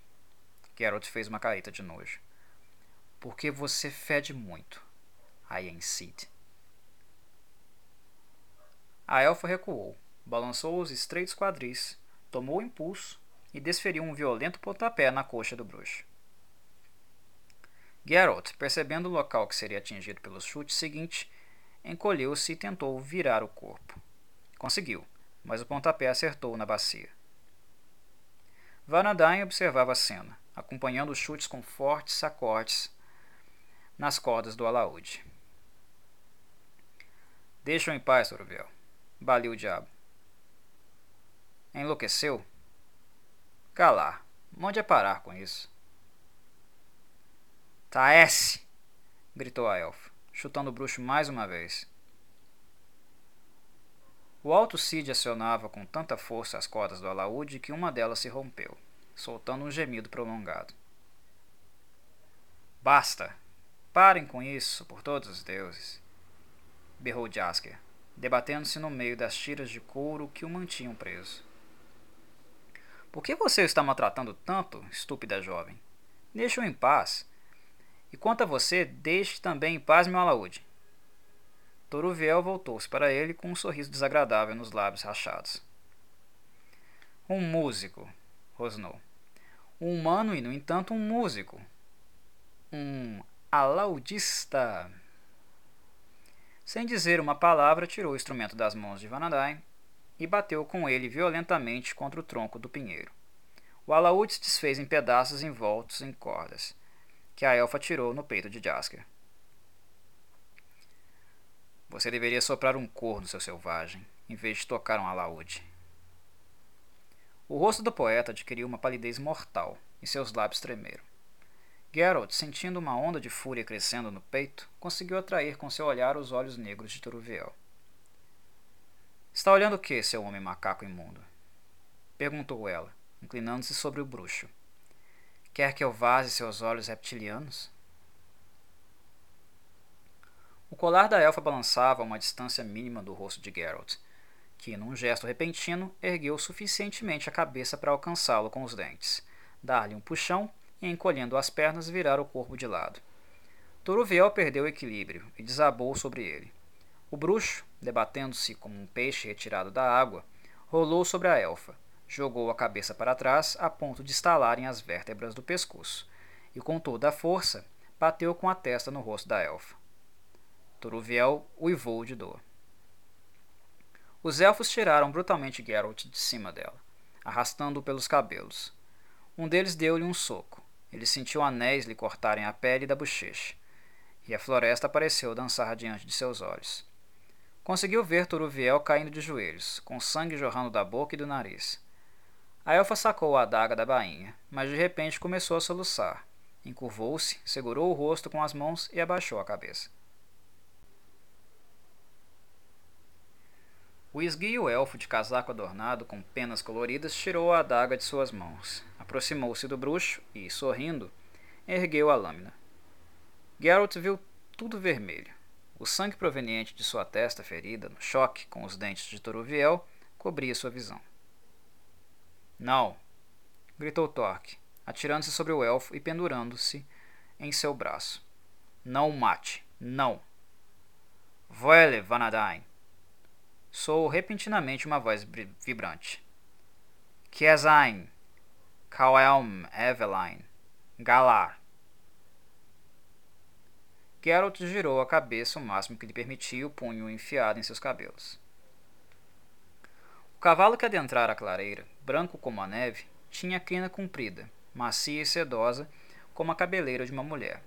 Geralt fez uma careta de nojo. Porque você fede muito. Ayen Sid. A elfa recuou, balançou os estreitos quadris, tomou impulso e desferiu um violento pontapé na coxa do bruxo. Geralt, percebendo o local que seria atingido pelo chute seguinte, encolheu-se e tentou virar o corpo. Conseguiu, mas o pontapé acertou na bacia. Vanadain observava a cena, acompanhando os chutes com fortes sacotes nas cordas do alaúde. Deixa-o em paz, Toruvel. Baliu o diabo. Enlouqueceu? Calar. Onde é parar com isso? Taesse! gritou a elfa, chutando o bruxo mais uma vez. O alto Cid acionava com tanta força as cordas do alaúde que uma delas se rompeu, soltando um gemido prolongado. Basta! Parem com isso, por todos os deuses! berrou Jasker, debatendo-se no meio das tiras de couro que o mantinham preso. Por que você está maltratando tanto, estúpida jovem? Deixe-o em paz. E quanto a você, deixe também em paz meu alaúde. Toruviel voltou-se para ele com um sorriso desagradável nos lábios rachados. Um músico, rosnou. Um humano e, no entanto, um músico. Um alaudista. Sem dizer uma palavra, tirou o instrumento das mãos de Vanadain e bateu com ele violentamente contra o tronco do pinheiro. O alaúde se desfez em pedaços envoltos em cordas, que a elfa tirou no peito de Jasker. Você deveria soprar um corno, seu selvagem, em vez de tocar um alaúde. O rosto do poeta adquiriu uma palidez mortal e seus lábios tremeram. Geralt, sentindo uma onda de fúria crescendo no peito, conseguiu atrair com seu olhar os olhos negros de Turuviel. Está olhando o que, seu homem macaco imundo? Perguntou ela, inclinando-se sobre o bruxo. Quer que eu vaze seus olhos reptilianos? O colar da elfa balançava a uma distância mínima do rosto de Geralt, que, num gesto repentino, ergueu suficientemente a cabeça para alcançá-lo com os dentes, dar-lhe um puxão e, encolhendo as pernas, virar o corpo de lado. Toruviel perdeu o equilíbrio e desabou sobre ele. O bruxo, debatendo-se como um peixe retirado da água, rolou sobre a elfa, jogou a cabeça para trás a ponto de estalarem as vértebras do pescoço, e com toda a força bateu com a testa no rosto da elfa. Toruviel uivou de dor. Os elfos tiraram brutalmente Geralt de cima dela, arrastando-o pelos cabelos. Um deles deu-lhe um soco, ele sentiu anéis lhe cortarem a pele da bochecha, e a floresta pareceu dançar diante de seus olhos. Conseguiu ver Turuviel caindo de joelhos, com sangue jorrando da boca e do nariz. A elfa sacou a adaga da bainha, mas de repente começou a soluçar. Encurvou-se, segurou o rosto com as mãos e abaixou a cabeça. O esguio elfo de casaco adornado com penas coloridas tirou a adaga de suas mãos, aproximou-se do bruxo e, sorrindo, ergueu a lâmina. Geralt viu tudo vermelho. O sangue proveniente de sua testa ferida no choque com os dentes de Toruviel cobria sua visão. Não! gritou Torque, atirando-se sobre o elfo e pendurando-se em seu braço. Não mate! Não! Voele, Vanadain! Sou repentinamente uma voz vibrante. Kiesain, Kaelm Eveline, Galar. Geralt girou a cabeça o máximo que lhe permitia o punho enfiado em seus cabelos. O cavalo que adentrara a clareira, branco como a neve, tinha crina comprida, macia e sedosa, como a cabeleira de uma mulher.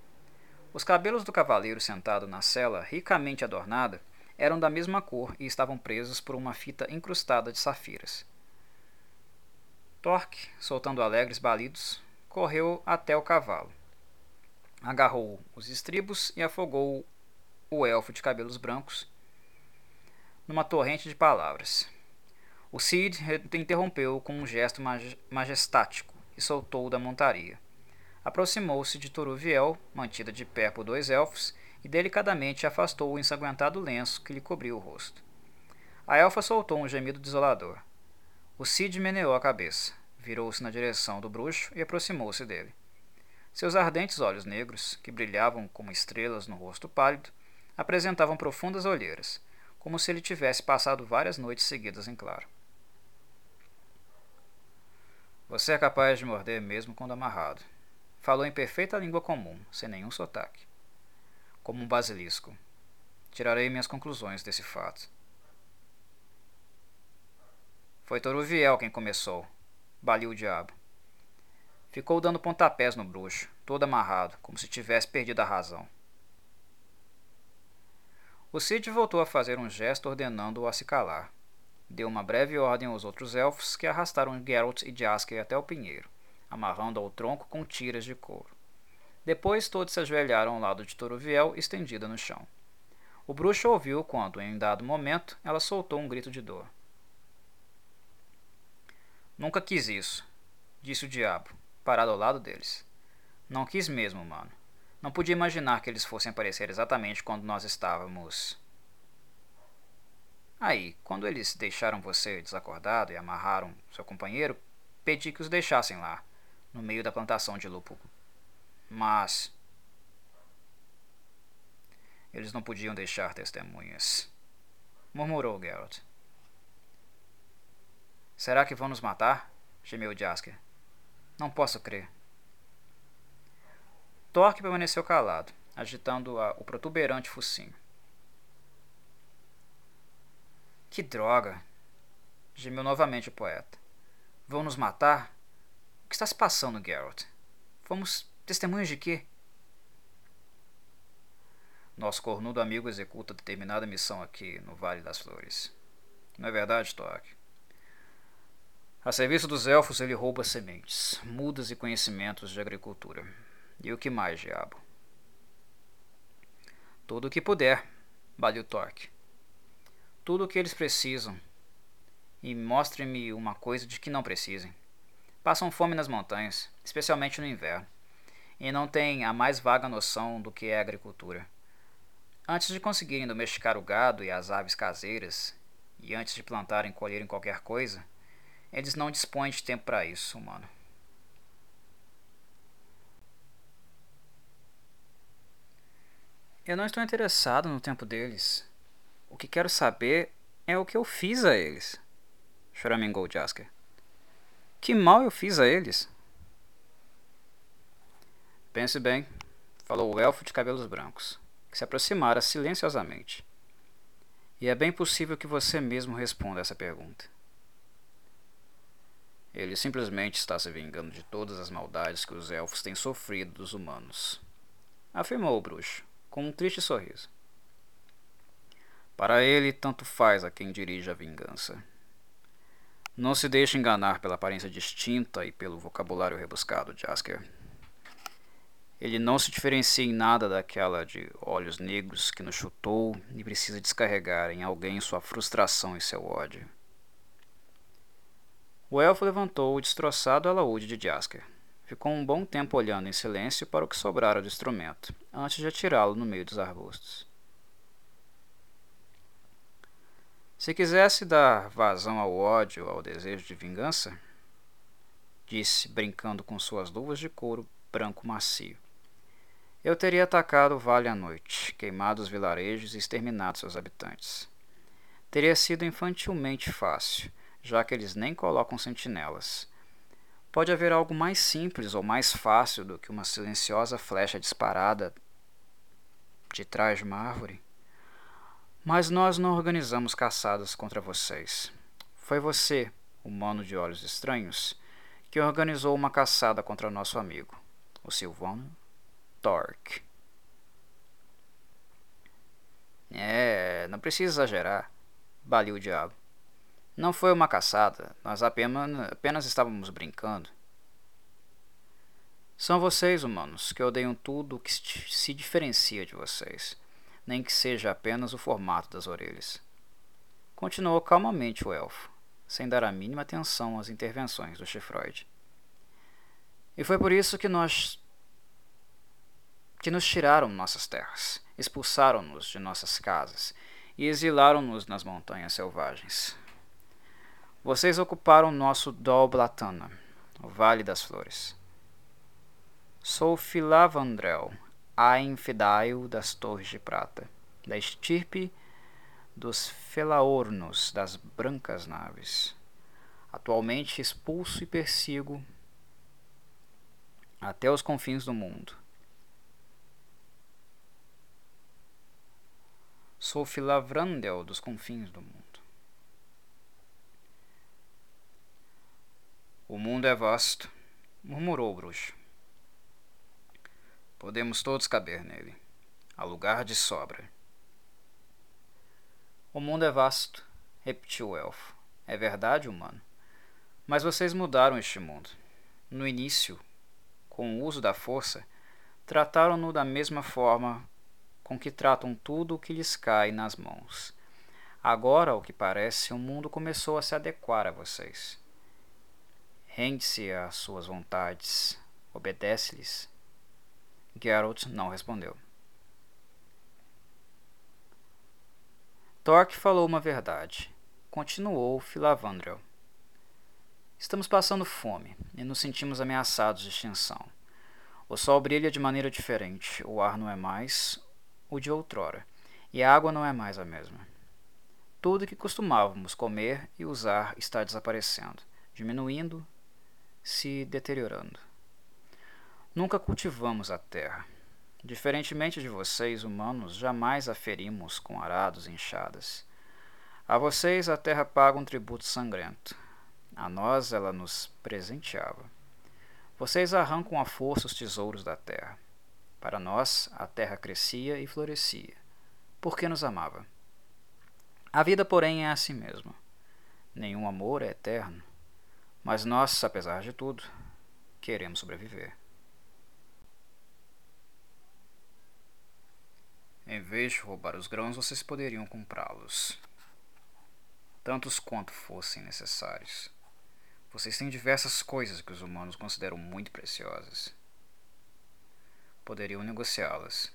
Os cabelos do cavaleiro sentado na cela, ricamente adornada, eram da mesma cor e estavam presos por uma fita incrustada de safiras. Torque, soltando alegres balidos, correu até o cavalo. Agarrou os estribos e afogou o elfo de cabelos brancos numa torrente de palavras. O Cid interrompeu com um gesto majestático e soltou-o da montaria. Aproximou-se de Toruviel, mantida de pé por dois elfos, e delicadamente afastou o ensanguentado lenço que lhe cobria o rosto. A elfa soltou um gemido desolador. O Cid meneou a cabeça, virou-se na direção do bruxo e aproximou-se dele. Seus ardentes olhos negros, que brilhavam como estrelas no rosto pálido, apresentavam profundas olheiras, como se ele tivesse passado várias noites seguidas em claro. Você é capaz de morder mesmo quando amarrado. Falou em perfeita língua comum, sem nenhum sotaque. Como um basilisco. Tirarei minhas conclusões desse fato. Foi Toruviel quem começou. Baliu o diabo. Ficou dando pontapés no bruxo, todo amarrado, como se tivesse perdido a razão. O Cid voltou a fazer um gesto ordenando-o a se calar. Deu uma breve ordem aos outros elfos que arrastaram Geralt e Jaskier até o pinheiro, amarrando ao tronco com tiras de couro. Depois todos se ajoelharam ao lado de Toroviel, estendida no chão. O bruxo ouviu quando, em dado momento, ela soltou um grito de dor. Nunca quis isso, disse o diabo, parado ao lado deles. Não quis mesmo, mano. Não podia imaginar que eles fossem aparecer exatamente quando nós estávamos. Aí, quando eles deixaram você desacordado e amarraram seu companheiro, pedi que os deixassem lá, no meio da plantação de lúpulo. Mas. Eles não podiam deixar testemunhas. Murmurou Geralt. Será que vão nos matar? gemeu Jasker. Não posso crer. Torque permaneceu calado, agitando o protuberante focinho. Que droga! gemeu novamente o poeta. Vão nos matar? O que está se passando, Geralt? Fomos testemunhas de quê? Nosso cornudo amigo executa determinada missão aqui no Vale das Flores. Não é verdade, Torque? A serviço dos elfos, ele rouba sementes, mudas e conhecimentos de agricultura. E o que mais, diabo? Tudo o que puder, baliu Torque. Tudo o que eles precisam. E mostre-me uma coisa de que não precisem. Passam fome nas montanhas, especialmente no inverno, e não têm a mais vaga noção do que é agricultura. Antes de conseguirem domesticar o gado e as aves caseiras, e antes de plantarem e colherem qualquer coisa, eles não dispõem de tempo para isso, mano. Eu não estou interessado no tempo deles. O que quero saber é o que eu fiz a eles. Choramingou Jasker. Que mal eu fiz a eles? Pense bem, falou o elfo de cabelos brancos, que se aproximara silenciosamente. E é bem possível que você mesmo responda essa pergunta. Ele simplesmente está se vingando de todas as maldades que os elfos têm sofrido dos humanos, afirmou o bruxo com um triste sorriso. Para ele, tanto faz a quem dirige a vingança. Não se deixe enganar pela aparência distinta e pelo vocabulário rebuscado de Asker. Ele não se diferencia em nada daquela de olhos negros que nos chutou e precisa descarregar em alguém sua frustração e seu ódio. O elfo levantou o destroçado alaúde de Jasker. Ficou um bom tempo olhando em silêncio para o que sobrara do instrumento, antes de atirá-lo no meio dos arbustos. Se quisesse dar vazão ao ódio, ao desejo de vingança, disse, brincando com suas luvas de couro branco macio, eu teria atacado o vale à noite, queimado os vilarejos e exterminado seus habitantes. Teria sido infantilmente fácil, já que eles nem colocam sentinelas Pode haver algo mais simples ou mais fácil do que uma silenciosa flecha disparada de trás de uma árvore? Mas nós não organizamos caçadas contra vocês. Foi você, humano de olhos estranhos, que organizou uma caçada contra nosso amigo, o Silvano Torque. É, não precisa exagerar, baliu o diabo. Não foi uma caçada, nós apenas, apenas estávamos brincando. São vocês, humanos, que odeiam tudo o que se diferencia de vocês, nem que seja apenas o formato das orelhas. Continuou calmamente o elfo, sem dar a mínima atenção às intervenções do Chifroid. E foi por isso que nós que nos tiraram nossas terras, expulsaram-nos de nossas casas e exilaram-nos nas montanhas selvagens. Vocês ocuparam nosso Dol Blatana, o Vale das Flores. Sou Filavandrel, Ain Fedail das Torres de Prata, da estirpe dos felaornos das brancas naves. Atualmente expulso e persigo até os confins do mundo. Sou Filavrandel dos confins do mundo. O mundo é vasto, murmurou o bruxo. Podemos todos caber nele. Há lugar de sobra. O mundo é vasto, repetiu o elfo. É verdade, humano. Mas vocês mudaram este mundo. No início, com o uso da força, trataram-no da mesma forma com que tratam tudo o que lhes cai nas mãos. Agora, ao que parece, o mundo começou a se adequar a vocês. Rende-se às suas vontades, obedece-lhes. Geralt não respondeu. Torque falou uma verdade. Continuou Filavandrel. Estamos passando fome e nos sentimos ameaçados de extinção. O sol brilha de maneira diferente, o ar não é mais o de outrora, e a água não é mais a mesma. Tudo que costumávamos comer e usar está desaparecendo, diminuindo se deteriorando. Nunca cultivamos a terra. Diferentemente de vocês, humanos, jamais a ferimos com arados e enxadas. A vocês a terra paga um tributo sangrento. A nós ela nos presenteava. Vocês arrancam à força os tesouros da terra. Para nós, a terra crescia e florescia, porque nos amava. A vida, porém, é assim mesmo. Nenhum amor é eterno. Mas nós, apesar de tudo, queremos sobreviver. Em vez de roubar os grãos, vocês poderiam comprá-los. Tantos quanto fossem necessários. Vocês têm diversas coisas que os humanos consideram muito preciosas. Poderiam negociá-las.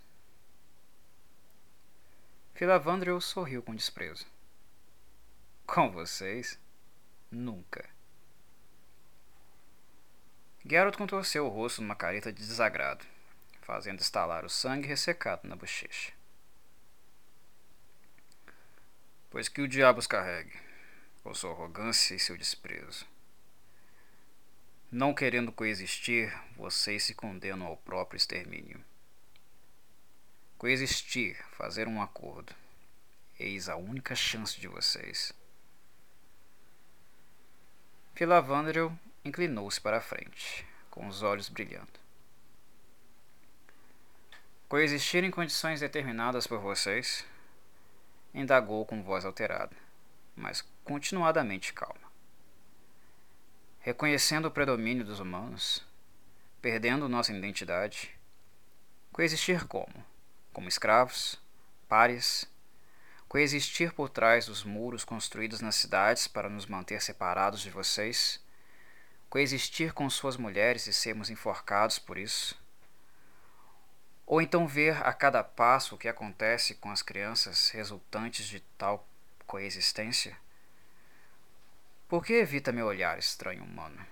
Filavandrel sorriu com desprezo. Com vocês? Nunca. Geralt contorceu o rosto numa careta de desagrado, fazendo estalar o sangue ressecado na bochecha. Pois que o diabo os carregue, com sua arrogância e seu desprezo. Não querendo coexistir, vocês se condenam ao próprio extermínio. Coexistir, fazer um acordo. Eis a única chance de vocês. Filavandrel inclinou-se para a frente, com os olhos brilhando. Coexistir em condições determinadas por vocês? Indagou com voz alterada, mas continuadamente calma. Reconhecendo o predomínio dos humanos, perdendo nossa identidade, coexistir como? Como escravos, pares, coexistir por trás dos muros construídos nas cidades para nos manter separados de vocês? coexistir com suas mulheres e sermos enforcados por isso? Ou então ver a cada passo o que acontece com as crianças resultantes de tal coexistência? Por que evita meu olhar estranho humano?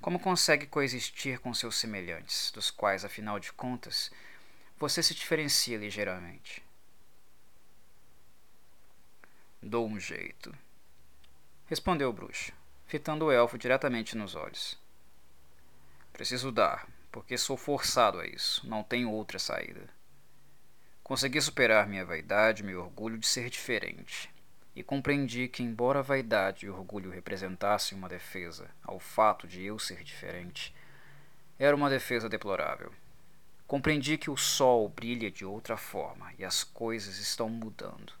Como consegue coexistir com seus semelhantes, dos quais, afinal de contas, você se diferencia ligeiramente? Dou um jeito, respondeu o bruxo fitando o elfo diretamente nos olhos. Preciso dar, porque sou forçado a isso, não tenho outra saída. Consegui superar minha vaidade e meu orgulho de ser diferente, e compreendi que, embora a vaidade e o orgulho representassem uma defesa ao fato de eu ser diferente, era uma defesa deplorável. Compreendi que o sol brilha de outra forma e as coisas estão mudando.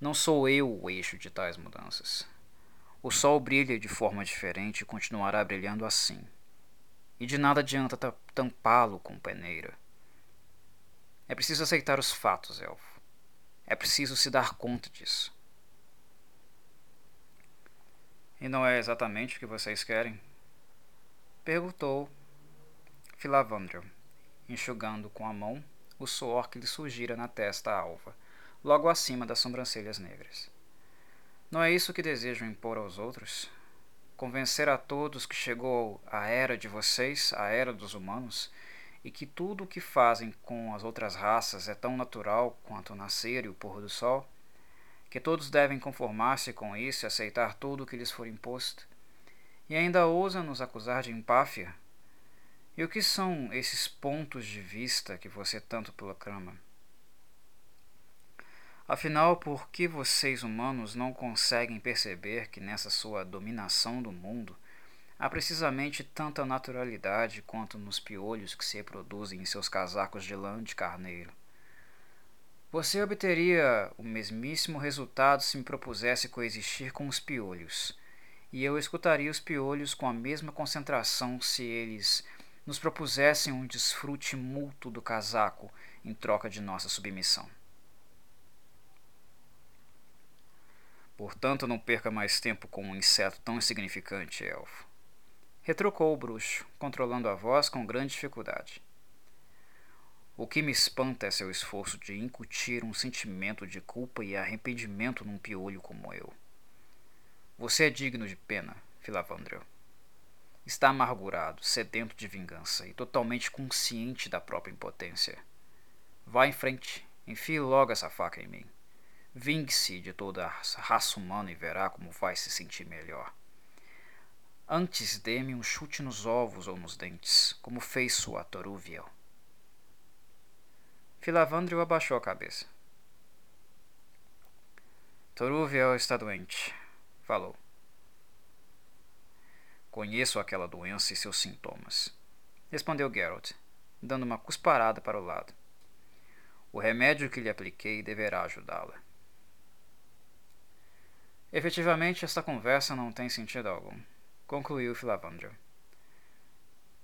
Não sou eu o eixo de tais mudanças. O sol brilha de forma diferente e continuará brilhando assim. E de nada adianta tampá-lo com peneira. É preciso aceitar os fatos, elfo. É preciso se dar conta disso. E não é exatamente o que vocês querem? Perguntou Filavandrel, enxugando com a mão o suor que lhe surgira na testa alva, logo acima das sobrancelhas negras. Não é isso que desejam impor aos outros? Convencer a todos que chegou a era de vocês, a era dos humanos, e que tudo o que fazem com as outras raças é tão natural quanto o nascer e o pôr do sol? Que todos devem conformar-se com isso e aceitar tudo o que lhes for imposto, e ainda ousa nos acusar de empáfia? E o que são esses pontos de vista que você tanto proclama? Afinal, por que vocês humanos não conseguem perceber que nessa sua dominação do mundo há precisamente tanta naturalidade quanto nos piolhos que se reproduzem em seus casacos de lã de carneiro? Você obteria o mesmíssimo resultado se me propusesse coexistir com os piolhos, e eu escutaria os piolhos com a mesma concentração se eles nos propusessem um desfrute mútuo do casaco em troca de nossa submissão. Portanto, não perca mais tempo com um inseto tão insignificante, elfo. Retrucou o bruxo, controlando a voz com grande dificuldade. O que me espanta é seu esforço de incutir um sentimento de culpa e arrependimento num piolho como eu. Você é digno de pena, Filavandrel. Está amargurado, sedento de vingança e totalmente consciente da própria impotência. Vá em frente, enfie logo essa faca em mim. Vingue-se de toda a raça humana e verá como vai se sentir melhor. Antes dê-me um chute nos ovos ou nos dentes, como fez sua Torúviel. Filavandrio abaixou a cabeça. Torúviel está doente, falou. Conheço aquela doença e seus sintomas, respondeu Geralt, dando uma cusparada para o lado. O remédio que lhe apliquei deverá ajudá-la. Efetivamente, esta conversa não tem sentido algum, concluiu Filavandrio.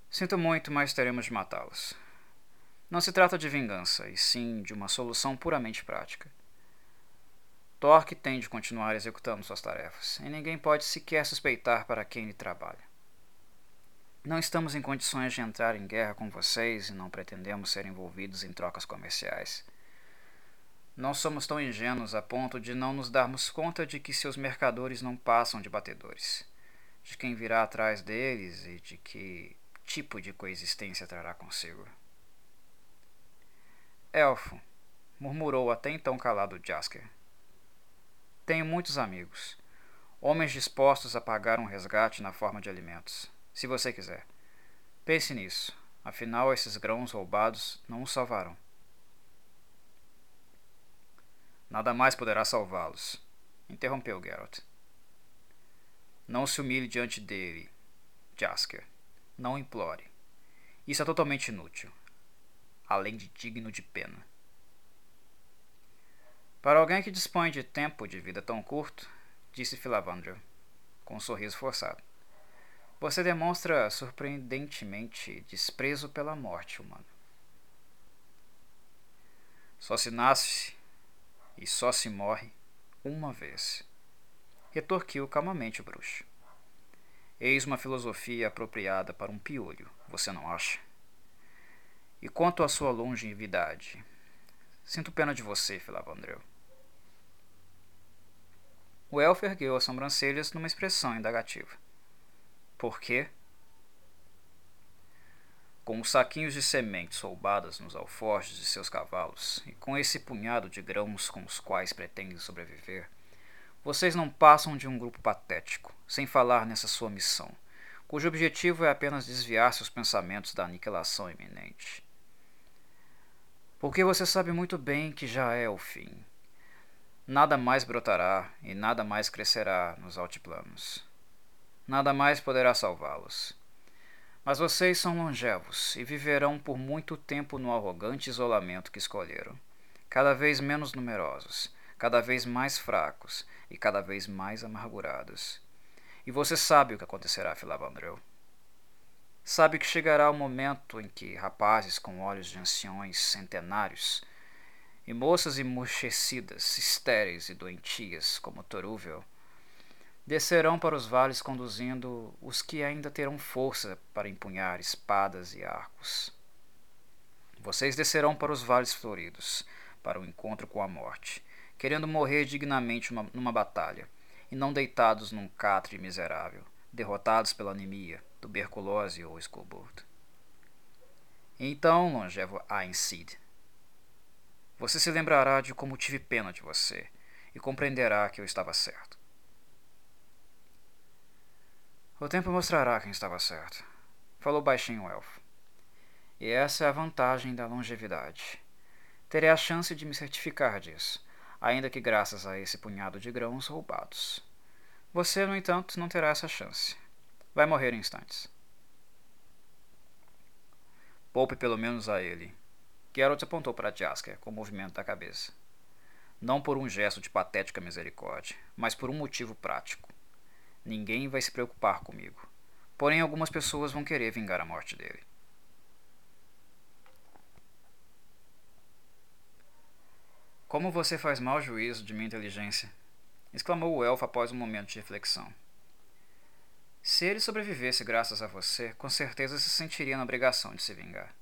Sinto muito, mas teremos de matá-los. Não se trata de vingança, e sim de uma solução puramente prática. Torque tem de continuar executando suas tarefas, e ninguém pode sequer suspeitar para quem ele trabalha. Não estamos em condições de entrar em guerra com vocês e não pretendemos ser envolvidos em trocas comerciais. Não somos tão ingênuos a ponto de não nos darmos conta de que seus mercadores não passam de batedores, de quem virá atrás deles e de que tipo de coexistência trará consigo. Elfo, murmurou até então calado Jasker. Tenho muitos amigos, homens dispostos a pagar um resgate na forma de alimentos, se você quiser. Pense nisso, afinal esses grãos roubados não o salvarão. Nada mais poderá salvá-los, interrompeu Geralt. Não se humilhe diante dele, Jasker. Não implore. Isso é totalmente inútil além de digno de pena. Para alguém que dispõe de tempo de vida tão curto, disse Filavandrel, com um sorriso forçado, você demonstra surpreendentemente desprezo pela morte humana. Só se nasce e só se morre uma vez, retorquiu calmamente o bruxo. Eis uma filosofia apropriada para um piolho, você não acha? E quanto à sua longevidade? Sinto pena de você, Filavandreu. O elfo ergueu as sobrancelhas numa expressão indagativa. Por quê? Com os saquinhos de sementes roubadas nos alforjes de seus cavalos, e com esse punhado de grãos com os quais pretendem sobreviver, vocês não passam de um grupo patético, sem falar nessa sua missão, cujo objetivo é apenas desviar seus pensamentos da aniquilação iminente. Porque você sabe muito bem que já é o fim. Nada mais brotará e nada mais crescerá nos altiplanos. Nada mais poderá salvá-los. Mas vocês são longevos e viverão por muito tempo no arrogante isolamento que escolheram, cada vez menos numerosos, cada vez mais fracos e cada vez mais amargurados. E você sabe o que acontecerá, Filavandreu. Sabe que chegará o momento em que rapazes com olhos de anciões centenários e moças emurchecidas, estéreis e doentias como Torúvel descerão para os vales conduzindo os que ainda terão força para empunhar espadas e arcos. Vocês descerão para os vales floridos, para o encontro com a morte, querendo morrer dignamente uma, numa batalha, e não deitados num catre miserável, derrotados pela anemia, tuberculose ou escoburto. Então, longevo Aincid, você se lembrará de como tive pena de você e compreenderá que eu estava certo. O tempo mostrará quem estava certo, falou baixinho o elfo. E essa é a vantagem da longevidade. Terei a chance de me certificar disso, ainda que graças a esse punhado de grãos roubados. Você, no entanto, não terá essa chance. Vai morrer em instantes. Poupe pelo menos a ele. Geralt apontou para Jasker com o movimento da cabeça. Não por um gesto de patética misericórdia, mas por um motivo prático. Ninguém vai se preocupar comigo. Porém, algumas pessoas vão querer vingar a morte dele. Como você faz mau juízo de minha inteligência? exclamou o elfo após um momento de reflexão. Se ele sobrevivesse graças a você, com certeza se sentiria na obrigação de se vingar.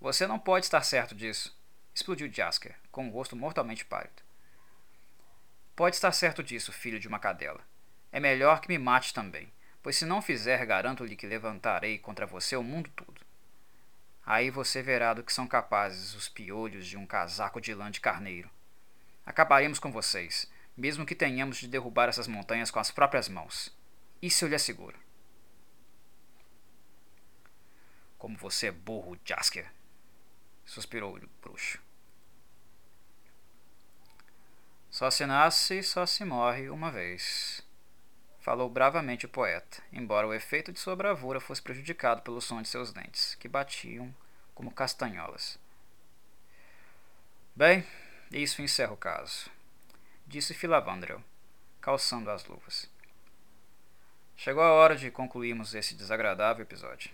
Você não pode estar certo disso, explodiu Jasker, com o rosto mortalmente pálido. Pode estar certo disso, filho de uma cadela. É melhor que me mate também, pois se não fizer, garanto-lhe que levantarei contra você o mundo todo. Aí você verá do que são capazes os piolhos de um casaco de lã de carneiro. Acabaremos com vocês, mesmo que tenhamos de derrubar essas montanhas com as próprias mãos. Isso eu lhe asseguro. Como você é burro, Jasker, suspirou o bruxo. Só se nasce e só se morre uma vez. Falou bravamente o poeta, embora o efeito de sua bravura fosse prejudicado pelo som de seus dentes, que batiam como castanholas. Bem, isso encerra o caso disse Filavandrel, calçando as luvas. Chegou a hora de concluirmos esse desagradável episódio.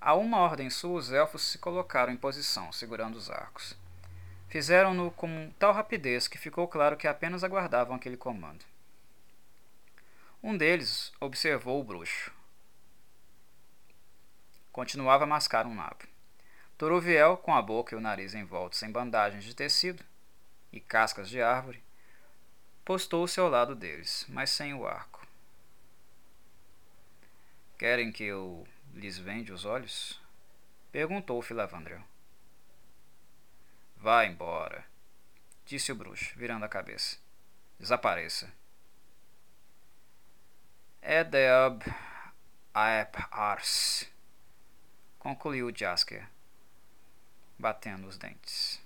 A uma ordem sua, os elfos se colocaram em posição, segurando os arcos. Fizeram-no com tal rapidez que ficou claro que apenas aguardavam aquele comando. Um deles observou o bruxo. Continuava a mascar um nabo. Toruviel, com a boca e o nariz envoltos em bandagens de tecido e cascas de árvore, postou-se ao lado deles, mas sem o arco. Querem que eu lhes vende os olhos? Perguntou Filavandrel. Vá embora, disse o bruxo, virando a cabeça. Desapareça. Edeab aep ars, concluiu Jasker batendo os dentes.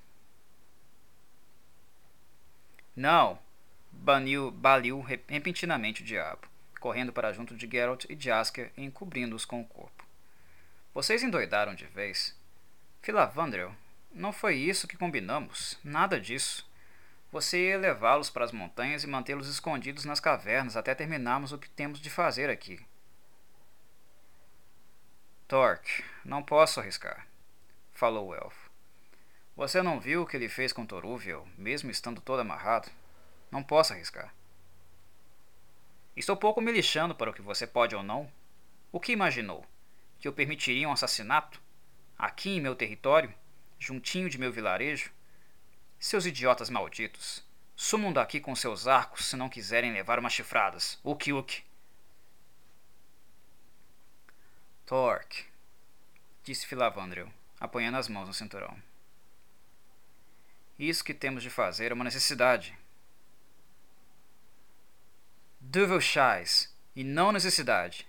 Não! Baniu, baliu repentinamente o diabo, correndo para junto de Geralt e Jasker e encobrindo-os com o corpo. Vocês endoidaram de vez? Filavandrel, não foi isso que combinamos, nada disso. Você ia levá-los para as montanhas e mantê-los escondidos nas cavernas até terminarmos o que temos de fazer aqui. Torque, não posso arriscar, falou o elfo. Você não viu o que ele fez com Torúvel, mesmo estando todo amarrado? Não posso arriscar. Estou pouco me lixando para o que você pode ou não. O que imaginou? Que eu permitiria um assassinato? Aqui em meu território? Juntinho de meu vilarejo? Seus idiotas malditos! Sumam daqui com seus arcos se não quiserem levar umas chifradas. Uki uki. Torque, disse Filavandrel, apoiando as mãos no cinturão. Isso que temos de fazer é uma necessidade. Duvelchais, e não necessidade.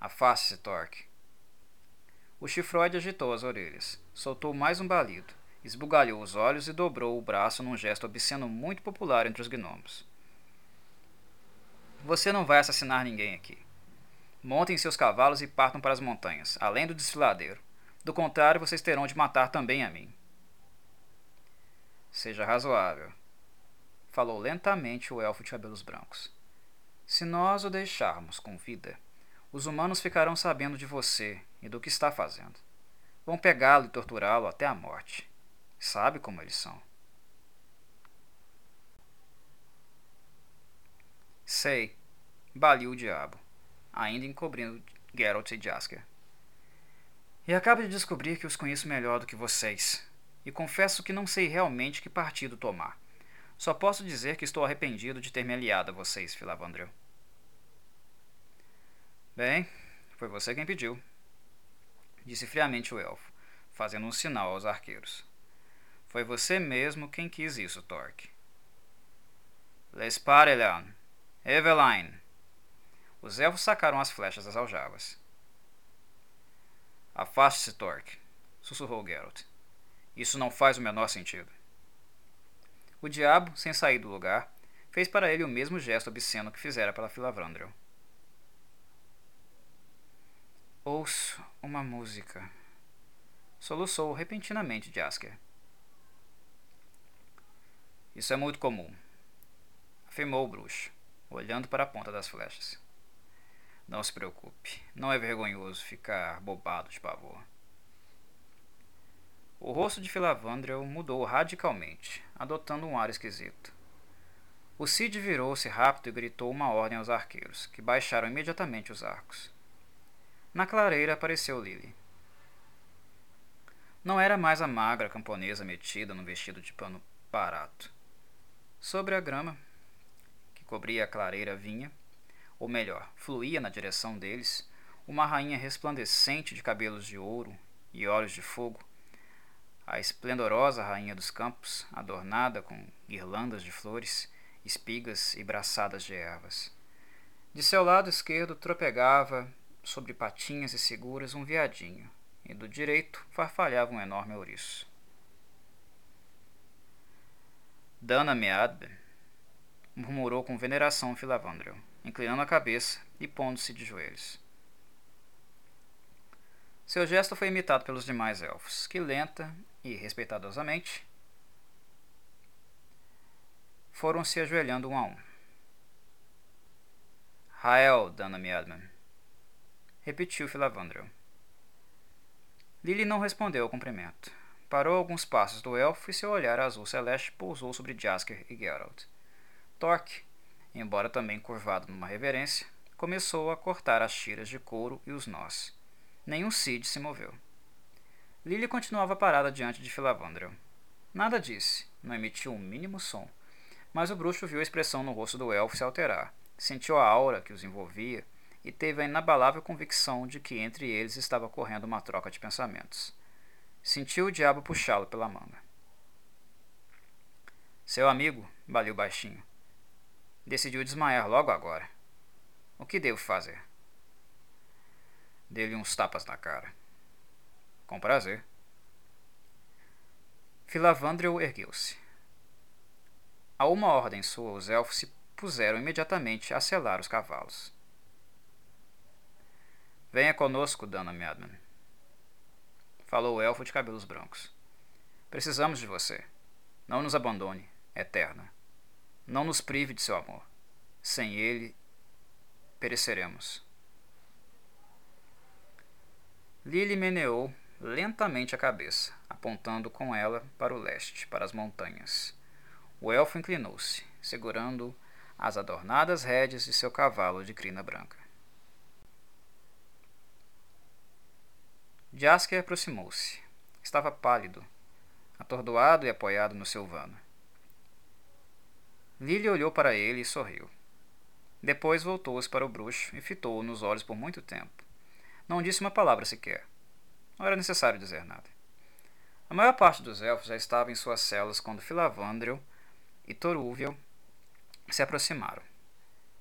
Afaste-se, Torque. O chifroide agitou as orelhas, soltou mais um balido, esbugalhou os olhos e dobrou o braço num gesto obsceno muito popular entre os gnomos. Você não vai assassinar ninguém aqui. Montem seus cavalos e partam para as montanhas, além do desfiladeiro. Do contrário, vocês terão de matar também a mim. Seja razoável, falou lentamente o elfo de cabelos brancos. Se nós o deixarmos com vida, os humanos ficarão sabendo de você e do que está fazendo. Vão pegá-lo e torturá-lo até a morte. Sabe como eles são. Sei, baliu o diabo, ainda encobrindo Geralt e Jasker. E acabo de descobrir que os conheço melhor do que vocês e confesso que não sei realmente que partido tomar. Só posso dizer que estou arrependido de ter me aliado a vocês, Filavandrel. Bem, foi você quem pediu, disse friamente o elfo, fazendo um sinal aos arqueiros. Foi você mesmo quem quis isso, Torque. Lesparellan! Eveline! Os elfos sacaram as flechas das aljavas. Afaste-se, Torque, sussurrou Geralt. Isso não faz o menor sentido. O diabo, sem sair do lugar, fez para ele o mesmo gesto obsceno que fizera pela Filavandrel. Ouço uma música. Soluçou repentinamente Jasker. Isso é muito comum, afirmou o bruxo, olhando para a ponta das flechas. Não se preocupe, não é vergonhoso ficar bobado de pavor. O rosto de Filavandrel mudou radicalmente, adotando um ar esquisito. O Cid virou-se rápido e gritou uma ordem aos arqueiros, que baixaram imediatamente os arcos. Na clareira apareceu Lily. Não era mais a magra camponesa metida num vestido de pano barato. Sobre a grama, que cobria a clareira, vinha, ou melhor, fluía na direção deles, uma rainha resplandecente de cabelos de ouro e olhos de fogo, a esplendorosa rainha dos campos, adornada com guirlandas de flores, espigas e braçadas de ervas. De seu lado esquerdo tropegava sobre patinhas e seguras um veadinho, e do direito farfalhava um enorme ouriço. Dana Meadbe murmurou com veneração Filavandrel, inclinando a cabeça e pondo-se de joelhos. Seu gesto foi imitado pelos demais elfos, que lenta e respeitadosamente foram se ajoelhando um a um. Rael, Dana Meadman, repetiu Filavandrel. Lily não respondeu ao cumprimento. Parou alguns passos do elfo e seu olhar azul celeste pousou sobre Jasker e Geralt. Torque, embora também curvado numa reverência, começou a cortar as tiras de couro e os nós. Nenhum Cid se moveu. Lily continuava parada diante de Filavandrel. Nada disse, não emitiu um mínimo som, mas o bruxo viu a expressão no rosto do elfo se alterar, sentiu a aura que os envolvia e teve a inabalável convicção de que entre eles estava correndo uma troca de pensamentos. Sentiu o diabo puxá-lo pela manga. Seu amigo, baliu baixinho, decidiu desmaiar logo agora. O que devo fazer? Dei-lhe uns tapas na cara. Com prazer. Filavandrel ergueu-se. A uma ordem sua, os elfos se puseram imediatamente a selar os cavalos. Venha conosco, Dana Meadman. Falou o elfo de cabelos brancos. Precisamos de você. Não nos abandone, eterna. Não nos prive de seu amor. Sem ele, pereceremos. Lily meneou lentamente a cabeça, apontando com ela para o leste, para as montanhas. O elfo inclinou-se, segurando as adornadas rédeas de seu cavalo de crina branca. Jasker aproximou-se. Estava pálido, atordoado e apoiado no seu vano. Lily olhou para ele e sorriu. Depois voltou-se para o bruxo e fitou-o nos olhos por muito tempo. Não disse uma palavra sequer. Não era necessário dizer nada. A maior parte dos elfos já estava em suas celas quando Filavandrel e Torúvel se aproximaram.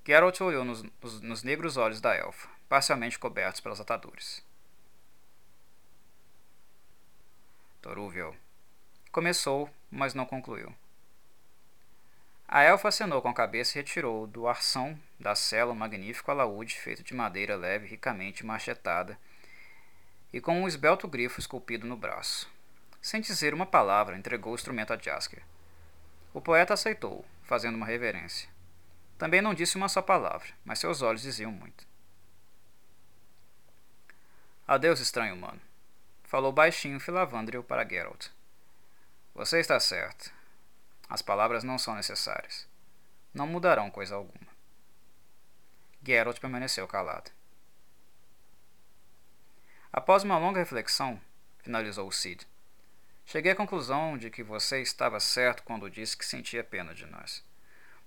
Geralt olhou nos, nos, nos negros olhos da elfa, parcialmente cobertos pelas ataduras. Torúvel. Começou, mas não concluiu. A elfa acenou com a cabeça e retirou do arção da cela um magnífico alaúde feito de madeira leve ricamente machetada e com um esbelto grifo esculpido no braço. Sem dizer uma palavra, entregou o instrumento a Jasker. O poeta aceitou, fazendo uma reverência. Também não disse uma só palavra, mas seus olhos diziam muito. Adeus, estranho humano. Falou baixinho Filavandril para Geralt. Você está certo. As palavras não são necessárias. Não mudarão coisa alguma. Geralt permaneceu calado. Após uma longa reflexão, finalizou o Cid, cheguei à conclusão de que você estava certo quando disse que sentia pena de nós.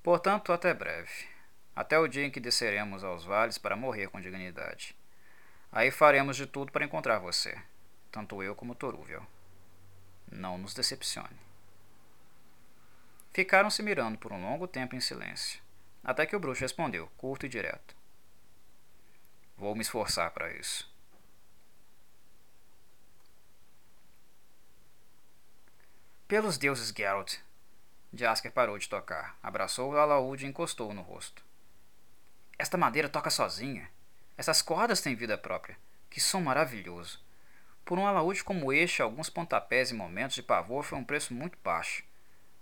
Portanto, até breve. Até o dia em que desceremos aos vales para morrer com dignidade. Aí faremos de tudo para encontrar você tanto eu como Torúvel. Não nos decepcione. Ficaram se mirando por um longo tempo em silêncio, até que o bruxo respondeu, curto e direto. Vou me esforçar para isso. Pelos deuses Geralt. Jasker parou de tocar, abraçou o alaúde e encostou no rosto. Esta madeira toca sozinha. Essas cordas têm vida própria. Que som maravilhoso. Por um alaúde como este, alguns pontapés e momentos de pavor foi um preço muito baixo.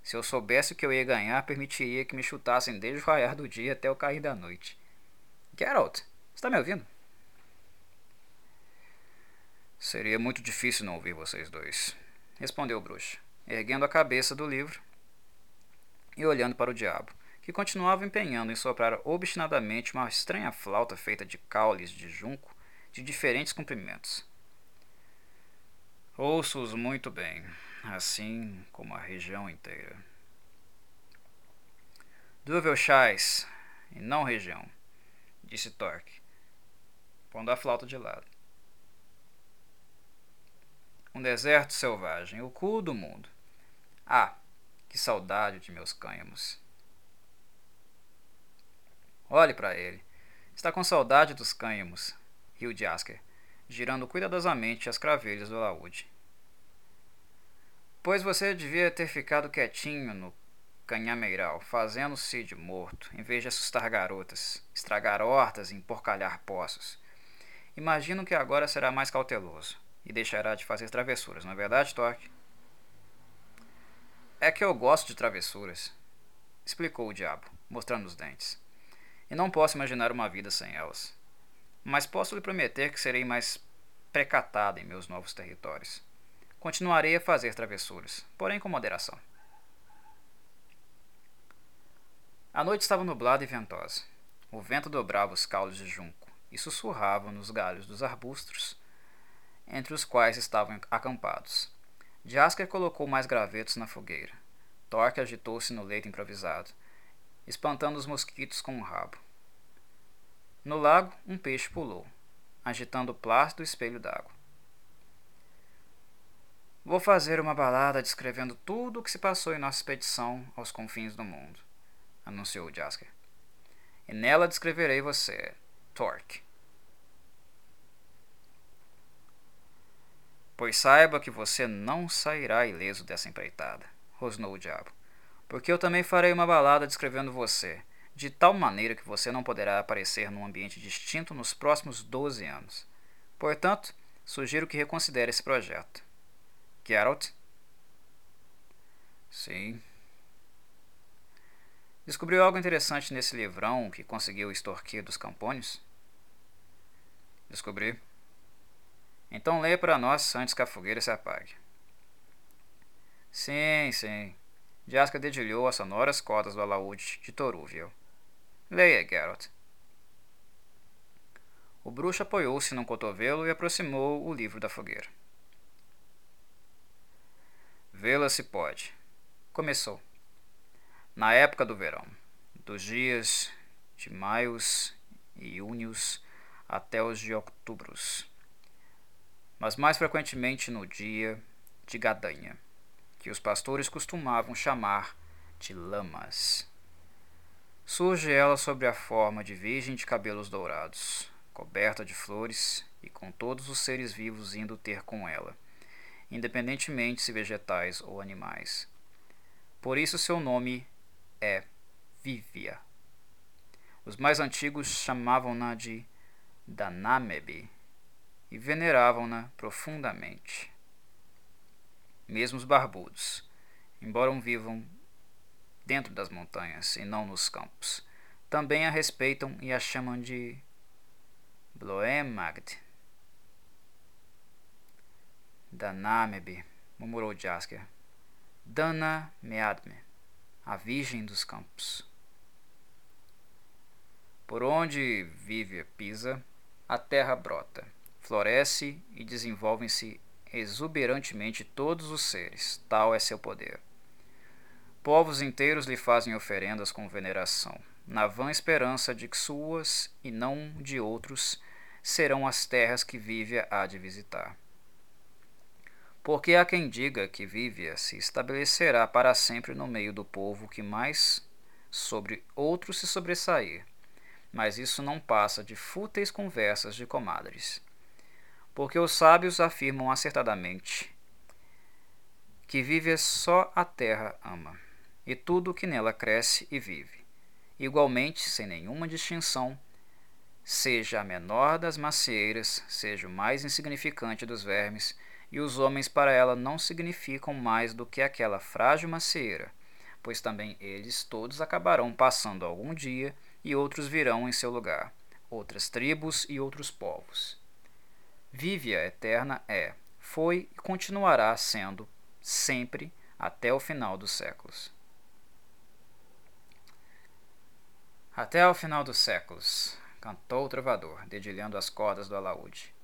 Se eu soubesse o que eu ia ganhar, permitiria que me chutassem desde o raiar do dia até o cair da noite. Geralt, está me ouvindo? Seria muito difícil não ouvir vocês dois, respondeu o bruxo erguendo a cabeça do livro e olhando para o diabo, que continuava empenhando em soprar obstinadamente uma estranha flauta feita de caules de junco de diferentes comprimentos. Ouço-os muito bem, assim como a região inteira. Duvelchais, e não região, disse Torque, pondo a flauta de lado. Um deserto selvagem, o cu do mundo. Ah, que saudade de meus cânhamos. Olhe para ele. Está com saudade dos cânhamos, riu Jasker, girando cuidadosamente as cravelhas do alaúde. Pois você devia ter ficado quietinho no canhameiral, fazendo-se de morto, em vez de assustar garotas, estragar hortas e emporcalhar poços. Imagino que agora será mais cauteloso e deixará de fazer travessuras, não é verdade, Torque? É que eu gosto de travessuras, explicou o diabo, mostrando os dentes. E não posso imaginar uma vida sem elas. Mas posso lhe prometer que serei mais precatada em meus novos territórios. Continuarei a fazer travessuras, porém com moderação. A noite estava nublada e ventosa. O vento dobrava os caules de junco e sussurrava nos galhos dos arbustos, entre os quais estavam acampados. Jasker colocou mais gravetos na fogueira. Torque agitou-se no leito improvisado, espantando os mosquitos com o rabo. No lago, um peixe pulou, agitando o plástico espelho d'água. Vou fazer uma balada descrevendo tudo o que se passou em nossa expedição aos confins do mundo, anunciou Jasker. E nela descreverei você, Torque. Pois saiba que você não sairá ileso dessa empreitada, rosnou o diabo, porque eu também farei uma balada descrevendo você, de tal maneira que você não poderá aparecer num ambiente distinto nos próximos 12 anos. Portanto, sugiro que reconsidere esse projeto. Geralt? Sim. Descobriu algo interessante nesse livrão que conseguiu extorquir dos campônios? Descobri. Então leia para nós antes que a fogueira se apague. Sim, sim. Jasca dedilhou as sonoras cordas do alaúde de Torúvel. Leia, Geralt. O bruxo apoiou-se num cotovelo e aproximou o livro da fogueira. Vê-la se pode. Começou. Na época do verão, dos dias de maios e júnios até os de outubros mas mais frequentemente no dia de Gadanha, que os pastores costumavam chamar de lamas. Surge ela sob a forma de virgem de cabelos dourados, coberta de flores e com todos os seres vivos indo ter com ela, independentemente se vegetais ou animais. Por isso seu nome é Vivia. Os mais antigos chamavam-na de Danamebe, e veneravam-na profundamente. Mesmo os barbudos, embora vivam dentro das montanhas e não nos campos, também a respeitam e a chamam de Bloemagd. Danamebe, murmurou Jasker. Dana Meadme, a virgem dos campos. Por onde vive Pisa, a terra brota floresce e desenvolvem-se exuberantemente todos os seres, tal é seu poder. Povos inteiros lhe fazem oferendas com veneração, na vã esperança de que suas, e não de outros, serão as terras que Vívia há de visitar. Porque há quem diga que Vívia se estabelecerá para sempre no meio do povo que mais sobre outro se sobressair, mas isso não passa de fúteis conversas de comadres. Porque os sábios afirmam acertadamente que vive só a terra ama, e tudo que nela cresce e vive, igualmente sem nenhuma distinção, seja a menor das macieiras, seja o mais insignificante dos vermes, e os homens para ela não significam mais do que aquela frágil macieira, pois também eles todos acabarão passando algum dia e outros virão em seu lugar, outras tribos e outros povos. Vívia eterna é, foi e continuará sendo sempre até o final dos séculos. Até o final dos séculos, cantou o trovador, dedilhando as cordas do alaúde.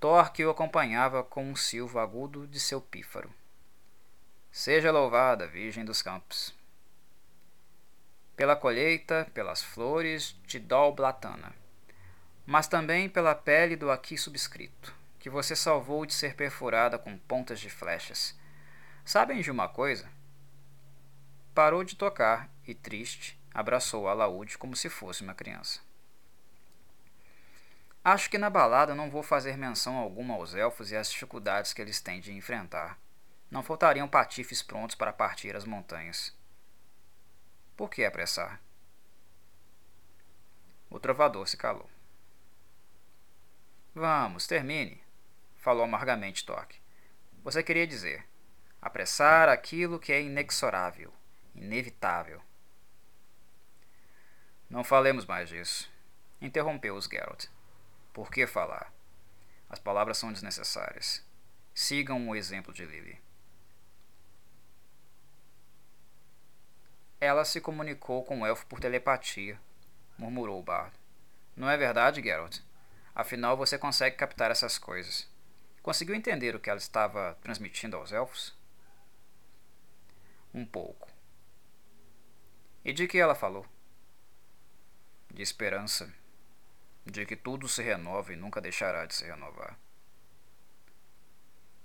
Thor que o acompanhava com um silvo agudo de seu pífaro. Seja louvada, Virgem dos Campos. Pela colheita, pelas flores de Dol Blatana, mas também pela pele do aqui subscrito que você salvou de ser perfurada com pontas de flechas. Sabem de uma coisa? Parou de tocar e, triste, abraçou o alaúde como se fosse uma criança. Acho que na balada não vou fazer menção alguma aos elfos e às dificuldades que eles têm de enfrentar. Não faltariam patifes prontos para partir as montanhas. Por que apressar? O trovador se calou. Vamos, termine falou amargamente Toque. Você queria dizer apressar aquilo que é inexorável, inevitável. Não falemos mais disso. Interrompeu-os Geralt. Por que falar? As palavras são desnecessárias. Sigam o exemplo de Lily. Ela se comunicou com o elfo por telepatia, murmurou o bardo. Não é verdade, Geralt? Afinal, você consegue captar essas coisas. Conseguiu entender o que ela estava transmitindo aos elfos? Um pouco. E de que ela falou? De esperança, de que tudo se renova e nunca deixará de se renovar.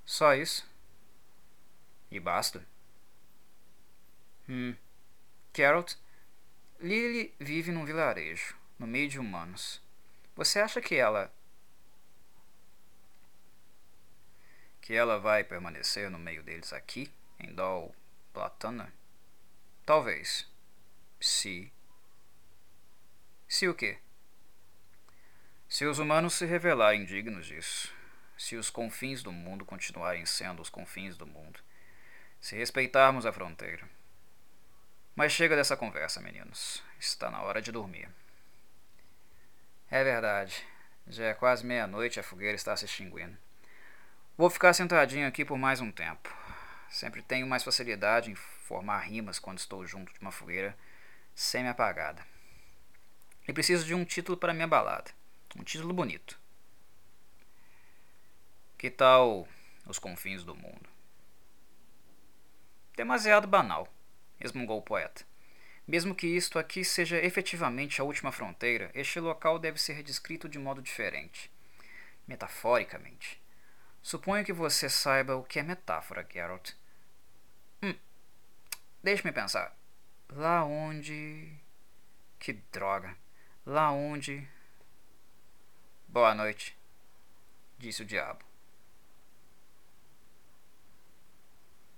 Só isso? E basta? Hum. Carrot, Lily vive num vilarejo, no meio de humanos. Você acha que ela que ela vai permanecer no meio deles aqui, em Dol Platana? Talvez. Se. Se o quê? Se os humanos se revelarem dignos disso, se os confins do mundo continuarem sendo os confins do mundo, se respeitarmos a fronteira. Mas chega dessa conversa, meninos. Está na hora de dormir. É verdade. Já é quase meia-noite e a fogueira está se extinguindo. Vou ficar sentadinho aqui por mais um tempo. Sempre tenho mais facilidade em formar rimas quando estou junto de uma fogueira semi-apagada. E preciso de um título para minha balada. Um título bonito. Que tal Os Confins do Mundo? Demasiado banal, resmungou o poeta. Mesmo que isto aqui seja efetivamente a última fronteira, este local deve ser descrito de modo diferente, metaforicamente. Suponho que você saiba o que é metáfora, Geralt. Hum, Deixe-me pensar. Lá onde. Que droga. Lá onde. Boa noite, disse o diabo.